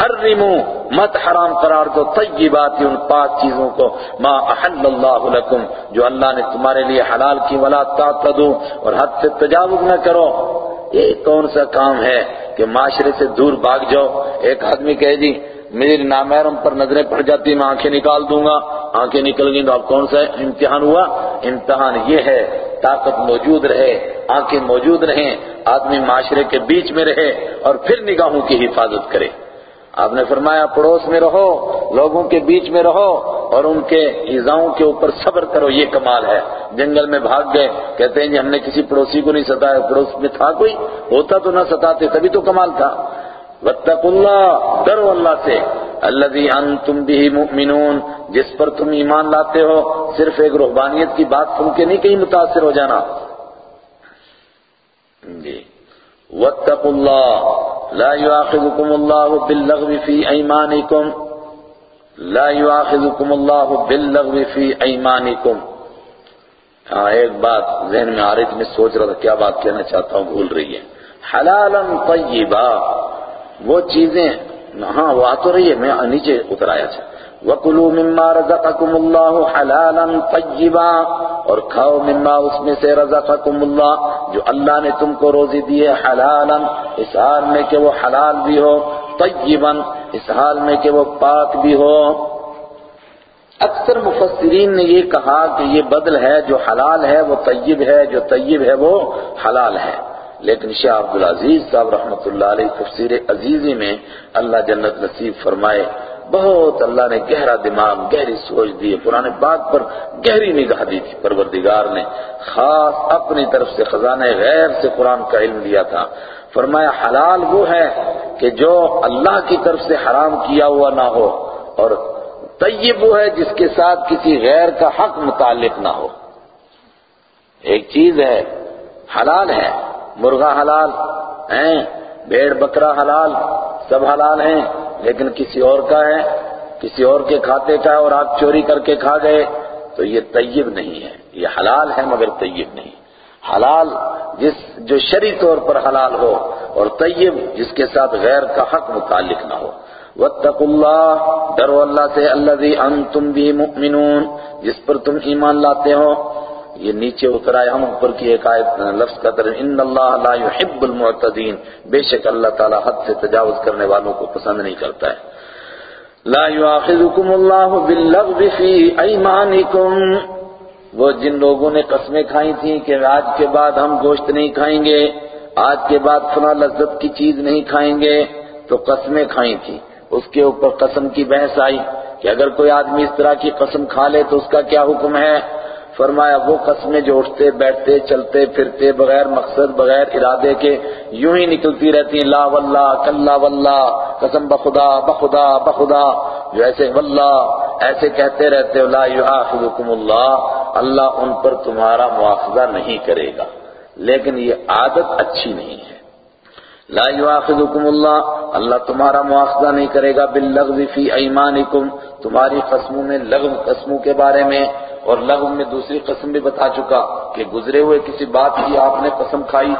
ہر ریمو مت حرام قرار دو۔ طیبات، ان پاک چیزوں کو۔ ما احل اللہ لکم جو اللہ نے تمہارے لیے حلال کی۔ ولا تعتدو اور حد سے تجاوز نہ کرو۔ یہ کون سا کام ہے کہ معاشرے سے دور بھاگ جاؤ؟ ایک آدمی کہے جی میری نامحرم پر نظریں پڑ جاتی، میں آنکھیں نکال دوں گا۔ آنکھیں نکل گئی تو اب کون سا امتحان ہوا؟ امتحان یہ ہے، طاقت موجود رہے، آنکھیں موجود رہیں، آدمی معاشرے کے بیچ میں رہے اور پھر نگاہوں کی حفاظت کرے۔ آپ نے فرمایا، پڑوس میں رہو، لوگوں کے بیچ میں رہو اور ان کے ایزاؤں کے اوپر صبر کرو، یہ کمال ہے۔ جنگل میں بھاگ گئے، کہتے ہیں جی ہم نے کسی پڑوسی کو نہیں ستایا، پڑوس میں تھا کوئی؟ ہوتا تو نہ ستاتے، تبھی تو کمال تھا۔ وَاتَّقُوا اللہ ڈرو اللہ سے۔ الَّذِي أَنْتُمْ بِهِ مُؤْمِنُونَ، جس پر تم ایمان لاتے ہو، صرف ایک روحانیت کی بات سن کے نہیں کہیں متاثر ہو جانا۔ جی۔ وَاتَّقُوا اللَّهَ لا يعاقبكم الله باللغو في ايمانكم لا يعاقبكم الله باللغو في ايمانكم ہاں ایک بات ذہن میں آ رہی تھی، میں سوچ رہا تھا، کیا بات کہنا چاہتا ہوں، بھول رہی ہے حلالا طیبا، وہ چیزیں ہاں وہ آ تو رہی ہے، میں نیچے اترایا تھا۔ وَكُلُوا مِمَّا رَزَقَكُمُ اللَّهُ حَلَالًا طَيِّبًا اور کھاؤ مما اس میں سے رزقکم اللہ جو اللہ نے تم کو روزی دی ہے حلالا، اس حال میں کہ وہ حلال بھی ہو، طیبا، اس حال میں کہ وہ پاک بھی ہو۔ اکثر مفسرین نے یہ کہا کہ یہ بدل ہے، جو حلال ہے وہ طیب ہے، جو طیب ہے وہ حلال ہے۔ لیکن شاہ عبدالعزیز صاحب رحمۃ اللہ علیہ تفسیر عزیزی میں اللہ جنت نصیب فرمائے بہت اللہ نے گہرا دماغ، گہری سوچ دی پرانے بات پر گہری نگاہ دی تھی، پروردگار نے خاص اپنی طرف سے خزانہ غیر سے قرآن کا علم دیا تھا۔ فرمایا، حلال وہ ہے کہ جو اللہ کی طرف سے حرام کیا ہوا نہ ہو اور طیب وہ ہے جس کے ساتھ کسی غیر کا حق متعلق نہ ہو۔ ایک چیز ہے، حلال ہے، مرغا حلال، ہیں، بھیڑ بکرا حلال، سب حلال ہیں۔ لیکن کسی اور کا ہے، کسی اور کے کھاتے کا ہے اور آپ چوری کر کے کھا گئے، تو یہ طیب نہیں ہے۔ یہ حلال ہے مگر طیب نہیں۔ حلال جس، جو شرعی طور پر حلال ہو اور طیب جس کے ساتھ غیر کا حق متعلق نہ ہو۔ وَاتَّقُوا اللَّهِ، ڈرو اللہ سے، الَّذِي أَنْتُمْ بِهِ مُؤْمِنُونَ۔ جس پر تم ایمان لاتے ہو یہ نیچے اترا ہے ہم اوپر کی ایک آیت لفظ کا در ان اللہ لا يحب المعتدین بے شک اللہ تعالی حد سے تجاوز کرنے والوں کو پسند نہیں کرتا ہے۔ لا يؤاخذكم الله باللغو في ايمانكم وہ جن لوگوں نے قسمیں کھائی تھیں کہ آج کے بعد ہم گوشت نہیں کھائیں گے، آج کے بعد فلاں لذت کی چیز نہیں کھائیں گے، تو قسمیں کھائی تھیں۔ اس کے اوپر قسم کی بحث آئی کہ اگر کوئی آدمی اس طرح کی قسم کھا لے تو اس کا کیا حکم ہے؟ فرمایا، وہ قسمیں جو اٹھتے، بیٹھتے، چلتے، پھرتے، بغیر مقصد، بغیر ارادے کے یوں ہی نکلتی رہتی ہیں۔ لا واللہ، کلا واللہ، قسم بخدا بخدا بخدا جو ایسے واللہ، ایسے کہتے رہتے لا یؤاخذکم اللہ اللہ ان پر تمہارا مواخذہ نہیں کرے گا۔ لیکن یہ عادت اچھی نہیں ہے۔ لا یواخذکم اللہ اللہ تمہارا مواخذہ نہیں کرے گا، باللغو فی ایمانکم، تمہاری قسموں میں، لغو قسموں کے بارے میں، اور لغو میں دوسری قسم بھی بتا چکا کہ گزرے ہوئے کسی بات کی آپ نے قسم کھائی،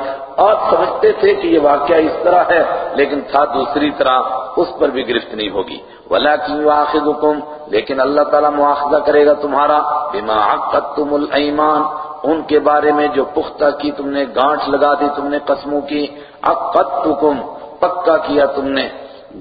آپ سمجھتے تھے کہ یہ واقعہ اس طرح ہے، لیکن تھا دوسری طرح، اس پر بھی گرفت نہیں ہوگی۔ ولیکن یواخذکم لیکن اللہ تعالیٰ مواخذہ کرے گا تمہارا، بما عقدتم الایمان ان کے بارے میں جو پختہ کی تم نے، گانٹھ لگا دی تم نے قسموں کی عقدتکم پکا کیا تم نے،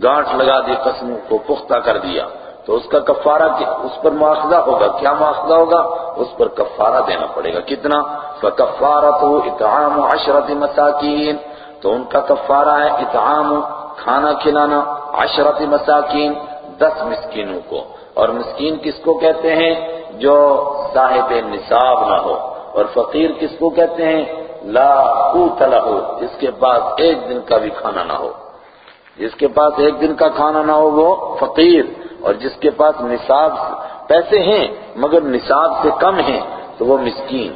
گانٹھ لگا دی قسموں کو، پختہ کر دیا۔ تو اس کا کفارہ اس پر مواخذہ ہوگا۔ کیا مواخذہ ہوگا؟ اس پر کفارہ دینا پڑے گا۔ کتنا؟ فَكَفَّارَتُ اطعام عشرت مساکین۔ تو ان کا کفارہ ہے اطعام کھانا کھلانا عشرت مساکین، دس مسکینوں کو۔ اور مسکین کس کو کہتے ہیں؟ جو صاحب نصاب نہ ہو۔ اور فقیر کس کو کہتے ہیں؟ لا قوت له جس کے پاس ایک دن کا بھی کھانا نہ ہو۔ جس کے پاس ایک دن کا کھانا نہ ہو وہ فقیر، اور جس کے پاس نصاب پیسے ہیں مگر نصاب سے کم ہیں تو وہ مسکین۔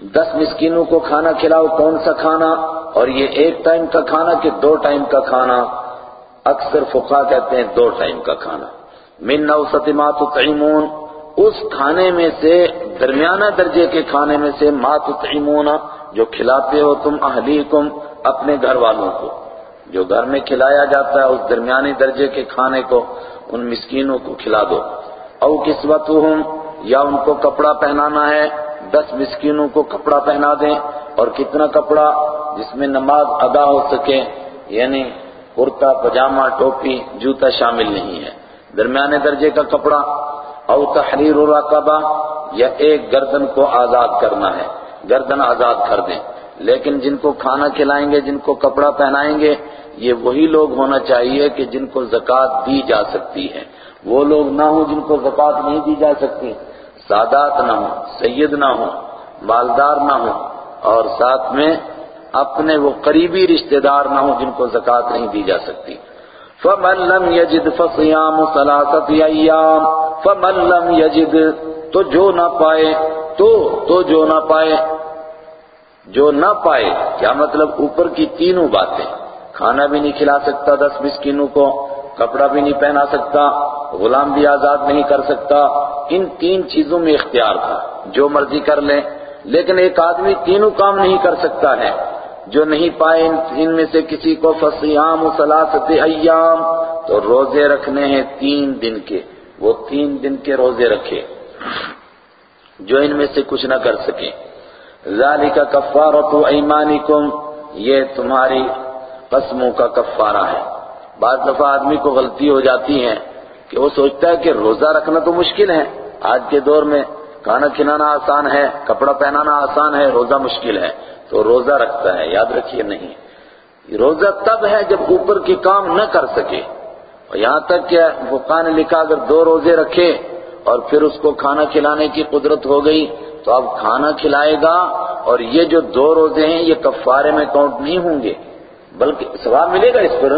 دس مسکینوں کو کھانا کھلاؤ، کون سا کھانا؟ اور یہ ایک ٹائم کا کھانا کہ دو ٹائم کا کھانا؟ اکثر فقہ کہتے ہیں دو ٹائم کا کھانا۔ من نوسط ما تطعمون اس کھانے میں سے درمیانہ درجے کے کھانے میں سے ما تطعمون، جو کھلاتے ہو تم اہلیکم، اپنے گھر والوں کو۔ جو گھر میں کھلایا جاتا ہے اس درمیانی درجے کے کھانے کو، ان مسکینوں کو کھلا دو۔ او کسوتہم یا ان کو کپڑا پہنانا ہے، دس مسکینوں کو کپڑا پہنا دیں۔ اور کتنا کپڑا جس میں نماز ادا ہو سکے یعنی کرتا، پجامہ، ٹوپی، جوتا شامل نہیں ہے۔ درمیانے درجے کا کپڑا او تحریر رقبہ یا ایک گردن کو آزاد کرنا ہے۔ گردن آزاد کر دیں۔ لیکن جن کو کھانا کھلائیں گے، جن کو کپڑا پہنائیں گے، یہ وہی لوگ ہونا چاہیے کہ جن کو زکوٰۃ دی جا سکتی ہے۔ وہ لوگ نہ ہوں جن کو زکوٰۃ نہیں دی جا سکتی۔ سادات نہ ہوں، سید نہ ہوں، مالدار نہ ہوں۔ اور ساتھ میں اپنے وہ قریبی رشتہ دار نہ ہوں جن کو زکوٰۃ نہیں دی جا سکتی۔ فَمَن لَّمْ يَجِدْ فَصِيَامُ ثَلَاثَةِ أَيَّامٍ فَمَن لَّمْ يَجِدْ تو جو نہ پائے، تو تو جو نہ پائے۔ جو نہ پائے، کیا مطلب اوپر کی تینوں باتیں۔ کھانا بھی نہیں کھلا سکتا دس مسکینوں کو، کپڑا بھی نہیں پہنا سکتا، غلام بھی آزاد نہیں کر سکتا۔ ان تین چیزوں میں اختیار تھا، جو مرضی کر لیں۔ لیکن ایک آدمی تینوں کام نہیں کر سکتا ہے۔ جو نہیں پائے، ان میں سے کسی کو فصیام و سلاست ایام۔ تو روزے رکھنے ہیں تین دن کے۔ وہ تین دن کے روزے رکھے، جو ان میں سے کچھ نہ کر سکیں ذالک کفارت ایمانکم، یہ تمہاری قسموں کا کفارہ ہے۔ بعض دفعہ آدمی کو غلطی ہو جاتی ہے کہ وہ سوچتا ہے کہ روزہ رکھنا تو مشکل ہے۔ آج کے دور میں کھانا کھلانا آسان ہے، کپڑا پہنانا آسان ہے، روزہ مشکل ہے۔ تو روزہ رکھتا ہے، یاد رکھیے نہیں۔ روزہ تب ہے جب اوپر کے کام نہ کر سکے۔ اور یہاں تک کہ فقہ نے لکھا اگر دو روزے رکھے اور پھر اس کو کھانا کھلانے کی قدرت ہو گئی تو اب کھانا کھلائے گا اور یہ جو دو روزے ہیں یہ کفارے میں کاؤنٹ نہیں ہوں گے، بلکہ ثواب ملے گا اس پر،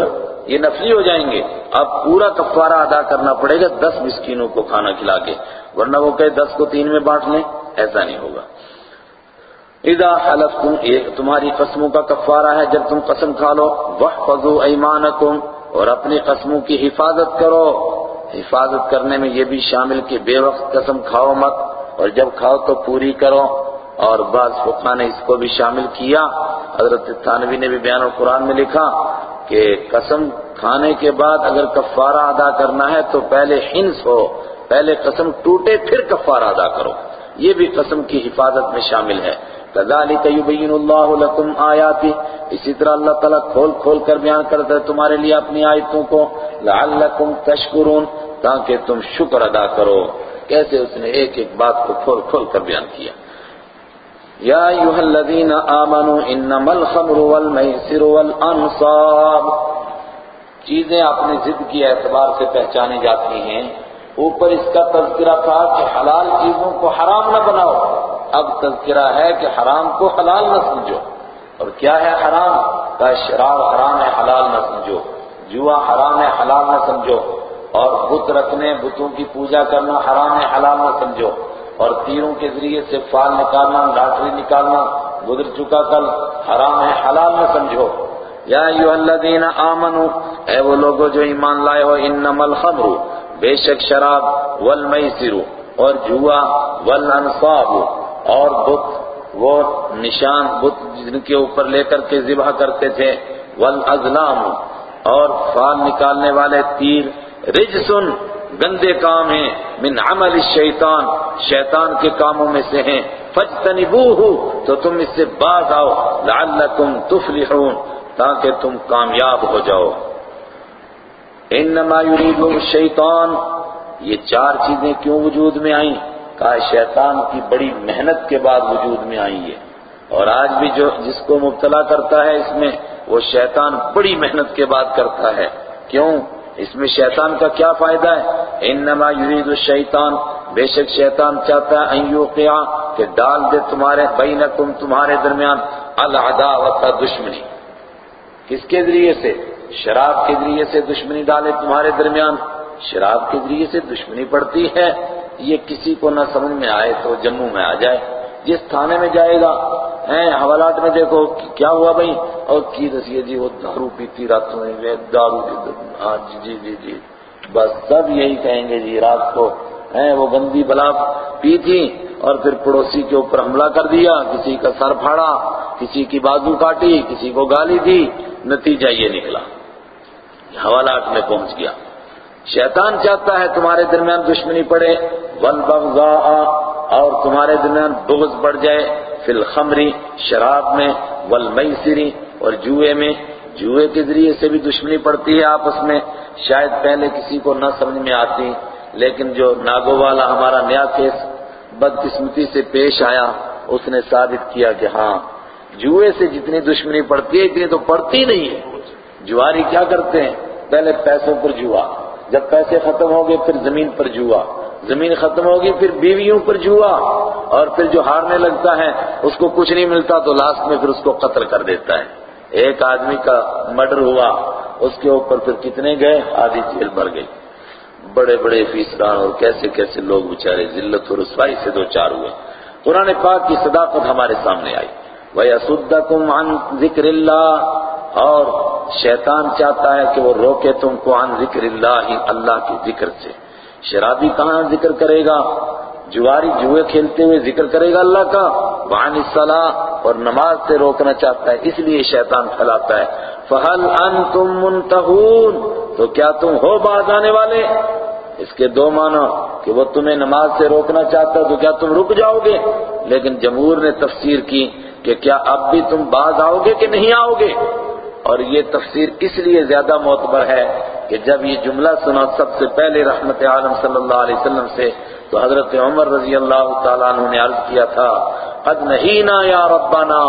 یہ نفلی ہو جائیں گے۔ اب پورا کفارہ ادا کرنا پڑے گا دس مسکینوں کو کھانا کھلا کے، ورنہ وہ کہے دس کو تین میں بانٹ لیں، ایسا نہیں ہوگا۔ اذا حلفتم، یہ تمہاری قسموں کا کفارہ ہے، جب تم قسم کھا لو، وحفظوا ایمانکم اور اپنی قسموں کی حفاظت کرو۔ حفاظت کرنے میں یہ بھی شامل کہ بے وقت قسم کھاؤ مت اور جب کھاؤ تو پوری کرو۔ اور بعض فقہ نے اس کو بھی شامل کیا۔ حضرت تھانوی نے بھی بیان القرآن میں لکھا کہ قسم کھانے کے بعد اگر کفارہ ادا کرنا ہے تو پہلے ہنس ہو، پہلے قسم ٹوٹے پھر کفارہ ادا کرو۔ یہ بھی قسم کی حفاظت میں شامل ہے۔ كذلك يبين الله لكم آیاتی اسی طرح اللہ تعالیٰ کھول کھول کر بیان کرتا ہے تمہارے لیے اپنی آیتوں کو. لعلکم تشکرون، تاکہ تم شکر ادا کرو. کیسے اس نے ایک ایک بات کو کھول کھول کر بیان کیا؟ یا ایوہ الذین آمنوا انما الخمر والمیسر والانصاب. چیزیں اپنی ضد کی اعتبار سے پہچانی جاتی ہیں اوپر اس کا تذکرہ تھا کہ حلال چیزوں کو حرام نہ بناؤ۔ اب تذکرہ ہے کہ حرام کو حلال نہ سمجھو۔ اور کیا ہے حرام؟ کا شراب حرام ہے، حلال نہ سمجھو۔ جوا حرام ہے، حلال نہ سمجھو۔ اور بت رکھنے، بتوں کی پوجا کرنا حرام ہے، حلال نہ سمجھو۔ اور تیروں کے ذریعے سے فال نکالنا، لاٹری نکالنا، گزر چکا کل حرام ہے، حلال نہ سمجھو۔ یا ایوہ الذین آمنوا، اے وہ لوگوں جو ایمان لائے ہو، انما الخمر بے شک شراب، والمیسر، اور جوا، والانصاب، اور بت، وہ نشان بت جن کے اوپر لے کر کے ذبح کرتے تھے، والازلام، اور فال نکالنے والے تیر، رجسن، گندے کام ہیں، من عمل الشیطان، شیطان کے کاموں میں سے ہیں فجتنبوہ تو تم اس سے باز آؤ، لعلکم تفلحون، تاکہ تم کامیاب ہو جاؤ۔ انما یرید الشیطان، یہ چار چیزیں کیوں وجود میں آئیں؟ کہا، شیطان کی بڑی محنت کے بعد وجود میں آئی ہے اور آج بھی جو جس کو مبتلا کرتا ہے اس میں، وہ شیطان بڑی محنت کے بعد کرتا ہے۔ کیوں؟ اس میں شیطان کا کیا فائدہ ہے؟ انما یرید الشیطان، بے شک شیطان چاہتا ہے ان یوقع، کہ ڈال دے تمہارے، بینکم تمہارے درمیان العداوت دشمنی۔ کس کے ذریعے سے؟ شراب کے ذریعے سے دشمنی ڈالے تمہارے درمیان، شراب کے ذریعے سے دشمنی پڑتی ہے، یہ کسی کو نہ سمجھ میں آئے تو جموں میں آ جائے۔ جس تھانے میں جائے گا، ہیں حوالات میں دیکھو کیا ہوا بھائی؟ اور کی رسی جی وہ دارو پیتی راتوں میں دارو ہاں جی جی جی جی۔ بس سب یہی کہیں گے جی رات کو، ہیں، وہ گندی بلا پی تھی اور پھر پڑوسی کے اوپر حملہ کر دیا، کسی کا سر پھاڑا، کسی کی بازو کاٹی، کسی کو گالی دی، نتیجہ یہ نکلا۔ حوالات میں پہنچ گیا۔ شیطان چاہتا ہے تمہارے درمیان دشمنی پڑے والبغضاء اور تمہارے درمیان بغض بڑھ جائے۔ فی الخمری شراب میں والمیسری اور جوئے میں۔ جوئے کے ذریعے سے بھی دشمنی پڑتی ہے آپس میں۔ شاید پہلے کسی کو نہ سمجھ میں آتی، لیکن جو ناگو والا ہمارا نیا کیس بدقسمتی سے پیش آیا، اس نے ثابت کیا کہ ہاں جوئے سے جتنی دشمنی پڑتی ہے، اتنی تو پڑتی نہیں ہے۔ جواری کیا کرتے ہیں؟ پہلے پیسوں پر جوا۔ جب پیسے ختم ہو گئے پھر زمین پر جوا۔ زمین ختم ہوگی، پھر بیویوں پر جوا۔ اور پھر جو ہارنے لگتا ہے، اس کو کچھ نہیں ملتا تو لاسٹ میں پھر اس کو قتل کر دیتا ہے۔ ایک آدمی کا مرڈر ہوا، اس کے اوپر پھر کتنے گئے؟ آدھی جیل بھر گئی۔ بڑے بڑے فیسران اور کیسے کیسے لوگ بچارے ذلت اور رسوائی سے دو چار ہوئے۔ قرآن پاک کی صداقت ہمارے سامنے آئی۔ وَيَسُدَّكُمْ عَنْ ذِكْرِ اللَّهِ اور شیطان چاہتا ہے کہ وہ روکے تم کو عن ذکر اللہ اللہ کے ذکر سے۔ شرابی کہاں ذکر کرے گا؟ جواری جوئے کھیلتے ہوئے ذکر کرے گا اللہ کا۔ وعن الصلاح اور نماز سے روکنا چاہتا ہے، اس لیے شیطان پھیلاتا ہے۔ فَهَلْ أَنْتُمْ مُنْتَهُونَ، تو کیا تم ہو باز آنے والے؟ اس کے دو معنی، کہ وہ تمہیں نماز سے روکنا چاہتا ہے تو کیا تم رک جاؤ گے؟ لیکن جمہور نے تفسیر کی کہ کیا اب بھی تم باز آؤ گے کہ نہیں آؤ گے؟ اور یہ تفسیر اس لیے زیادہ معتبر ہے کہ جب یہ جملہ سنا سب سے پہلے رحمت عالم صلی اللہ علیہ وسلم سے، تو حضرت عمر رضی اللہ تعالیٰ عنہ نے عرض کیا تھا، قد نہینا یا ربنا،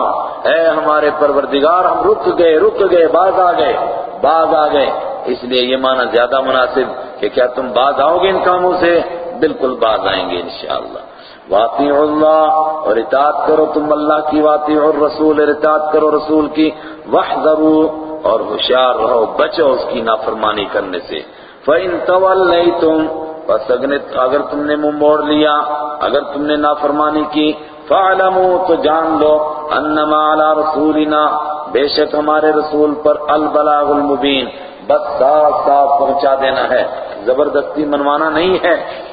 اے ہمارے پروردگار، ہم رک گئے رک گئے، باز آ گئے، باز آ گئے۔ اس لیے یہ معنی زیادہ مناسب کہ کیا تم باز آؤ گے ان کاموں سے؟ بالکل باز آئیں گے انشاءاللہ۔ واطیع اللہ اور اطاعت کرو تم اللہ کی واطیع الرسول اور اطاعت کرو رسول کی۔ وحذروا اور ہوشیار رہو، بچو اس کی نافرمانی کرنے سے۔ فَإِن تَوَلَّيْتُمْ، پس اگر تم نے منہ موڑ لیا، اگر تم نے نافرمانی کی، فَعْلَمُوا تو جان لو انما علی رسولنا۔ بے شک ہمارے رسول پر البلاغ المبین۔ بس صاف صاف پہنچا دینا ہے۔ زبردستی منوانا نہیں ہے۔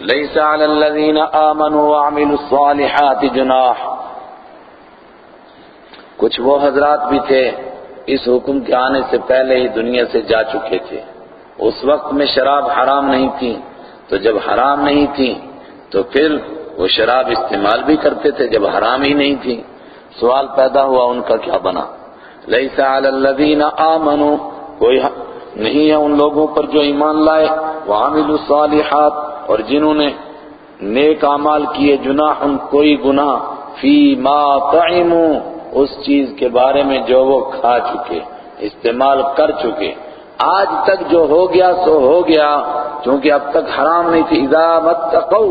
ليس على الذين آمنوا وعملوا الصالحات جناح۔ کچھ وہ حضرات بھی تھے، اس حکم کے آنے سے پہلے ہی دنیا سے جا چکے تھے۔ اس وقت میں شراب حرام نہیں تھی۔ تو جب حرام نہیں تھی، تو پھر وہ شراب استعمال بھی کرتے تھے جب حرام ہی نہیں تھی۔ سوال پیدا ہوا ان کا کیا بنا۔ لیس علی الذین آمنوا، کوئی نہیں ہے ان لوگوں پر جو ایمان لائے۔ وعملوا الصالحات اور جنہوں نے نیک اعمال کیے، جناح کوئی گناہ، فی ما طعموا اس چیز کے بارے میں جو وہ کھا چکے، استعمال کر چکے۔ آج تک جو ہو گیا سو ہو گیا کیونکہ اب تک حرام نہیں تھی۔ اذا متقو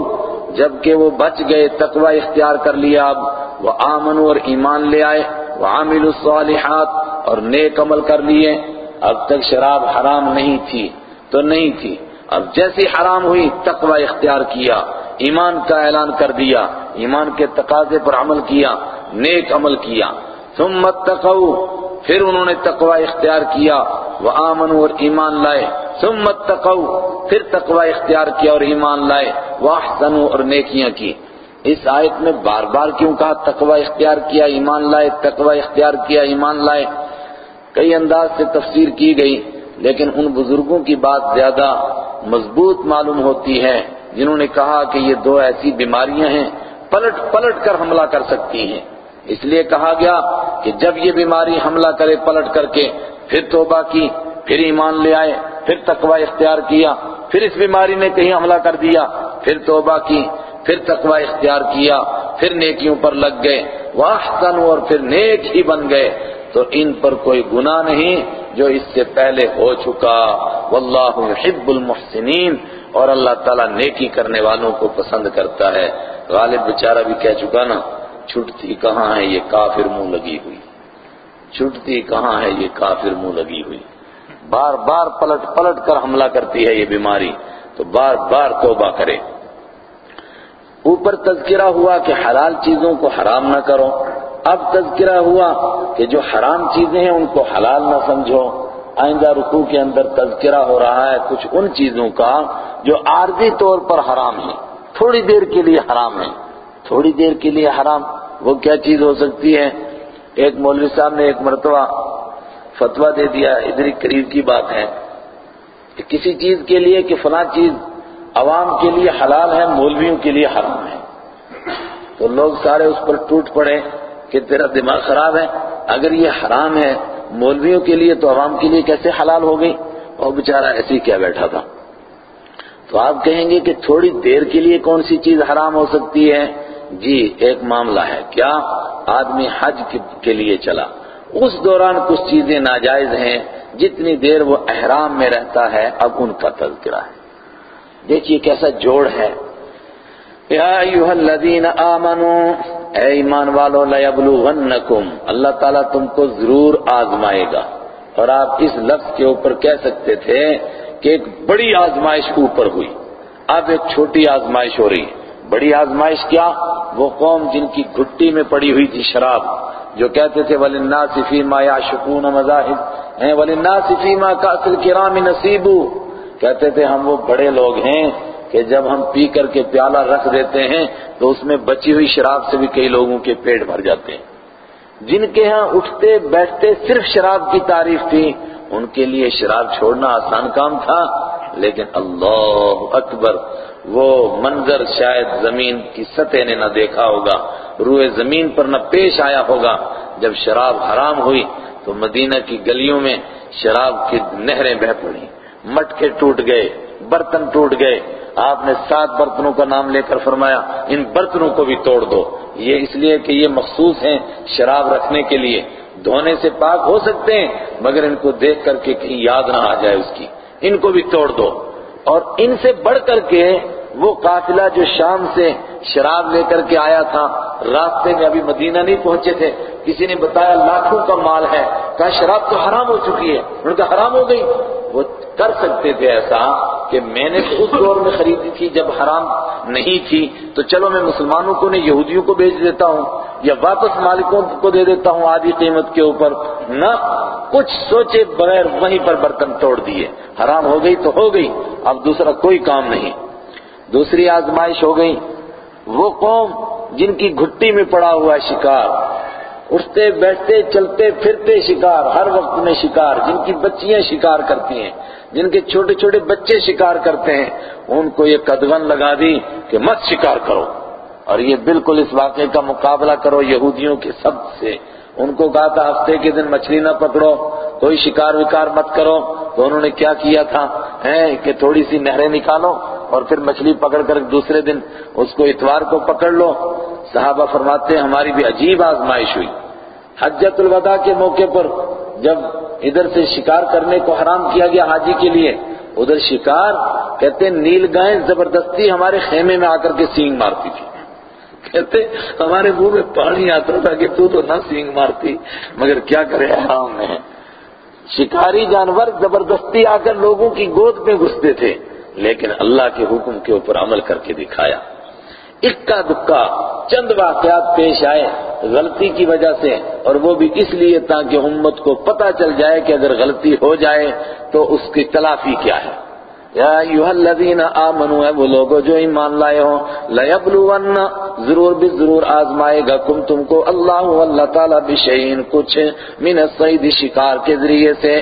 جبکہ وہ بچ گئے، تقوی اختیار کر لیا۔ اب وہ آمن اور ایمان لے آئے، وہ عامل الصالحات اور نیک عمل کر لیے۔ اب تک شراب حرام نہیں تھی، تو نہیں تھی۔ اب جیسی حرام ہوئی، تقوی اختیار کیا، ایمان کا اعلان کر دیا، ایمان کے تقاضے پر عمل کیا، نیک عمل کیا۔ ثم اتقو پھر انہوں نے تقوی اختیار کیا وہ آمن اور ایمان لائے۔ ثم اتقو پھر تقوی اختیار کیا اور ایمان لائے۔ وہ اور نیکیاں کی۔ اس آیت میں بار بار کیوں کہا تقوی اختیار کیا، ایمان لائے، تقوی اختیار کیا، ایمان لائے؟ کئی انداز سے تفسیر کی گئی، لیکن ان بزرگوں کی بات زیادہ مضبوط معلوم ہوتی ہے جنہوں نے کہا کہ یہ دو ایسی بیماریاں ہیں، پلٹ پلٹ کر حملہ کر سکتی ہیں۔ اس لیے کہا گیا کہ جب یہ بیماری حملہ کرے پلٹ کر کے، پھر توبہ کی، پھر ایمان لے آئے، پھر تقوی اختیار کیا، پھر اس بیماری نے کہیں حملہ کر دیا، پھر توبہ کی، پھر تقوی اختیار کیا، پھر نیکیوں پر لگ گئے، واحسن اور پھر نیک ہی بن گئے۔ تو ان پر کوئی گناہ نہیں جو اس سے پہلے ہو چکا۔ واللہ يحب المحسنین اور اللہ تعالیٰ نیکی کرنے والوں کو پسند کرتا ہے۔ غالب بیچارہ بھی کہہ چکا نا، چھٹتی کہاں ہے یہ کافر منہ لگی ہوئی؟ چھٹتی کہاں ہے یہ کافر منہ لگی ہوئی؟ بار بار پلٹ پلٹ کر حملہ کرتی ہے یہ بیماری۔ تو بار بار توبہ کرے۔ اوپر تذکرہ ہوا کہ حلال چیزوں کو حرام نہ کرو۔ اب تذکرہ ہوا کہ جو حرام چیزیں ہیں ان کو حلال نہ سمجھو۔ آئندہ رکوع کے اندر تذکرہ ہو رہا ہے کچھ ان چیزوں کا جو عارضی طور پر حرام ہیں۔ تھوڑی دیر کے لیے حرام ہیں۔ تھوڑی دیر کے لیے حرام۔ وہ کیا چیز ہو سکتی ہے؟ ایک مولوی صاحب نے ایک مرتبہ فتویٰ دے دیا، ادھر قریب کی بات ہے کہ کسی چیز کے لیے کہ فلاں چیز عوام کے لیے حلال ہے، مولویوں کے لیے حرام ہے۔ تو لوگ سارے اس پر ٹوٹ پڑے۔ کہ تیرا دماغ خراب ہے، اگر یہ حرام ہے مولویوں کے لیے تو عوام کے لیے کیسے حلال ہو گئی؟ اور بیچارہ ایسے ہی کیا بیٹھا تھا۔ تو آپ کہیں گے کہ تھوڑی دیر کے لیے کون سی چیز حرام ہو سکتی ہے؟ جی ایک معاملہ ہے۔ کیا آدمی حج کے لیے چلا؟ اس دوران کچھ چیزیں ناجائز ہیں۔ جتنی دیر وہ احرام میں رہتا ہے، اب ان کا تذکرہ ہے۔ دیکھیے کیسا جوڑ ہے۔ یا ایوہ الذین آمنوا اے ایمان والو لیبلوغنکم اللہ تعالیٰ تم کو ضرور آزمائے گا۔ اور آپ اس لفظ کے اوپر کہہ سکتے تھے کہ ایک بڑی آزمائش اوپر ہوئی۔ اب ایک چھوٹی آزمائش ہو رہی بڑی آزمائش کیا؟ وہ قوم جن کی گھٹی میں پڑی ہوئی تھی شراب، جو کہتے تھے، وَلِلنَّاسِ فِي مَا يَعْشُقُونَ مَذَاهِبْ۔ ہیں، وَلِلنَّاسِ فِي مَا كَأْسِ الْكِرَامِ نَصِيبُ۔ کہتے تھے، ہم وہ بڑے لوگ ہیں کہ جب ہم پی کر کے پیالہ رکھ دیتے ہیں تو اس میں بچی ہوئی شراب سے بھی کئی لوگوں کے پیٹ بھر جاتے ہیں۔ جن کے ہاں اٹھتے بیٹھتے صرف شراب کی تعریف تھی، ان کے لیے شراب چھوڑنا آسان کام تھا، لیکن اللہ اکبر، وہ منظر شاید زمین کی سطح نے نہ دیکھا ہوگا، روئے زمین پر نہ پیش آیا ہوگا۔ جب شراب حرام ہوئی تو مدینہ کی گلیوں میں شراب کی نہریں بہ پڑی مٹکے ٹوٹ گئے۔ برتن ٹوٹ گئے۔ آپ نے سات برتنوں کا نام لے کر فرمایا، ان برتنوں کو بھی توڑ دو۔ یہ اس لیے کہ یہ مخصوص ہیں شراب رکھنے کے لیے۔ دھونے سے پاک ہو سکتے ہیں، مگر ان کو دیکھ کر کے کہیں یاد نہ آ جائے اس کی۔ ان کو بھی توڑ دو۔ اور ان سے بڑھ کر کے وہ قافلہ جو شام سے شراب لے کر کے آیا تھا، راستے میں ابھی مدینہ نہیں پہنچے تھے۔ کسی نے بتایا، لاکھوں کا مال ہے، کہا، شراب تو حرام ہو چکی ہے۔ ان کا حرام ہو گئی۔ وہ کر سکتے تھے ایسا کہ میں نے اس دور میں خریدی تھی جب حرام نہیں تھی، تو چلو میں مسلمانوں کو نہیں، یہودیوں کو بیچ دیتا ہوں یا واپس مالکوں کو دے دیتا ہوں آدھی قیمت کے اوپر۔ نہ کچھ سوچے بغیر وہیں پر برتن توڑ دیے۔ حرام ہو گئی تو ہو گئی، اب دوسرا کوئی کام نہیں۔ دوسری آزمائش ہو گئی، وہ قوم جن کی گھٹی میں پڑا ہوا ہے شکار۔ اٹھتے، بیٹھتے، چلتے، پھرتے شکار، ہر وقت میں شکار، جن کی بچیاں شکار کرتی ہیں، جن کے چھوٹے چھوٹے بچے شکار کرتے ہیں، ان کو یہ قدغن لگا دی کہ مت شکار کرو۔ اور یہ بالکل اس واقعے کا مقابلہ کرو یہودیوں کے سب سے۔ ان کو کہا تھا، ہفتے کے دن مچھلی نہ پکڑو، کوئی شکار وکار مت کرو۔ تو انہوں نے کیا کیا تھا؟ کہ تھوڑی سی نہریں نکالو اور پھر مچھلی پکڑ کر دوسرے دن اس کو اتوار کو پکڑ لو۔ صحابہ فرماتے ہیں، ہماری بھی عجیب آزمائش ہوئی۔ حجت الوداع کے موقع پر جب ادھر سے شکار کرنے کو حرام کیا گیا حاجی کے لیے، ادھر شکار کہتے ہیں، نیل گائیں زبردستی ہمارے خیمے میں آ کر کے سینگ مارتی تھی۔ کہتے ہمارے منہ میں پانی آتا تھا کہ تو تو نہ سینگ مارتی، مگر کیا کرے، حرام میں شکاری جانور زبردستی آ کر لوگوں کی گود میں گھستے تھے۔ لیکن اللہ کے حکم کے اوپر عمل کر کے دکھایا۔ اکا دکا، چند واقعات پیش آئے غلطی کی وجہ سے، اور وہ بھی اس لیے تاکہ امت کو پتہ چل جائے کہ اگر غلطی ہو جائے تو اس کی تلافی کیا ہے۔ یا ایوہ الذین آمنوا ہے وہ لوگوں جو ایمان لائے ہوں لیبلون، ضرور بھی ضرور آزمائے گا کم تم کو اللہ اللہ تعالیٰ بشعین کچھ من الصید شکار کے ذریعے سے۔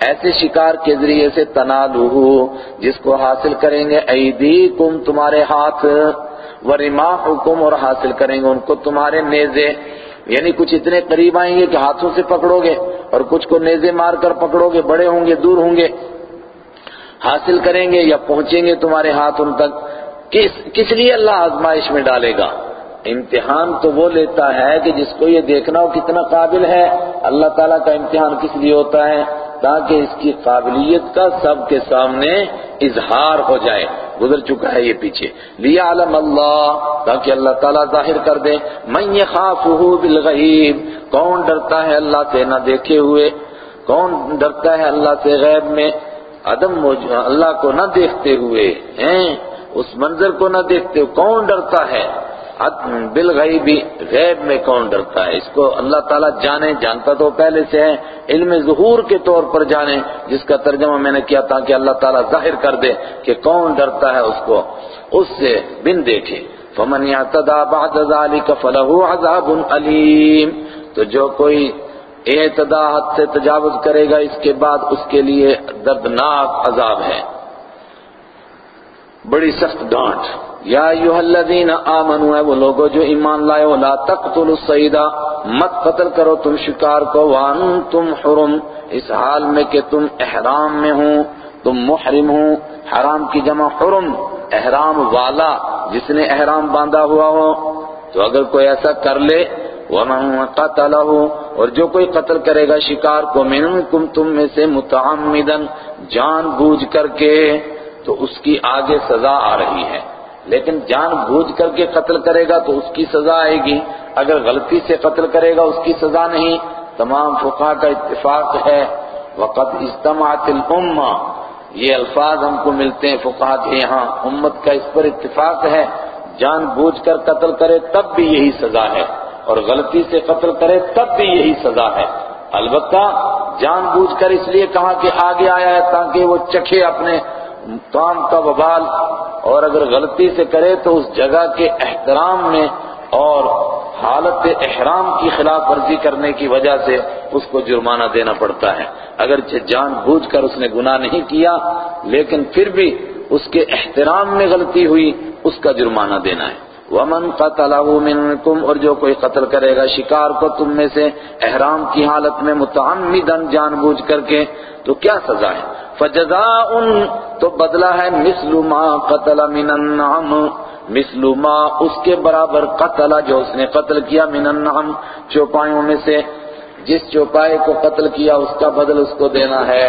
ایسے شکار کے ذریعے سے تنالوہ جس کو حاصل کریں گے، ایدیکم تمہارے ہاتھ، ورماحکم اور حاصل کریں گے ان کو تمہارے نیزے۔ یعنی کچھ اتنے قریب آئیں گے کہ ہاتھوں سے پکڑو گے اور کچھ کو نیزے مار کر پکڑو گے، بڑے ہوں گے، دور ہوں گے۔ حاصل کریں گے یا پہنچیں گے تمہارے ہاتھ ان تک۔ کس کس لیے اللہ آزمائش میں ڈالے گا؟ امتحان تو وہ لیتا ہے کہ جس کو یہ دیکھنا ہو کتنا قابل ہے۔ اللہ تعالیٰ کا امتحان کس لیے ہوتا ہے؟ تاکہ اس کی قابلیت کا سب کے سامنے اظہار ہو جائے۔ گزر چکا ہے یہ پیچھے۔ لیا علم اللہ تاکہ اللہ تعالیٰ ظاہر کر دے۔ من یخافہ بالغیب کون ڈرتا ہے اللہ سے نہ دیکھے ہوئے؟ کون ڈرتا ہے اللہ سے غیب میں؟ عدم اللہ کو نہ دیکھتے ہوئے، ہیں؟ اس منظر کو نہ دیکھتے ہوئے کون ڈرتا ہے؟ بالغیبی غیب میں کون ڈرتا ہے؟ اس کو اللہ تعالیٰ جانے، جانتا تو پہلے سے ہے، علم ظہور کے طور پر جانے، جس کا ترجمہ میں نے کیا تھا کہ اللہ تعالیٰ ظاہر کر دے کہ کون ڈرتا ہے اس کو۔ اس سے بن دیکھے۔ فمن اعتدى بعد ذلك فله عذاب علیم تو جو کوئی اعتدا حد سے تجاوز کرے گا، اس کے بعد اس کے لیے دردناک عذاب ہے۔ بڑی سخت ڈانٹ۔ یا ایوہ الذین آمنوا ہے وہ لوگوں جو ایمان لائے ہو، لا تقتلوا السیدہ مت قتل کرو، تم شکار کو، وانتم حرم، اس حال میں کہ تم احرام میں ہوں تم محرم ہوں حرام کی جمع حرم، احرام والا، جس نے احرام باندھا ہوا ہو، تو اگر کوئی ایسا کر لے، وَمَنْ قَتَلَهُ اور جو کوئی قتل کرے گا شکار کو مِنْكُمْ تم میں سے متعمدن جان بوجھ کر کے، تو اس کی آگے سزا آ رہی ہے۔ لیکن جان بوجھ کر کے قتل کرے گا تو اس کی سزا آئے گی۔ اگر غلطی سے قتل کرے گا اس کی سزا نہیں۔ تمام فقہ کا اتفاق ہے۔ وقت اجتماعت الامہ۔ یہ الفاظ ہم کو ملتے ہیں فقہ کے یہاں۔ امت کا اس پر اتفاق ہے۔ جان بوجھ کر قتل کرے تب بھی یہی سزا ہے۔ اور غلطی سے قتل کرے تب بھی یہی سزا ہے۔ البتہ جان بوجھ کر اس لیے کہا کہ آگے آیا ہے تاکہ وہ چکھے اپنے کام کا وبال اور اگر غلطی سے کرے تو اس جگہ کے احترام میں اور حالت احرام کی خلاف ورزی کرنے کی وجہ سے اس کو جرمانہ دینا پڑتا ہے۔ اگرچہ جان بوجھ کر اس نے گناہ نہیں کیا، لیکن پھر بھی اس کے احترام میں غلطی ہوئی، اس کا جرمانہ دینا ہے۔ ومن قتله منکم اور جو کوئی قتل کرے گا، شکار کو تم میں سے احرام کی حالت میں متعمدن جان بوجھ کر کے تو کیا سزا ہے؟ فجزاء تو بدلہ ہے، مثل ما قتل من النعم، مثل ما اس کے برابر قتل جو اس نے قتل کیا من النعم، چوپایوں میں سے جس چوپائے کو قتل کیا اس کا بدل اس کو دینا ہے۔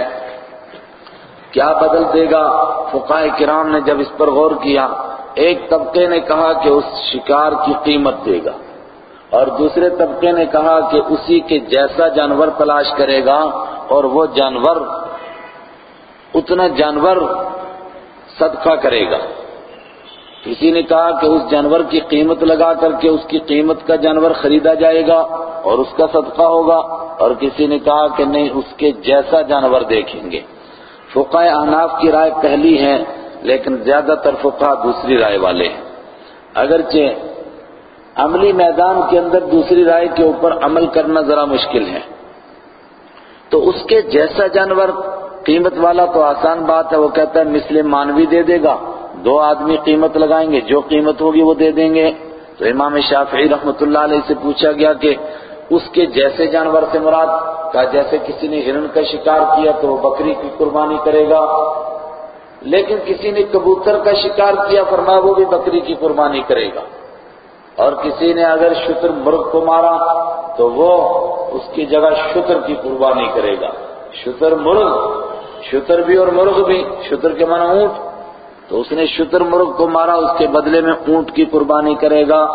کیا بدل دے گا؟ فقہ کرام نے جب اس پر غور کیا ایک طبقے نے کہا کہ اس شکار کی قیمت دے گا اور دوسرے طبقے نے کہا کہ اسی کے جیسا جانور تلاش کرے گا اور وہ جانور، اتنا جانور صدقہ کرے گا۔ کسی نے کہا کہ اس جانور کی قیمت لگا کر کے اس کی قیمت کا جانور خریدا جائے گا اور اس کا صدقہ ہوگا اور کسی نے کہا کہ نہیں، اس کے جیسا جانور دیکھیں گے۔ فقہ احناف کی رائے پہلی ہے لیکن زیادہ تر فقہ دوسری رائے والے ہیں۔ اگرچہ عملی میدان کے اندر دوسری رائے کے اوپر عمل کرنا ذرا مشکل ہے۔ تو اس کے جیسا جانور قیمت والا تو آسان بات ہے، وہ کہتا ہے مثل مانوی دے دے گا، دو آدمی قیمت لگائیں گے، جو قیمت ہوگی وہ دے دیں گے۔ تو امام شافعی رحمۃ اللہ علیہ سے پوچھا گیا کہ اس کے جیسے جانور سے مراد، کہا جیسے کسی نے ہرن کا شکار کیا تو وہ بکری کی قربانی کرے گا۔ لیکن کسی نے کبوتر کا شکار کیا فرما وہ بھی بکری کی قربانی کرے گا۔ اور کسی نے اگر شتر مرغ کو مارا تو وہ اس کی جگہ شتر کی قربانی کرے گا۔ شتر مرغ، شتر بھی اور مرغ بھی، شتر کے معنی اونٹ۔ تو اس نے شتر مرغ کو مارا، اس کے بدلے میں اونٹ کی قربانی کرے گا۔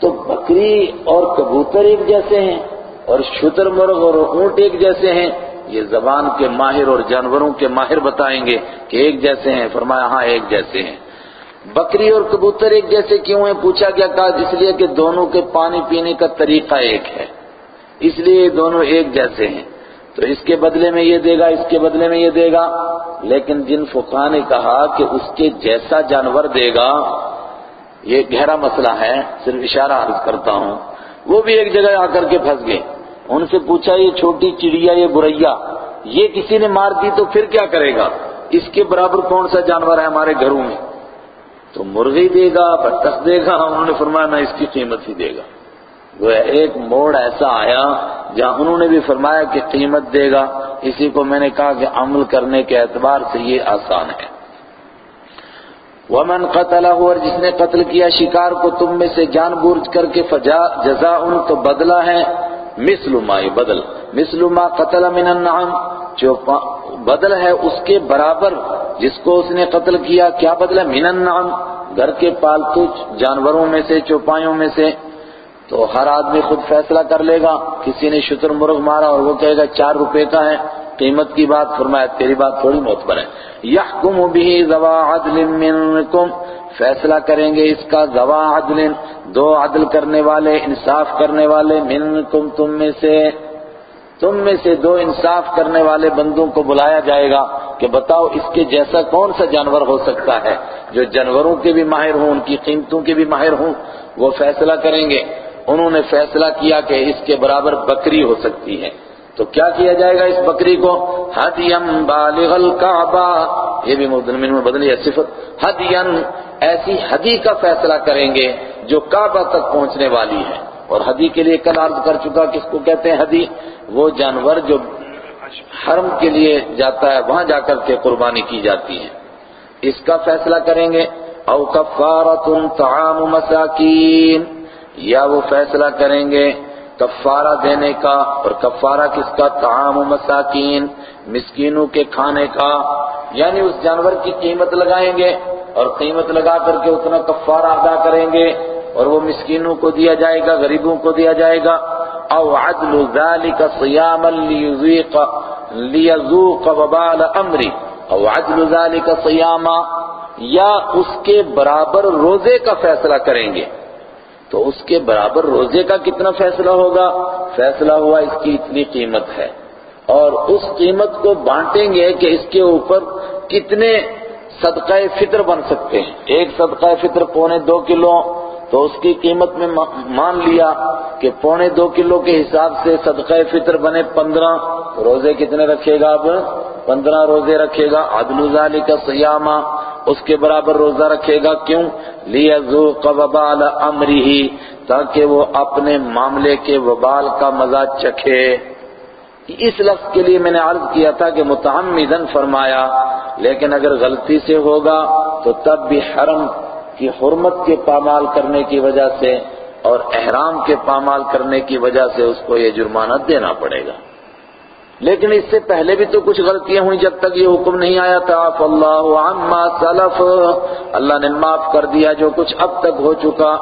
تو بکری اور کبوتر ایک جیسے ہیں اور شتر مرغ اور اونٹ ایک جیسے ہیں۔ یہ زبان کے ماہر اور جانوروں کے ماہر بتائیں گے کہ ایک جیسے ہیں۔ فرمایا ہاں ایک جیسے ہیں۔ بکری اور کبوتر ایک جیسے کیوں ہیں؟ پوچھا کیا کہا، اس لیے کہ دونوں کے پانی پینے کا طریقہ ایک ہے۔ اس لیے یہ دونوں ایک جیسے ہیں۔ تو اس کے بدلے میں یہ دے گا، اس کے بدلے میں یہ دے گا۔ لیکن جن فقہ نے کہا کہ اس کے جیسا جانور دے گا، یہ گہرا مسئلہ ہے۔ صرف اشارہ عرض کرتا ہوں۔ وہ بھی ایک جگہ آ کر کے پھنس گئے۔ ان سے پوچھا، یہ چھوٹی چڑیا، یہ گریا یہ کسی نے مار دی تو پھر کیا کرے گا؟ اس کے برابر کون سا جانور ہے ہمارے گھروں میں؟ تو مرغی دے گا، بطخ دے گا، انہوں نے فرمایا، نہ، اس کی قیمت ہی دے گا۔ وہ ایک موڑ ایسا آیا جہاں انہوں نے بھی فرمایا کہ قیمت دے گا۔ اسی کو میں نے کہا کہ عمل کرنے کے اعتبار سے یہ آسان ہے۔ ومن قتل اور جس نے قتل کیا، شکار کو تم میں سے جان بوجھ کر کے فجا جزا ان تو بدلہ ہے۔ مثل ما یہ بدل مثل ما قتل من النعم، جو بدل ہے اس کے برابر، جس کو اس نے قتل کیا کیا بدل ہے؟ من النعم، گھر کے پالتو جانوروں میں سے، چوپایوں میں سے۔ تو ہر آدمی خود فیصلہ کر لے گا، کسی نے شتر مرغ مارا اور وہ کہے گا چار روپے کا ہے، قیمت کی بات، فرمایا تیری بات تھوڑی معتبر ہے۔ یحکم به ذوا عدل منکم فیصلہ کریں گے اس کا ذوا عدل، دو عدل کرنے والے، انصاف کرنے والے، منکم، تم میں سے، تم میں سے دو انصاف کرنے والے بندوں کو بلایا جائے گا کہ بتاؤ اس کے جیسا کون سا جانور ہو سکتا ہے۔ جو جانوروں کے بھی ماہر ہوں، ان کی قیمتوں کے بھی ماہر ہوں، وہ فیصلہ کریں گے۔ انہوں نے فیصلہ کیا کہ اس کے برابر بکری ہو سکتی ہے۔ تو کیا کیا جائے گا اس بکری کو؟ ہدیم بالغ الکعبہ۔ یہ بھی مدنمین میں بدلی ہے صفت۔ ہدیم ایسی حدی کا فیصلہ کریں گے جو کعبہ تک پہنچنے والی ہے۔ اور حدی کے لیے کل عرض کر چکا، کس کو کہتے ہیں حدی وہ جانور جو حرم کے لیے جاتا ہے، وہاں جا کر کے قربانی کی جاتی ہے۔ اس کا فیصلہ کریں گے۔ او کفارت طعام مساکین۔ یا وہ فیصلہ کریں گے کفارہ دینے کا اور کفارہ کس کا؟ طعام مساکین، مسکینوں کے کھانے کا۔ یعنی اس جانور کی قیمت لگائیں گے اور قیمت لگا کر کے اتنا کفارہ ادا کریں گے اور وہ مسکینوں کو دیا جائے گا، غریبوں کو دیا جائے گا۔ او عدل ذلك صياما ليذيق ليذوق وبال امری او عدل ذلك صياما یا اس کے برابر روزے کا فیصلہ کریں گے۔ تو اس کے برابر روزے کا کتنا فیصلہ ہوگا؟ فیصلہ ہوا اس کی اتنی قیمت ہے۔ اور اس قیمت کو بانٹیں گے کہ اس کے اوپر کتنے صدقہ فطر بن سکتے ہیں۔ ایک صدقہ فطر پونے دو کلو، تو اس کی قیمت میں مان لیا کہ پونے دو کلو کے حساب سے صدقہ فطر بنے پندرہ، روزے کتنے رکھے گا اب؟ پندرہ روزے رکھے گا، عدل ذالی کا سیامہ اس کے برابر روزہ رکھے گا، کیوں؟ لِيَذُوقَ وَبَالَ أَمْرِهِ تاکہ وہ اپنے معاملے کے وبال کا مزہ چکھے۔ اس لفظ کے لیے میں نے عرض کیا تھا کہ متعمدن فرمایا، لیکن اگر غلطی سے ہوگا تو تب بھی حرم کی حرمت کے پامال کرنے کی وجہ سے اور احرام کے پامال کرنے کی وجہ سے اس کو یہ جرمانہ دینا پڑے گا۔ لیکن اس سے پہلے بھی تو کچھ غلطیاں ہوئی جب تک یہ حکم نہیں آیا تھا۔ اللہ عما سلف۔ اللہ نے معاف کر دیا جو کچھ اب تک ہو چکا۔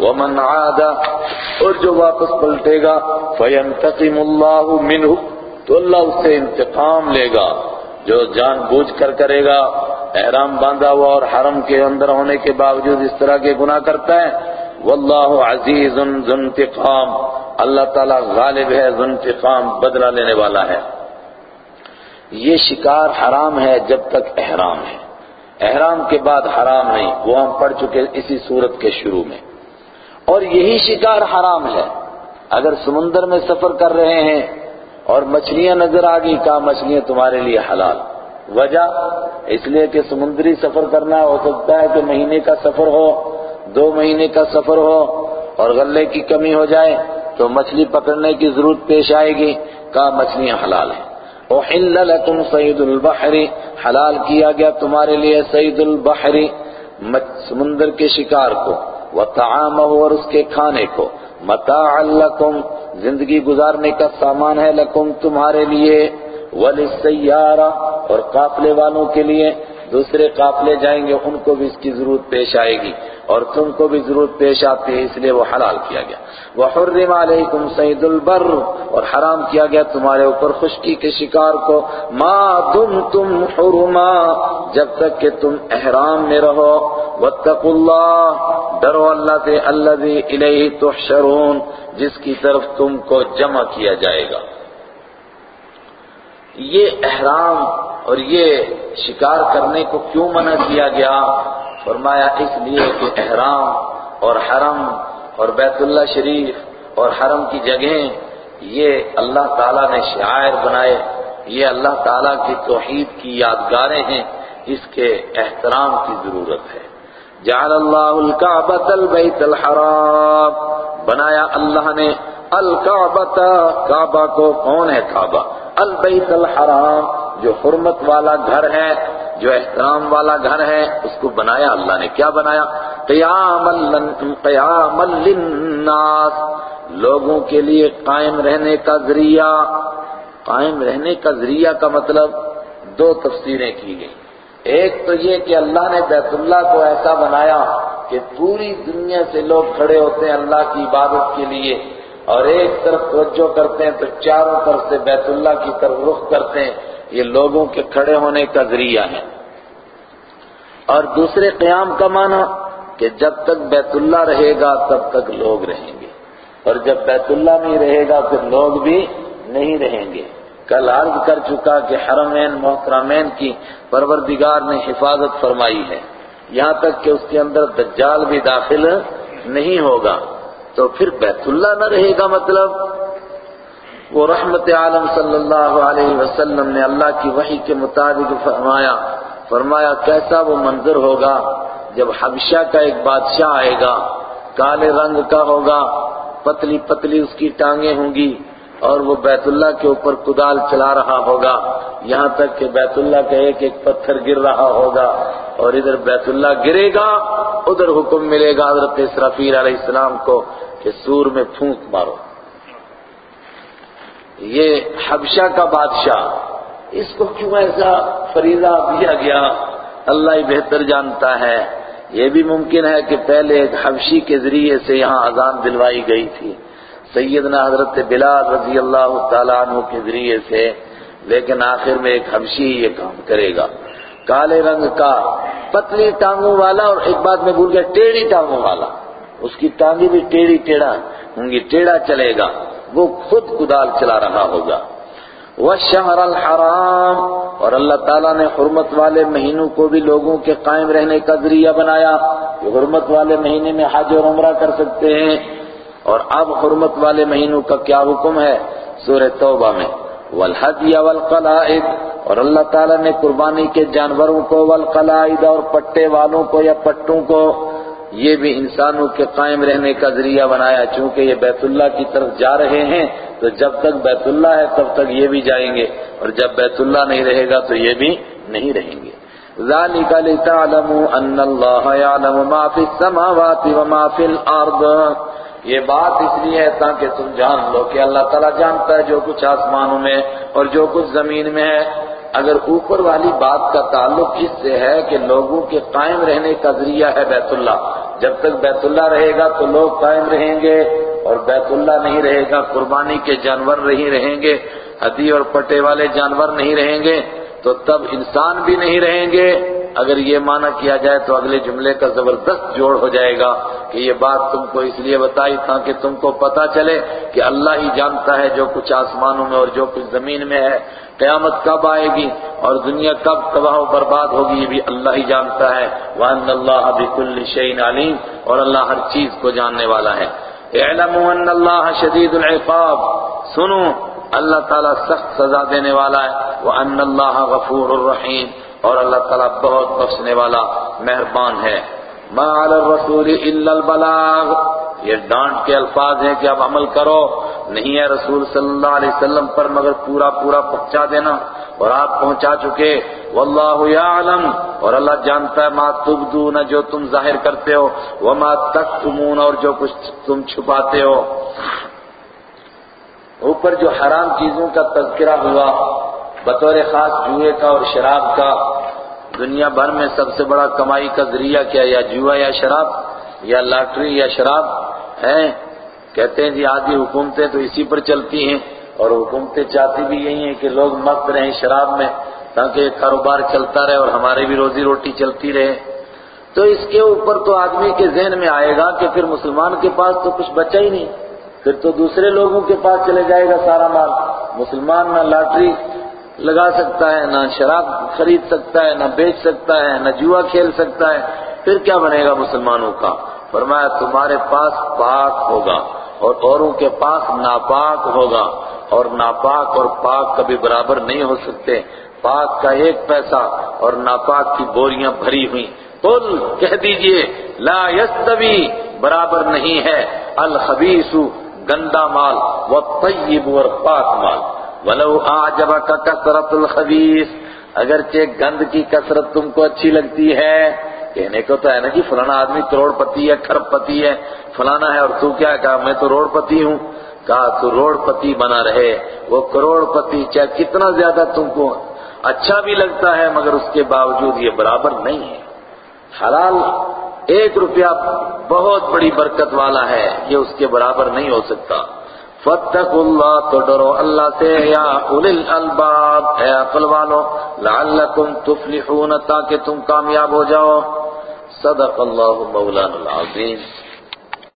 ومن عاد، اور جو واپس پلٹے گا فینتقم اللہ منہ تو اللہ اس سے انتقام لے گا۔ جو جان بوجھ کر کرے گا، احرام باندھا ہوا اور حرم کے اندر ہونے کے باوجود اس طرح کے گناہ کرتا ہے۔ واللہ عزیز ذو انتقام۔ اللہ تعالیٰ غالب ہے ذنتقام بدلہ لینے والا ہے۔ یہ شکار حرام ہے جب تک احرام ہے۔ احرام کے بعد حرام نہیں، وہ ہم پڑھ چکے اسی صورت کے شروع میں۔ اور یہی شکار حرام ہے۔ اگر سمندر میں سفر کر رہے ہیں اور مچھلیاں نظر آ گئی کہا مچھلیاں تمہارے لیے حلال؟ وجہ؟ اس لیے کہ سمندری سفر کرنا ہو سکتا ہے کہ مہینے کا سفر ہو، دو مہینے کا سفر ہو اور غلے کی کمی ہو جائے۔ تو مچھلی پکڑنے کی ضرورت پیش آئے گی۔ کہا مچھلیاں حلال ہیں۔ احل لکم سید البحر۔ حلال کیا گیا تمہارے لیے سید البحر۔ سمندر کے شکار کو۔ وطعامہ اور اس کے کھانے کو۔ متاعا لکم زندگی گزارنے کا سامان ہے لکم تمہارے لیے۔ وللسیارہ اور قافلے والوں کے لیے۔ دوسرے قافلے جائیں گے، ان کو بھی اس کی ضرورت پیش آئے گی۔ اور تم کو بھی ضرورت پیش آتی ہے، اس لیے وہ حلال کیا گیا۔ وحرم علیکم سید البر، اور حرام کیا گیا تمہارے اوپر خشکی کے شکار کو۔ ما دم تم حرما، جب تک کہ تم احرام میں رہو۔ واتقوا اللہ، ڈرو اللہ سے، الذی الیہ تحشرون، جس کی طرف تم کو جمع کیا جائے گا۔ یہ احرام اور یہ شکار کرنے کو کیوں منع کیا گیا؟ فرمایا اس لیے کہ احرام اور حرم اور بیت اللہ شریف اور حرم کی جگہیں یہ اللہ تعالیٰ نے شاعر بنائے، یہ اللہ تعالیٰ کی توحید کی یادگاریں ہیں، اس کے احترام کی ضرورت ہے۔ جعل اللہ الکعبۃ البیت الحرام، بنایا اللہ نے الکعبۃ، کعبہ کو کون ہے کعبہ؟ البیت الحرام، جو حرمت والا گھر ہے۔ جو احترام والا گھر ہے، اس کو بنایا، اللہ نے کیا بنایا؟ قیام قیام للناس۔ لوگوں کے لیے قائم رہنے کا ذریعہ۔ قائم رہنے کا ذریعہ کا مطلب دو تفسیریں کی گئی ایک تو یہ کہ اللہ نے بیت اللہ کو ایسا بنایا کہ پوری دنیا سے لوگ کھڑے ہوتے ہیں اللہ کی عبادت کے لیے اور ایک طرف توجہ کرتے ہیں تو چاروں طرف سے بیت اللہ کی طرف رخ کرتے ہیں۔ یہ لوگوں کے کھڑے ہونے کا ذریعہ ہے۔ اور دوسرے قیام کا معنی کہ جب تک بیت اللہ رہے گا تب تک لوگ رہیں گے۔ اور جب بیت اللہ نہیں رہے گا پھر لوگ بھی نہیں رہیں گے۔ کل عرض کر چکا کہ حرمین، محترمین کی پروردگار نے حفاظت فرمائی ہے۔ یہاں تک کہ اس کے اندر دجال بھی داخل نہیں ہوگا۔ تو پھر بیت اللہ نہ رہے گا مطلب؟ وہ رحمت عالم صلی اللہ علیہ وسلم نے اللہ کی وحی کے مطابق فرمایا فرمایا، کیسا وہ منظر ہوگا جب حبشہ کا ایک بادشاہ آئے گا، کالے رنگ کا ہوگا، پتلی پتلی اس کی ٹانگیں ہوں گی اور وہ بیت اللہ کے اوپر کدال چلا رہا ہوگا۔ یہاں تک کہ بیت اللہ کا ایک ایک پتھر گر رہا ہوگا اور ادھر بیت اللہ گرے گا، ادھر حکم ملے گا حضرت اسرافیل علیہ السلام کو کہ سور میں پھونک مارو۔ یہ حبشہ کا بادشاہ، اس کو کیوں ایسا فریضہ دیا گیا؟ اللہ ہی بہتر جانتا ہے۔ یہ بھی ممکن ہے کہ پہلے ایک حبشی کے ذریعے سے یہاں اذان دلوائی گئی تھی۔ سیدنا حضرت بلال رضی اللہ تعالیٰ عنہ کے ذریعے سے۔ لیکن آخر میں ایک حبشی یہ کام کرے گا۔ کالے رنگ کا پتلی ٹانگوں والا اور ایک بات میں بھول گیا، ٹیڑھی ٹانگوں والا۔ اس کی ٹانگیں بھی ٹیڑھی ٹیڑھا ہوں گی ٹیڑھا چلے گا۔ وہ خود کدال چلا رہا ہوگا۔ وَالشَّهْرَ الْحَرَامِ اور اللہ تعالیٰ نے حرمت والے مہینوں کو بھی لوگوں کے قائم رہنے کا ذریعہ بنایا کہ حرمت والے مہینے میں حج اور عمرہ کر سکتے ہیں۔ اور اب حرمت والے مہینوں کا کیا حکم ہے؟ سورہ توبہ میں۔ والحدی والقلائد اور اللہ تعالیٰ نے قربانی کے جانوروں کو، والقلائد اور پٹے والوں کو یا پٹوں کو یہ بھی انسانوں کے قائم رہنے کا ذریعہ بنایا، چونکہ یہ بیت اللہ کی طرف جا رہے ہیں، تو جب تک بیت اللہ ہے، تب تک یہ بھی جائیں گے۔ اور جب بیت اللہ نہیں رہے گا، تو یہ بھی نہیں رہیں گے۔ ذَلِكَ لِتَعْلَمُوا أَنَّ اللَّهَ يَعْلَمُ مَا فِي السَّمَاوَاتِ وَمَا فِي الْأَرْضِ یہ بات اس لیے ہے تاکہ تم جان لو کہ اللہ تعالیٰ جانتا ہے جو کچھ آسمانوں میں اور جو کچھ زمین میں ہے۔ اگر اوپر والی بات کا تعلق اس سے ہے کہ لوگوں کے قائم رہنے کا ذریعہ ہے بیت اللہ۔ جب تک بیت اللہ رہے گا تو لوگ قائم رہیں گے اور بیت اللہ نہیں رہے گا، قربانی کے جانور نہیں رہیں گے ہدی اور پٹے والے جانور نہیں رہیں گے، تو تب انسان بھی نہیں رہیں گے۔ اگر یہ معنی کیا جائے تو اگلے جملے کا زبردست جوڑ ہو جائے گا کہ یہ بات تم کو اس لیے بتائی تھا کہ تم کو پتا چلے کہ اللہ ہی جانتا ہے جو کچھ آسمانوں میں اور جو کچھ زمین میں ہے۔ قیامت کب آئے گی اور دنیا کب تباہ و برباد ہوگی یہ بھی اللہ ہی جانتا ہے۔ وَأَنَّ اللَّهَ بِكُلِّ شَيْءٍ عَلِيمٌ اور اللہ ہر چیز کو جاننے والا ہے۔ اعلموا ان اللہ شدید العقاب۔ سنو، اللہ تعالیٰ سخت سزا دینے والا ہے۔ وَأَنَّ اللَّهَ غَفُورٌ الرحیم اور اللہ تعالیٰ بہت بخشنے والا مہربان ہے۔ ما علی الرسول الا البلاغ۔ یہ ڈانٹ کے الفاظ ہیں کہ اب عمل کرو۔ نہیں ہے رسول صلی اللہ علیہ وسلم پر مگر پورا پورا پہنچا دینا۔ اور آپ پہنچا چکے۔ واللہ یعلم۔ اور اللہ جانتا ہے، ما تبدون، جو تم ظاہر کرتے ہو۔ وما تکتمون اور جو کچھ تم چھپاتے ہو۔ اوپر جو حرام چیزوں کا تذکرہ ہوا، بطور خاص جوئے کا اور شراب کا، دنیا بھر میں سب سے بڑا کمائی کا ذریعہ کیا، یا جوا یا شراب؟ یا لاٹری یا شراب ہے کہتے ہیں جی آدھی حکومتیں تو اسی پر چلتی ہیں اور حکومتیں چاہتی بھی یہی ہیں کہ لوگ مست رہیں شراب میں تاکہ کاروبار چلتا رہے اور ہمارے بھی روزی روٹی چلتی رہے۔ تو اس کے اوپر تو آدمی کے ذہن میں آئے گا کہ پھر مسلمان کے پاس تو کچھ بچا ہی نہیں۔ پھر تو دوسرے لوگوں کے پاس چلے جائے گا سارا مال۔ مسلمان نہ لاٹری لگا سکتا ہے، نہ شراب خرید سکتا ہے، نہ بیچ سکتا ہے، نہ جوا کھیل سکتا ہے۔ پھر کیا بنے گا مسلمانوں کا؟ فرمایا تمہارے پاس پاک ہوگا اور اوروں کے پاس ناپاک ہوگا اور ناپاک اور پاک کبھی برابر نہیں ہو سکتے۔ پاک کا ایک پیسہ اور ناپاک کی بوریاں بھری ہوئی قل کہہ دیجیے، لا یستوی، برابر نہیں ہے۔ الخبیث گندا مال، والطیب اور پاک مال۔ ولو آجبک کثرت الخبیث، اگرچہ گند کی کثرت تم کو اچھی لگتی ہے۔ کہنے کو تو ہے نا جی فلانا آدمی کروڑ پتی ہے، کھرب پتی ہے، فلانا ہے اور تو کیا کہا، میں تو روڑ پتی ہوں۔ کہا، تو روڑ پتی بنا رہے۔ وہ کروڑ پتی چاہے کتنا زیادہ تم کو اچھا بھی لگتا ہے، مگر اس کے باوجود یہ برابر نہیں ہے۔ حلال ایک روپیہ بہت بڑی برکت والا ہے، یہ اس کے برابر نہیں ہو سکتا۔ فَاتَّقُوا اللَّهَ، تو ڈرو اللہ سے۔ یا اُلِ الْأَلْبَابِ، اے عقل والو، لَعَلَّكُمْ تُفْلِحُونَ، تاکہ تم کامیاب ہو جاؤ۔ صدق الله مولانا العظيم.